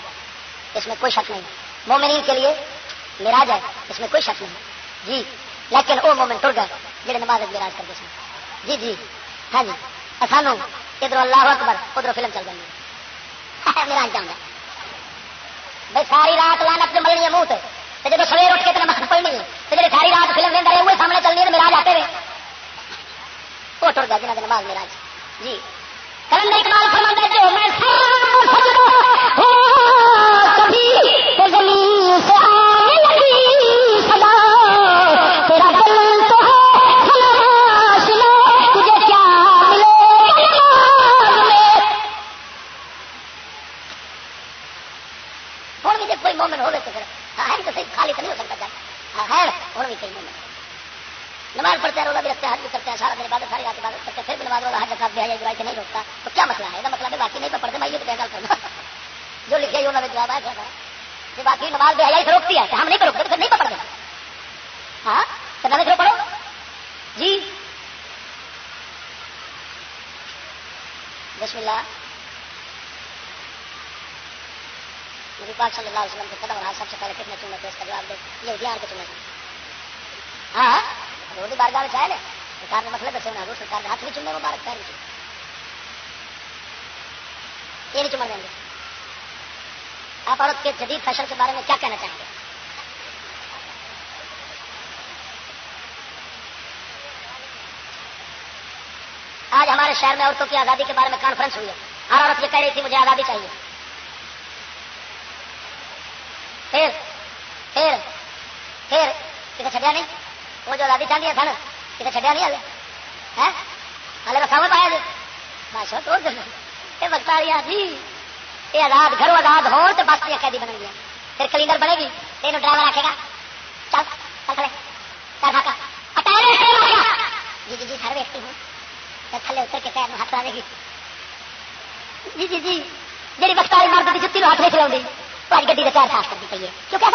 اس میں کوئی شک نہیں۔ ہے مومنین کے لیے مراج ہے، اس میں کوئی شک نہیں۔ جی لیکن وہ مومن ٹر گئے جہے نماز مراج کرتے سن جی جی۔ ہاں جی۔ سانو ادھر اللہ اکبر، ادھر فلم چل جائیں جائے (laughs) مراج جانا بھائی، ساری رات لانت میں ملنی ہے منہ تو جب سویر اٹھ کے تو نماز پڑھنی ہے۔ تو جی ساری رات فلم لینا رہے ہوئے سامنے چلنی ہے مراج آتے رہے (laughs) وہ ٹر گیا جنہیں نماز مراج جی۔ کرن اقبال فرماتا جو میں مومن ہوگا تو پھر ہے تو صحیح خالی تو نہیں ہو سکتا ہاں ہے ہوں بھی کوئی مومن۔ نماز پڑھتے ہیں، روزہ بھی رکھتے ہیں، حج بھی کرتے ہیں، سارا دن عبادت، ساری رات عبادت کرتے ہیں، پھر بھی نماز روزہ، حج رکھا بے برائی سے نہیں روکتا۔ تو کیا مسئلہ ہے؟ یہ مطلب ہے باقی نہیں تو پڑھتے، میں یہ تو گل کرنا (laughs) جو لکھے ہی انہوں نے جواب ہے۔ کہ باقی نماز بے حیائی سے روکتی ہے۔ کہ ہم نہیں روکتے، تو پھر نہیں پڑھ دینا ہاں؟ تو نماز پڑھو۔ جی۔ بسم اللہ۔ نبی پاک صلی اللہ علیہ وسلم کے قدم رہا سب سے پہلے کتنے چننے تھے، اس کا جواب دے، یہ دھیان کے چننے تھے۔ ہاں،, ہاں روزی بارگاہ میں چاہے سرکار نے مسئلے دسے حضور سرکار نے ہاتھ بھی چننے مبارک پیر بھی یہ نہیں چمڑ دیں گے آپ عورت کے جدید فیشن کے بارے میں کیا کہنا چاہیں گے؟ آج ہمارے شہر میں عورتوں کی آزادی کے بارے میں کانفرنس ہوئی ہے۔ ہر عورت یہ کہہ رہی تھی، مجھے آزادی چاہیے۔ پھر پھر پھر کتنے چڈیا نہیں؟ وہ جو آزادی چاہیے سن کتنے چڈیا نہیں ہلے ہلے رکھا میں پایا جی۔ بادشاہ تو یہ وقت آ جی۔ یہ آزاد گھروں آزاد ہو تو بس دیا قیدی بن گیا۔ پھر کلینر بنے گی تین ڈرائیور آکے گا۔ چل چل کھڑے۔ چل کھا جی جی جی سر ویکتی ہوں۔ تھلے اتر کے پیر ہاتھ آئے گی۔ جی جی جی۔ جی وقت والی مرد کی جتی ہاتھ لے نہیں چلاؤں تو آج گڈی کا چار صاف کرنی چاہیے کیونکہ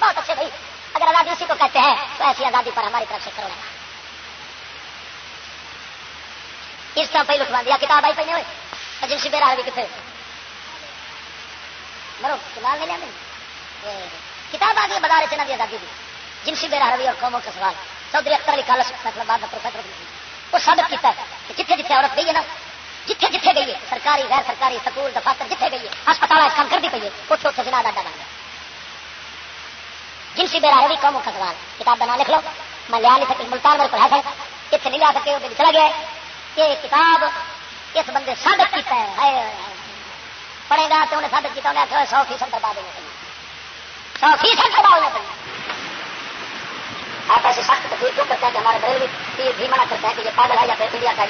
بہت اچھے بھائی۔ اگر آزادی اسی کو کہتے ہیں، تو ایسی آزادی پر ہماری طرف سے کرو اس طرح پہ لٹوا دیا، کتاب آئی پہنے ہوئے؟ جنسی بے رہا کتنے؟ مرو کتاب نہیں لیا کتاب آ گئی بازار چنا دی آزادی کی جنسی بے رہا اور قوموں کا سوال۔ چودھری اختر علی کالس فیصلہ مطلب باد پروفیسر وہ ثابت کیتا ہے کہ جتنے جتنے عورت گئی ہے نا جتنے جتنے گئی ہے، سرکاری غیر سرکاری سکول، دفاتر جتنے گئی ہے، ہسپتال کام کر دی پی ہے اتنے اتنے جناد اڈا بن گیا۔ جنسی بے رہا قوموں کا سوال۔ کتاب کا نام لکھ لو۔ میں لیا نہیں سکی ملتان میرے پڑھا سکتا اتنے نہیں لیا سکے وہ چلا گیا یہ کتاب اس بندے ثابت کیتا ہے۔ پڑھے گا تو انہیں ثابت کیا انہیں سو فیصد برباد ہونے پڑی سو فیصد برباد ہونے پڑی آپ ایسی سخت تکلیف کیوں کرتے ہیں کہ ہمارے بریلوی پیر بھی منع کرتے ہیں کہ یہ پاگل ہے یا پھر انڈیا کا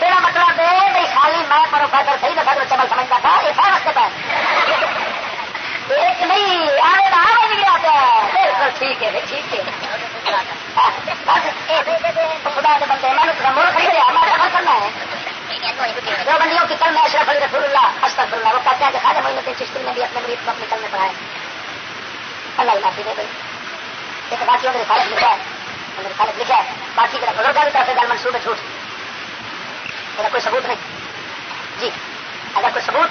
میرا مطلب ہے بھائی خالی میں پروفیسر صحیح دفعہ جو چمل سمجھتا تھا، یہ سارا وقت ہے۔ ایک نہیں آنے کا آنے بھی آتا ہے۔ بالکل ٹھیک ہے ٹھیک ہے۔ خدا کے بندے، میں نے مور خرید لیا ہمارا سفر کرنا ہے۔ دو بندیوں کی کل میں اشرف علی رسول اللہ، استغفر اللہ، وہ کہتے ہیں کہ خاجہ مہینہ دن چشتی نے بھی اپنے مریض کو اپنے کل میں پڑھائے۔ اللہ ہی معافی دے گئی ایک باقی میرے خالد لکھا ہے میرے خالد لکھا ہے باقی میرا بزرگ کی طرف سے گل منصوبے چھوٹ میرا کوئی ثبوت نہیں جی اگر کوئی ثبوت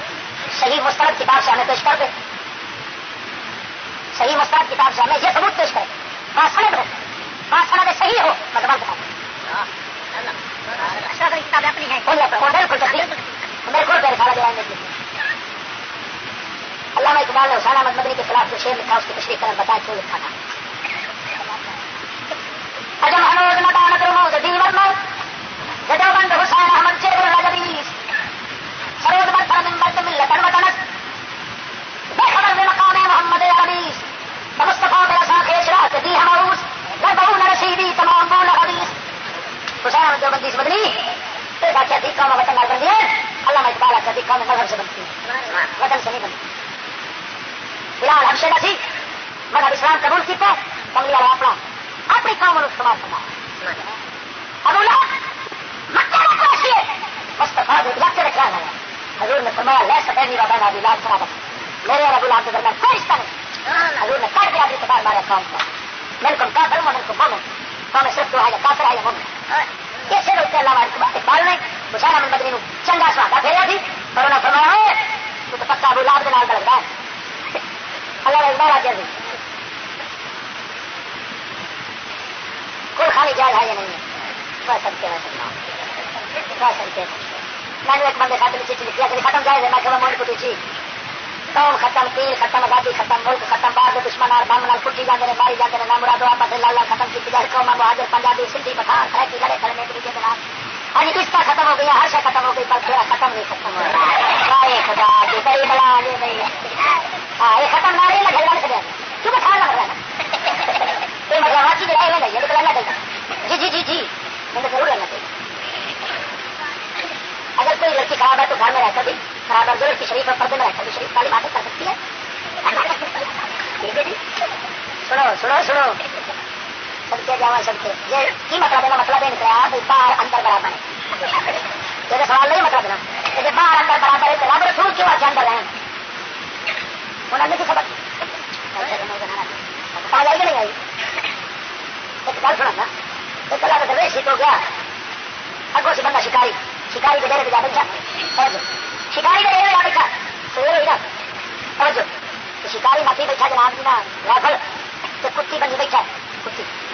صحیح مسترد کتاب سے ہمیں پیش کر دے صحیح مسترد کتاب سے ہمیں یہ ثبوت پیش کرے بات سمجھ ہو بات سمجھ صحیح ہو میں دوبارہ بتا اپنی ہے بالکل میرے کو میرے سارا جو علامہ اقبال نے حسین احمد مدنی کے خلاف جو شیر لکھا، اس کی تشریح کر بتایا کیوں لکھا تھا؟ اجم ہنوز ندا نگر موز دیور مر جدو بند حسین احمد چیر رجبیس سروز بر فرم مرد ملتن وطنس بے خبر بے مقام محمد عربیس بمصطفیٰ بلا ساخ اشراق دی ہماروس گربہون رسیدی، تمام بول حدیث۔ حسین احمد جو بندیس مدنی ایک آچا دی قوم وطن نال بندی ہے علامہ اقبال آچا دی قوم مذہب سے بنتی ہے وطن سے نہیں بنتی بلال ہمشے کا سی مذہب اسلام قبول کیا کملی والا اپنا، اپنی قوم کو استعمال کرنا ابولا مکہ میں پیش ابو مستفا لگتے رکھا ہے حضور نے فرمایا، لے سفید بابا نادی لال سرابت میرے اور ابو لال کے درمیان کوئی رشتہ نہیں۔ حضور نے کر دیا اپنی کتاب مارے قوم کو مل کو کافر مل کو مومن قوم صرف دو ہے، کافر ہے مومن۔ یہ صرف اللہ اقبال نے حسین احمد بدری چنگا سواگا پھیرا تھی اور انہوں نے فرمایا تو پکا ابو لال کے نال لگتا ہے اللہ اقبال آ جائے کوئی خالی جائز ہے یا نہیں؟ ہے سب کے سب کے میں نے ایک بندے خاطر میں چیز لکھا کہ ختم جائے میں کہ موڑ کو چی قوم ختم، تیر ختم، آزادی ختم، ملک ختم، بعد دشمن اور بم نال کٹی جاتے ہیں ماری جاتے ہیں نام مراد آپ لالا ختم کی جائے قوم مہاجر پنجابی سندھی پٹھان ہے کہ لڑے کھڑے ایک کے نام ہر اس ختم ہو گیا، ہر شے ختم ہو گئی، پر تیرا ختم نہیں ختم ہو رہا ہے خدا کی بڑی بلا یہ نہیں ہاں یہ ختم نہ رہی لگے لڑ سکے کیوں کھانا لگ رہا ہے؟ یہ مطلب ہر چیز رہے نہیں یہ تو لڑنا چاہیے جی جی جی جی۔ مجھے ضرور لڑنا چاہیے اگر کوئی لڑکی خراب ہے تو گھر میں رہ کر بھی، خراب ہے جو لڑکی شریف ہے پردے میں رہ کر بھی، شریف والی باتیں کر سکتی ہے۔ (laughs) ٹھیک ہے جی۔ سنو سنو سنو۔ یہ کی مطلب ہے مطلب یہ نکلا مطلب بھائی باہر اندر برابر۔ ہے یہ سوال نہیں مطلب نا۔ باہر اندر برابر ہے رب رسول کیوں آج اندر انہوں نے سبق آ جائے گی نہیں آئی؟ ایک گل سنا نا۔ ایک گیا۔ اگوں سے بندہ شکاری شکاری کے ڈیرے پہ جا بیٹھا۔ شکاری کے ڈیرے پہ جا بیٹھا۔ سویر ہوئی نا۔ توجہ شکاری نتی بیٹھا جناب جی نا رائفل تو کتی بنی بیٹھا۔ کتی۔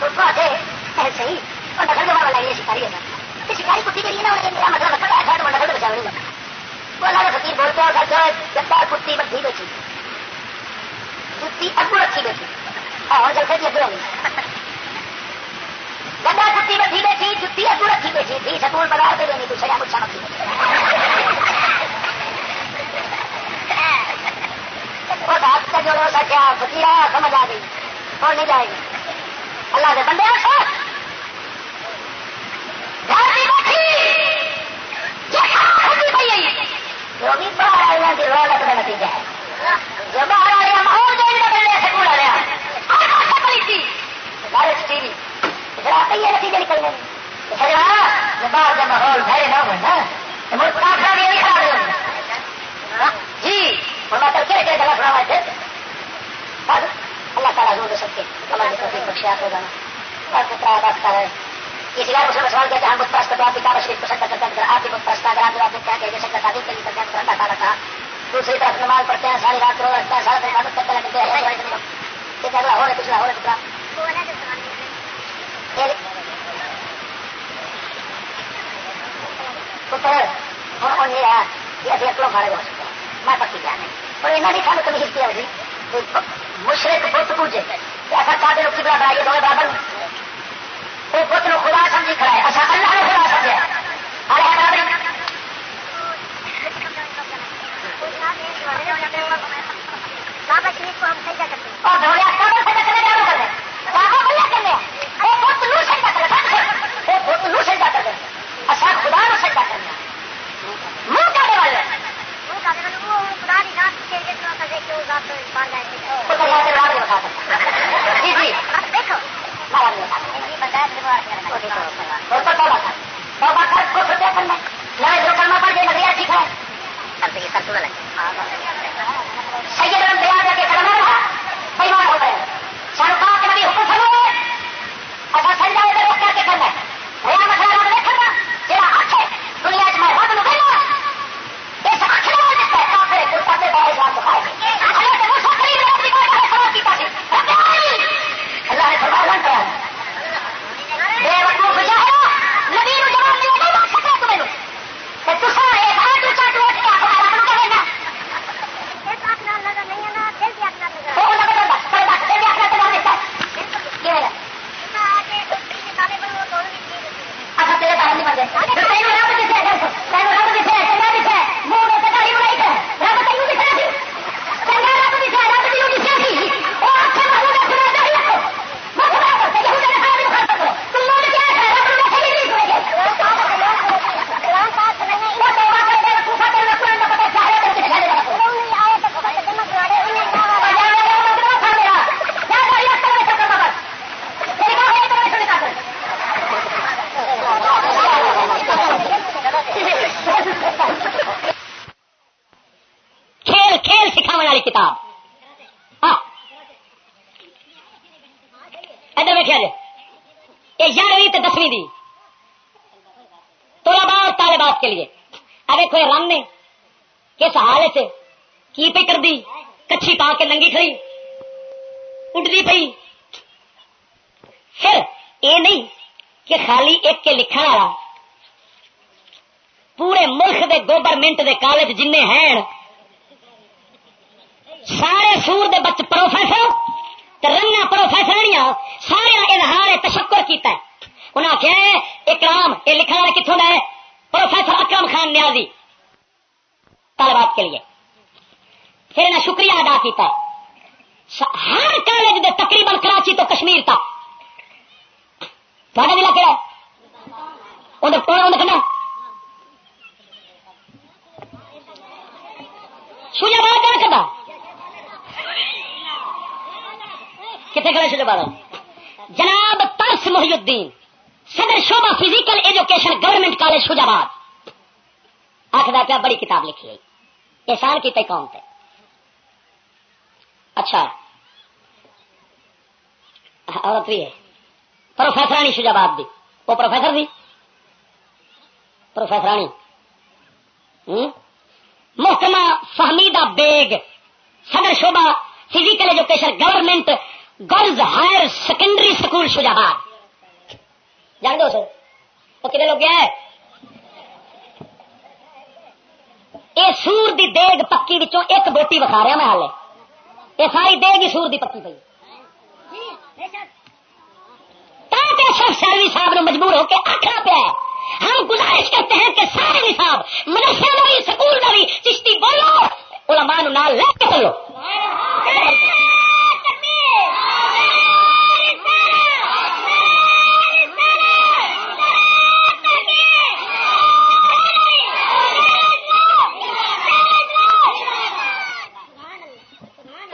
بن جائے صحیح اور نقل کے والا یہ شکاری ہے شکاری کتی کری نا میرا مطلب پتا ہے تو نقل بچا نہیں وہ اللہ نے فکیر بولتے ہیں سچ جب کتی بچی بیٹھی۔ جتی اگو رکھی بیٹھی۔ اور جلسے کی اگو ہوگی گڈا کتی بیٹھی بیٹھی جتی اگو رکھی بیٹھی۔ تھی سکول بازار پہ دینی کچھ یا مچھا مکھی وہ بات کا جو سچا فکیر سمجھ آ گئی اور نہیں جائے گی۔ اللہ کے بندے رولت کا نتیجہ ہے۔ جو باہر آ رہا ماحول جو بدلنے رہا ٹی وی کئی نتیجے نکل گئے۔ باہر کا ماحول بھرے نہ ملک بھی خراب جی اور میں کے گلا سنا تھے اللہ تعالیٰ جو سکتے توفیق بخشیا ہوگا اور کتنا راستہ ہے اسی بار مسلم سوال کیا کہ ہم بت پرست تو آپ کی کعبہ شریف پسند کرتے ہیں آپ کی بت پرست اگر آپ جواب دیتے ہیں کہ جیسے تعلیم کے لیے کرتے ہیں اللہ تعالیٰ دوسری طرف نماز پڑھتے ہیں ساری رات رو رکھتے ہیں سارا دن عبادت کرتے رہتے ہیں یہ ہو رہا پچھلا ہو رہا پتر ہوں یہ ہے۔ کہ ابھی اکلوں کھڑے ہو سکتے ہیں۔ میں پکی جانے اور یہاں نہیں کھانے کمی ہلتی ہے مشرق بت پوجے ایسا کھاتے لوگ کی برابر دونوں برابر وہ بت نو خدا سمجھی کھڑا ہے۔ اچھا اللہ نے خدا سمجھا اور ہے برابر اور سے کرنے چالو کر دیں بھیا کرنے وہ بت نو سجدہ کرے وہ بت نو سجدہ اچھا خدا نو سجدہ کرنا جی جی دیکھو جو کرنا پڑ جائے نظریہ ٹھیک ہے سید رنگ دیا کے کرنا رہا بیمار ہو گئے سن پاک نبی حکم سنو اچھا سن جائے تو روک کر کے کرنا نیا مسئلہ رب دیکھنا جہاں ہاتھ ہے دنیا چ میں رب نو کہنا اس ہاتھ نے دیتا ہے کافر کو پتے بہت اسلام دکھائے اللہ نے موسی کریم نے اپنی کوئی سوال کیتا سی رب اللہ نے فرمایا لن کرا بے وقوف جاہلا نبی نو جواب نہیں دے سکتا تمہیں کہ تسا ایک ہاتھ اونچا ٹوٹ کے اپنا رب نو کہنا وہ نہ بدل بس پر بس دے اپنا تمام دیتا کیوں ہے اچھا تیرے بارے نہیں بن گئے تینوں رب دسے تینوں رب دسے چنگا دسے منہ دے تے گاڑی بنائی تے رب تینوں دسے سی چنگا رب دسے رب تینوں دسے سی او اچھا محمود اپنا داڑھی رکھو بس برابر تے یہود نے سارے مخالفت کرو تم موڑ کے آئے رب نو ویسے بھی نہیں سنے وہ تو بات ہے کہ کوفہ تے قرآن دا پتہ چاہے تے کھڑے رکھو کھیل کھیل سکھاو والی کتاب ہاں ادھر ویکیا جی یہ گیارہویں تو دسویں دی طلباء اور طالبات کے لیے اب ایک رنگ نے کس حال سے کی پہ کر دی کچھی پا کے ننگی کھڑی اٹھتی پئی پھر یہ نہیں کہ خالی ایک کے لکھن والا پورے ملک دے گورنمنٹ دے کالج جن ہیں۔ سارے سور دے بچ پروفیسر رنگا پروفیسر سارے اظہار تشکر کیتا ہے۔ انہیں آخیا اکرام، یہ لکھنے والا کتوں کا ہے؟ پروفیسر اکرم خان نیازی۔ طالبات کے لیے۔ پھر انہیں شکریہ ادا کیتا ہے۔ ہر کالج دے تقریباً کراچی تو کشمیر تک۔ تھوڑا ضلع کہڑا انہیں کہنا شوجا باد کیا کرتا کتنے کھڑے شوجا باد جناب ترس محی الدین صدر شعبہ physical education government college Shujabad آخر پیا بڑی کتاب لکھی ہے احسان کیتے قوم تے اچھا عورت بھی ہے پروفیسرانی شوجاباد دی وہ پروفیسر دی پروفیسرانی محکمہ فہمیدہ بیگ، صدر شعبہ physical education government girls higher secondary school Shujabad جان دو سر، وہ کتنے لوگ گیا ہے یہ سور دی دیگ پکی بچوں ایک بوٹی بخا رہا میں ہالے یہ ساری دیگ ہی سور دی پکی پی شخص شہری صاحب نے مجبور ہو کے آخر پیا ہم گزارش کرتے ہیں کہ سارے نصاب مدرسے میں بھی سکول میں بھی چشتی بولو، علماء نال لے کے چلو۔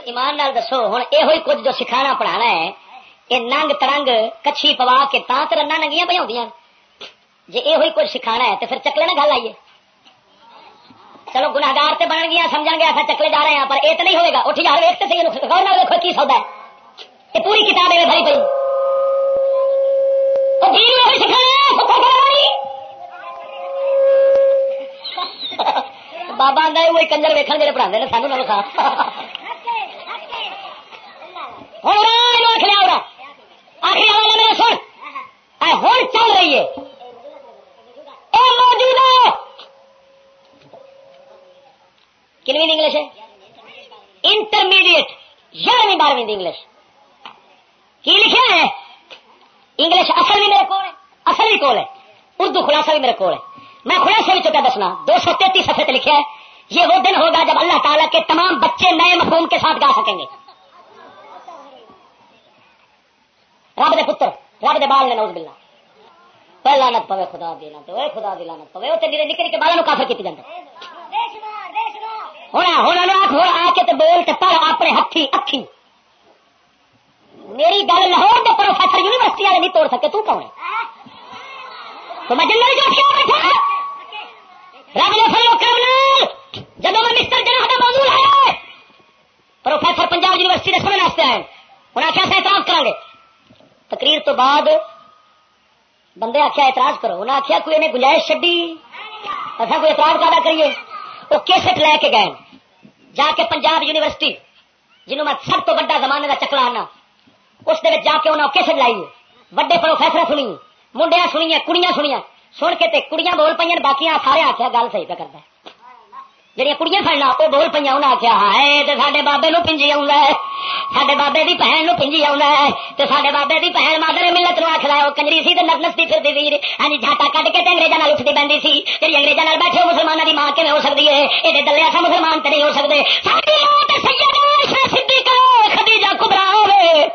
ایمان نال دسو ہوں یہ کچھ جو سکھانا پڑھانا ہے، یہ ننگ ترنگ کچھی پوا کے تا تو رنگ ننگیاں پہ آدی جی یہ کچھ سکھانا ہے تو پھر چکلے نہ گل آئیے چلو گناگار سے بن گیا سمجھ گیا ایسا چکلے جا رہے ہیں پر یہ تو نہیں ہوئے گا اٹھ یار ویکتے صحیح غور نہ دیکھو کی سودا ہے یہ پوری کتاب ہے بھری پی بابا آدھا وہی کنجر ویکن جی پڑھا سانو نہ سا ہوں آخری حوالہ میرا سن ہوں چل رہی ہے اے موجود کنویں انگلش ہے؟ انٹرمیڈیٹ گیارہویں بارہویں انگلش. کی لکھا ہے؟ انگلش اصل بھی میرے کو ہے، اصل بھی کول ہے، اردو خلاصہ بھی میرے کو ہے۔ میں خلاصے بھی چکا دسنا، دو سو تینتیس سفے لکھا ہے، یہ وہ دن ہوگا جب اللہ تعالیٰ کے تمام بچے نئے مفہوم کے ساتھ گا سکیں گے۔ رب دے پتر، رب دے بال نے نوز بلنا پہلا نت پوے خدا دینا تو خدا دی لانت پوے وہ نکے نکے بالوں کافر کی جاتے ہونا ہونا آخ ہو آ کے بول کے پڑھ اپنے ہاتھی اکھی میری گل لاہور کے پروفیسر یونیورسٹی والے نہیں توڑ سکے تو کون ہے تو میں جنگل جو کیا بیٹھا رب نے فلو کرنا جب میں مسٹر جناح کا موضوع ہے پروفیسر پنجاب یونیورسٹی کے سننے واسطے آئے انہیں آخیا اعتراض کریں گے تقریر تو بعد بندے آخیا اعتراض کرو انہیں آخیا کوئی انہیں گنجائش چڈی اصا کوئی اعتراض پیدا کریے؟ وہ کیسٹ لے کے گئے۔ جا کے پنجاب یونیورسٹی، جنہوں میں سب تو بڑا زمانے کا چکلا آنا، اس جا کے انہوں کیسٹ لائی وڈے پروفیسر سنی منڈیا سنیا کڑیاں سنیا سن کے تے کڑیاں بول پہ باقی سارے آخیا گل صحیح پہ کرتا ہے جہیا کڑیاں سڑنا وہ بول پہ انہیں آخیا ہائے تو سارے بابے نو پنجی آؤں سڈے بابے کی بہن نو پنجی آؤں تو سارے بابے کی بہن مادر ملت نو آخلا وہ کنجری سی نس نستی پھرتی تھی ہاں جھاٹا کٹ کے انگریزوں اٹھتی بہتی سی جی انگریزوں بیٹھے مسلمانوں کی ماں کی ہو سکتی ہے یہ دلے ایسا مسلمان تو نہیں ہو سکتے ساری خدیجہ کبرا ہوئے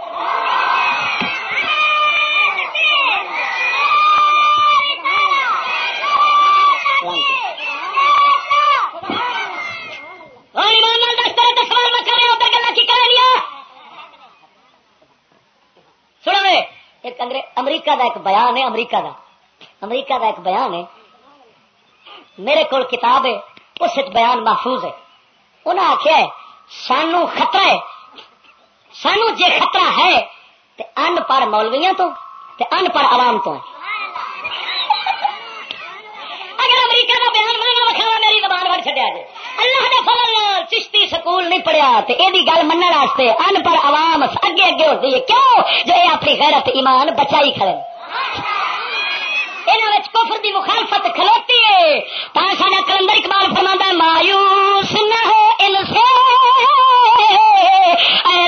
امریکہ دا ایک بیان ہے، امریکہ دا۔ امریکہ دا ایک بیان ہے۔ میرے کو کتاب ہے، اس بیان محفوظ ہے۔ انہیں آخیا ہے، سانو خطرہ ہے۔ سانو جے خطرہ ہے تو ان پڑھ مولویاں تو ان پڑھ عوام تو ہے۔ اگر امریکہ کا بیان مانا وکھاوا میری زبان وڑ چڈیا جی اللہ دے فضل چشتی سکول نہیں پڑھیا تے گل من واسطے ان پر عوام اگے اگے ہوتی ہے۔ کیوں؟ جو یہ اپنی غیرت ایمان بچائی کھڑے کفر دی مخالفت کھلوتی ہے۔ تا ساڈا کلندر اقبال فرما مایوس نہ ہو ان سے اے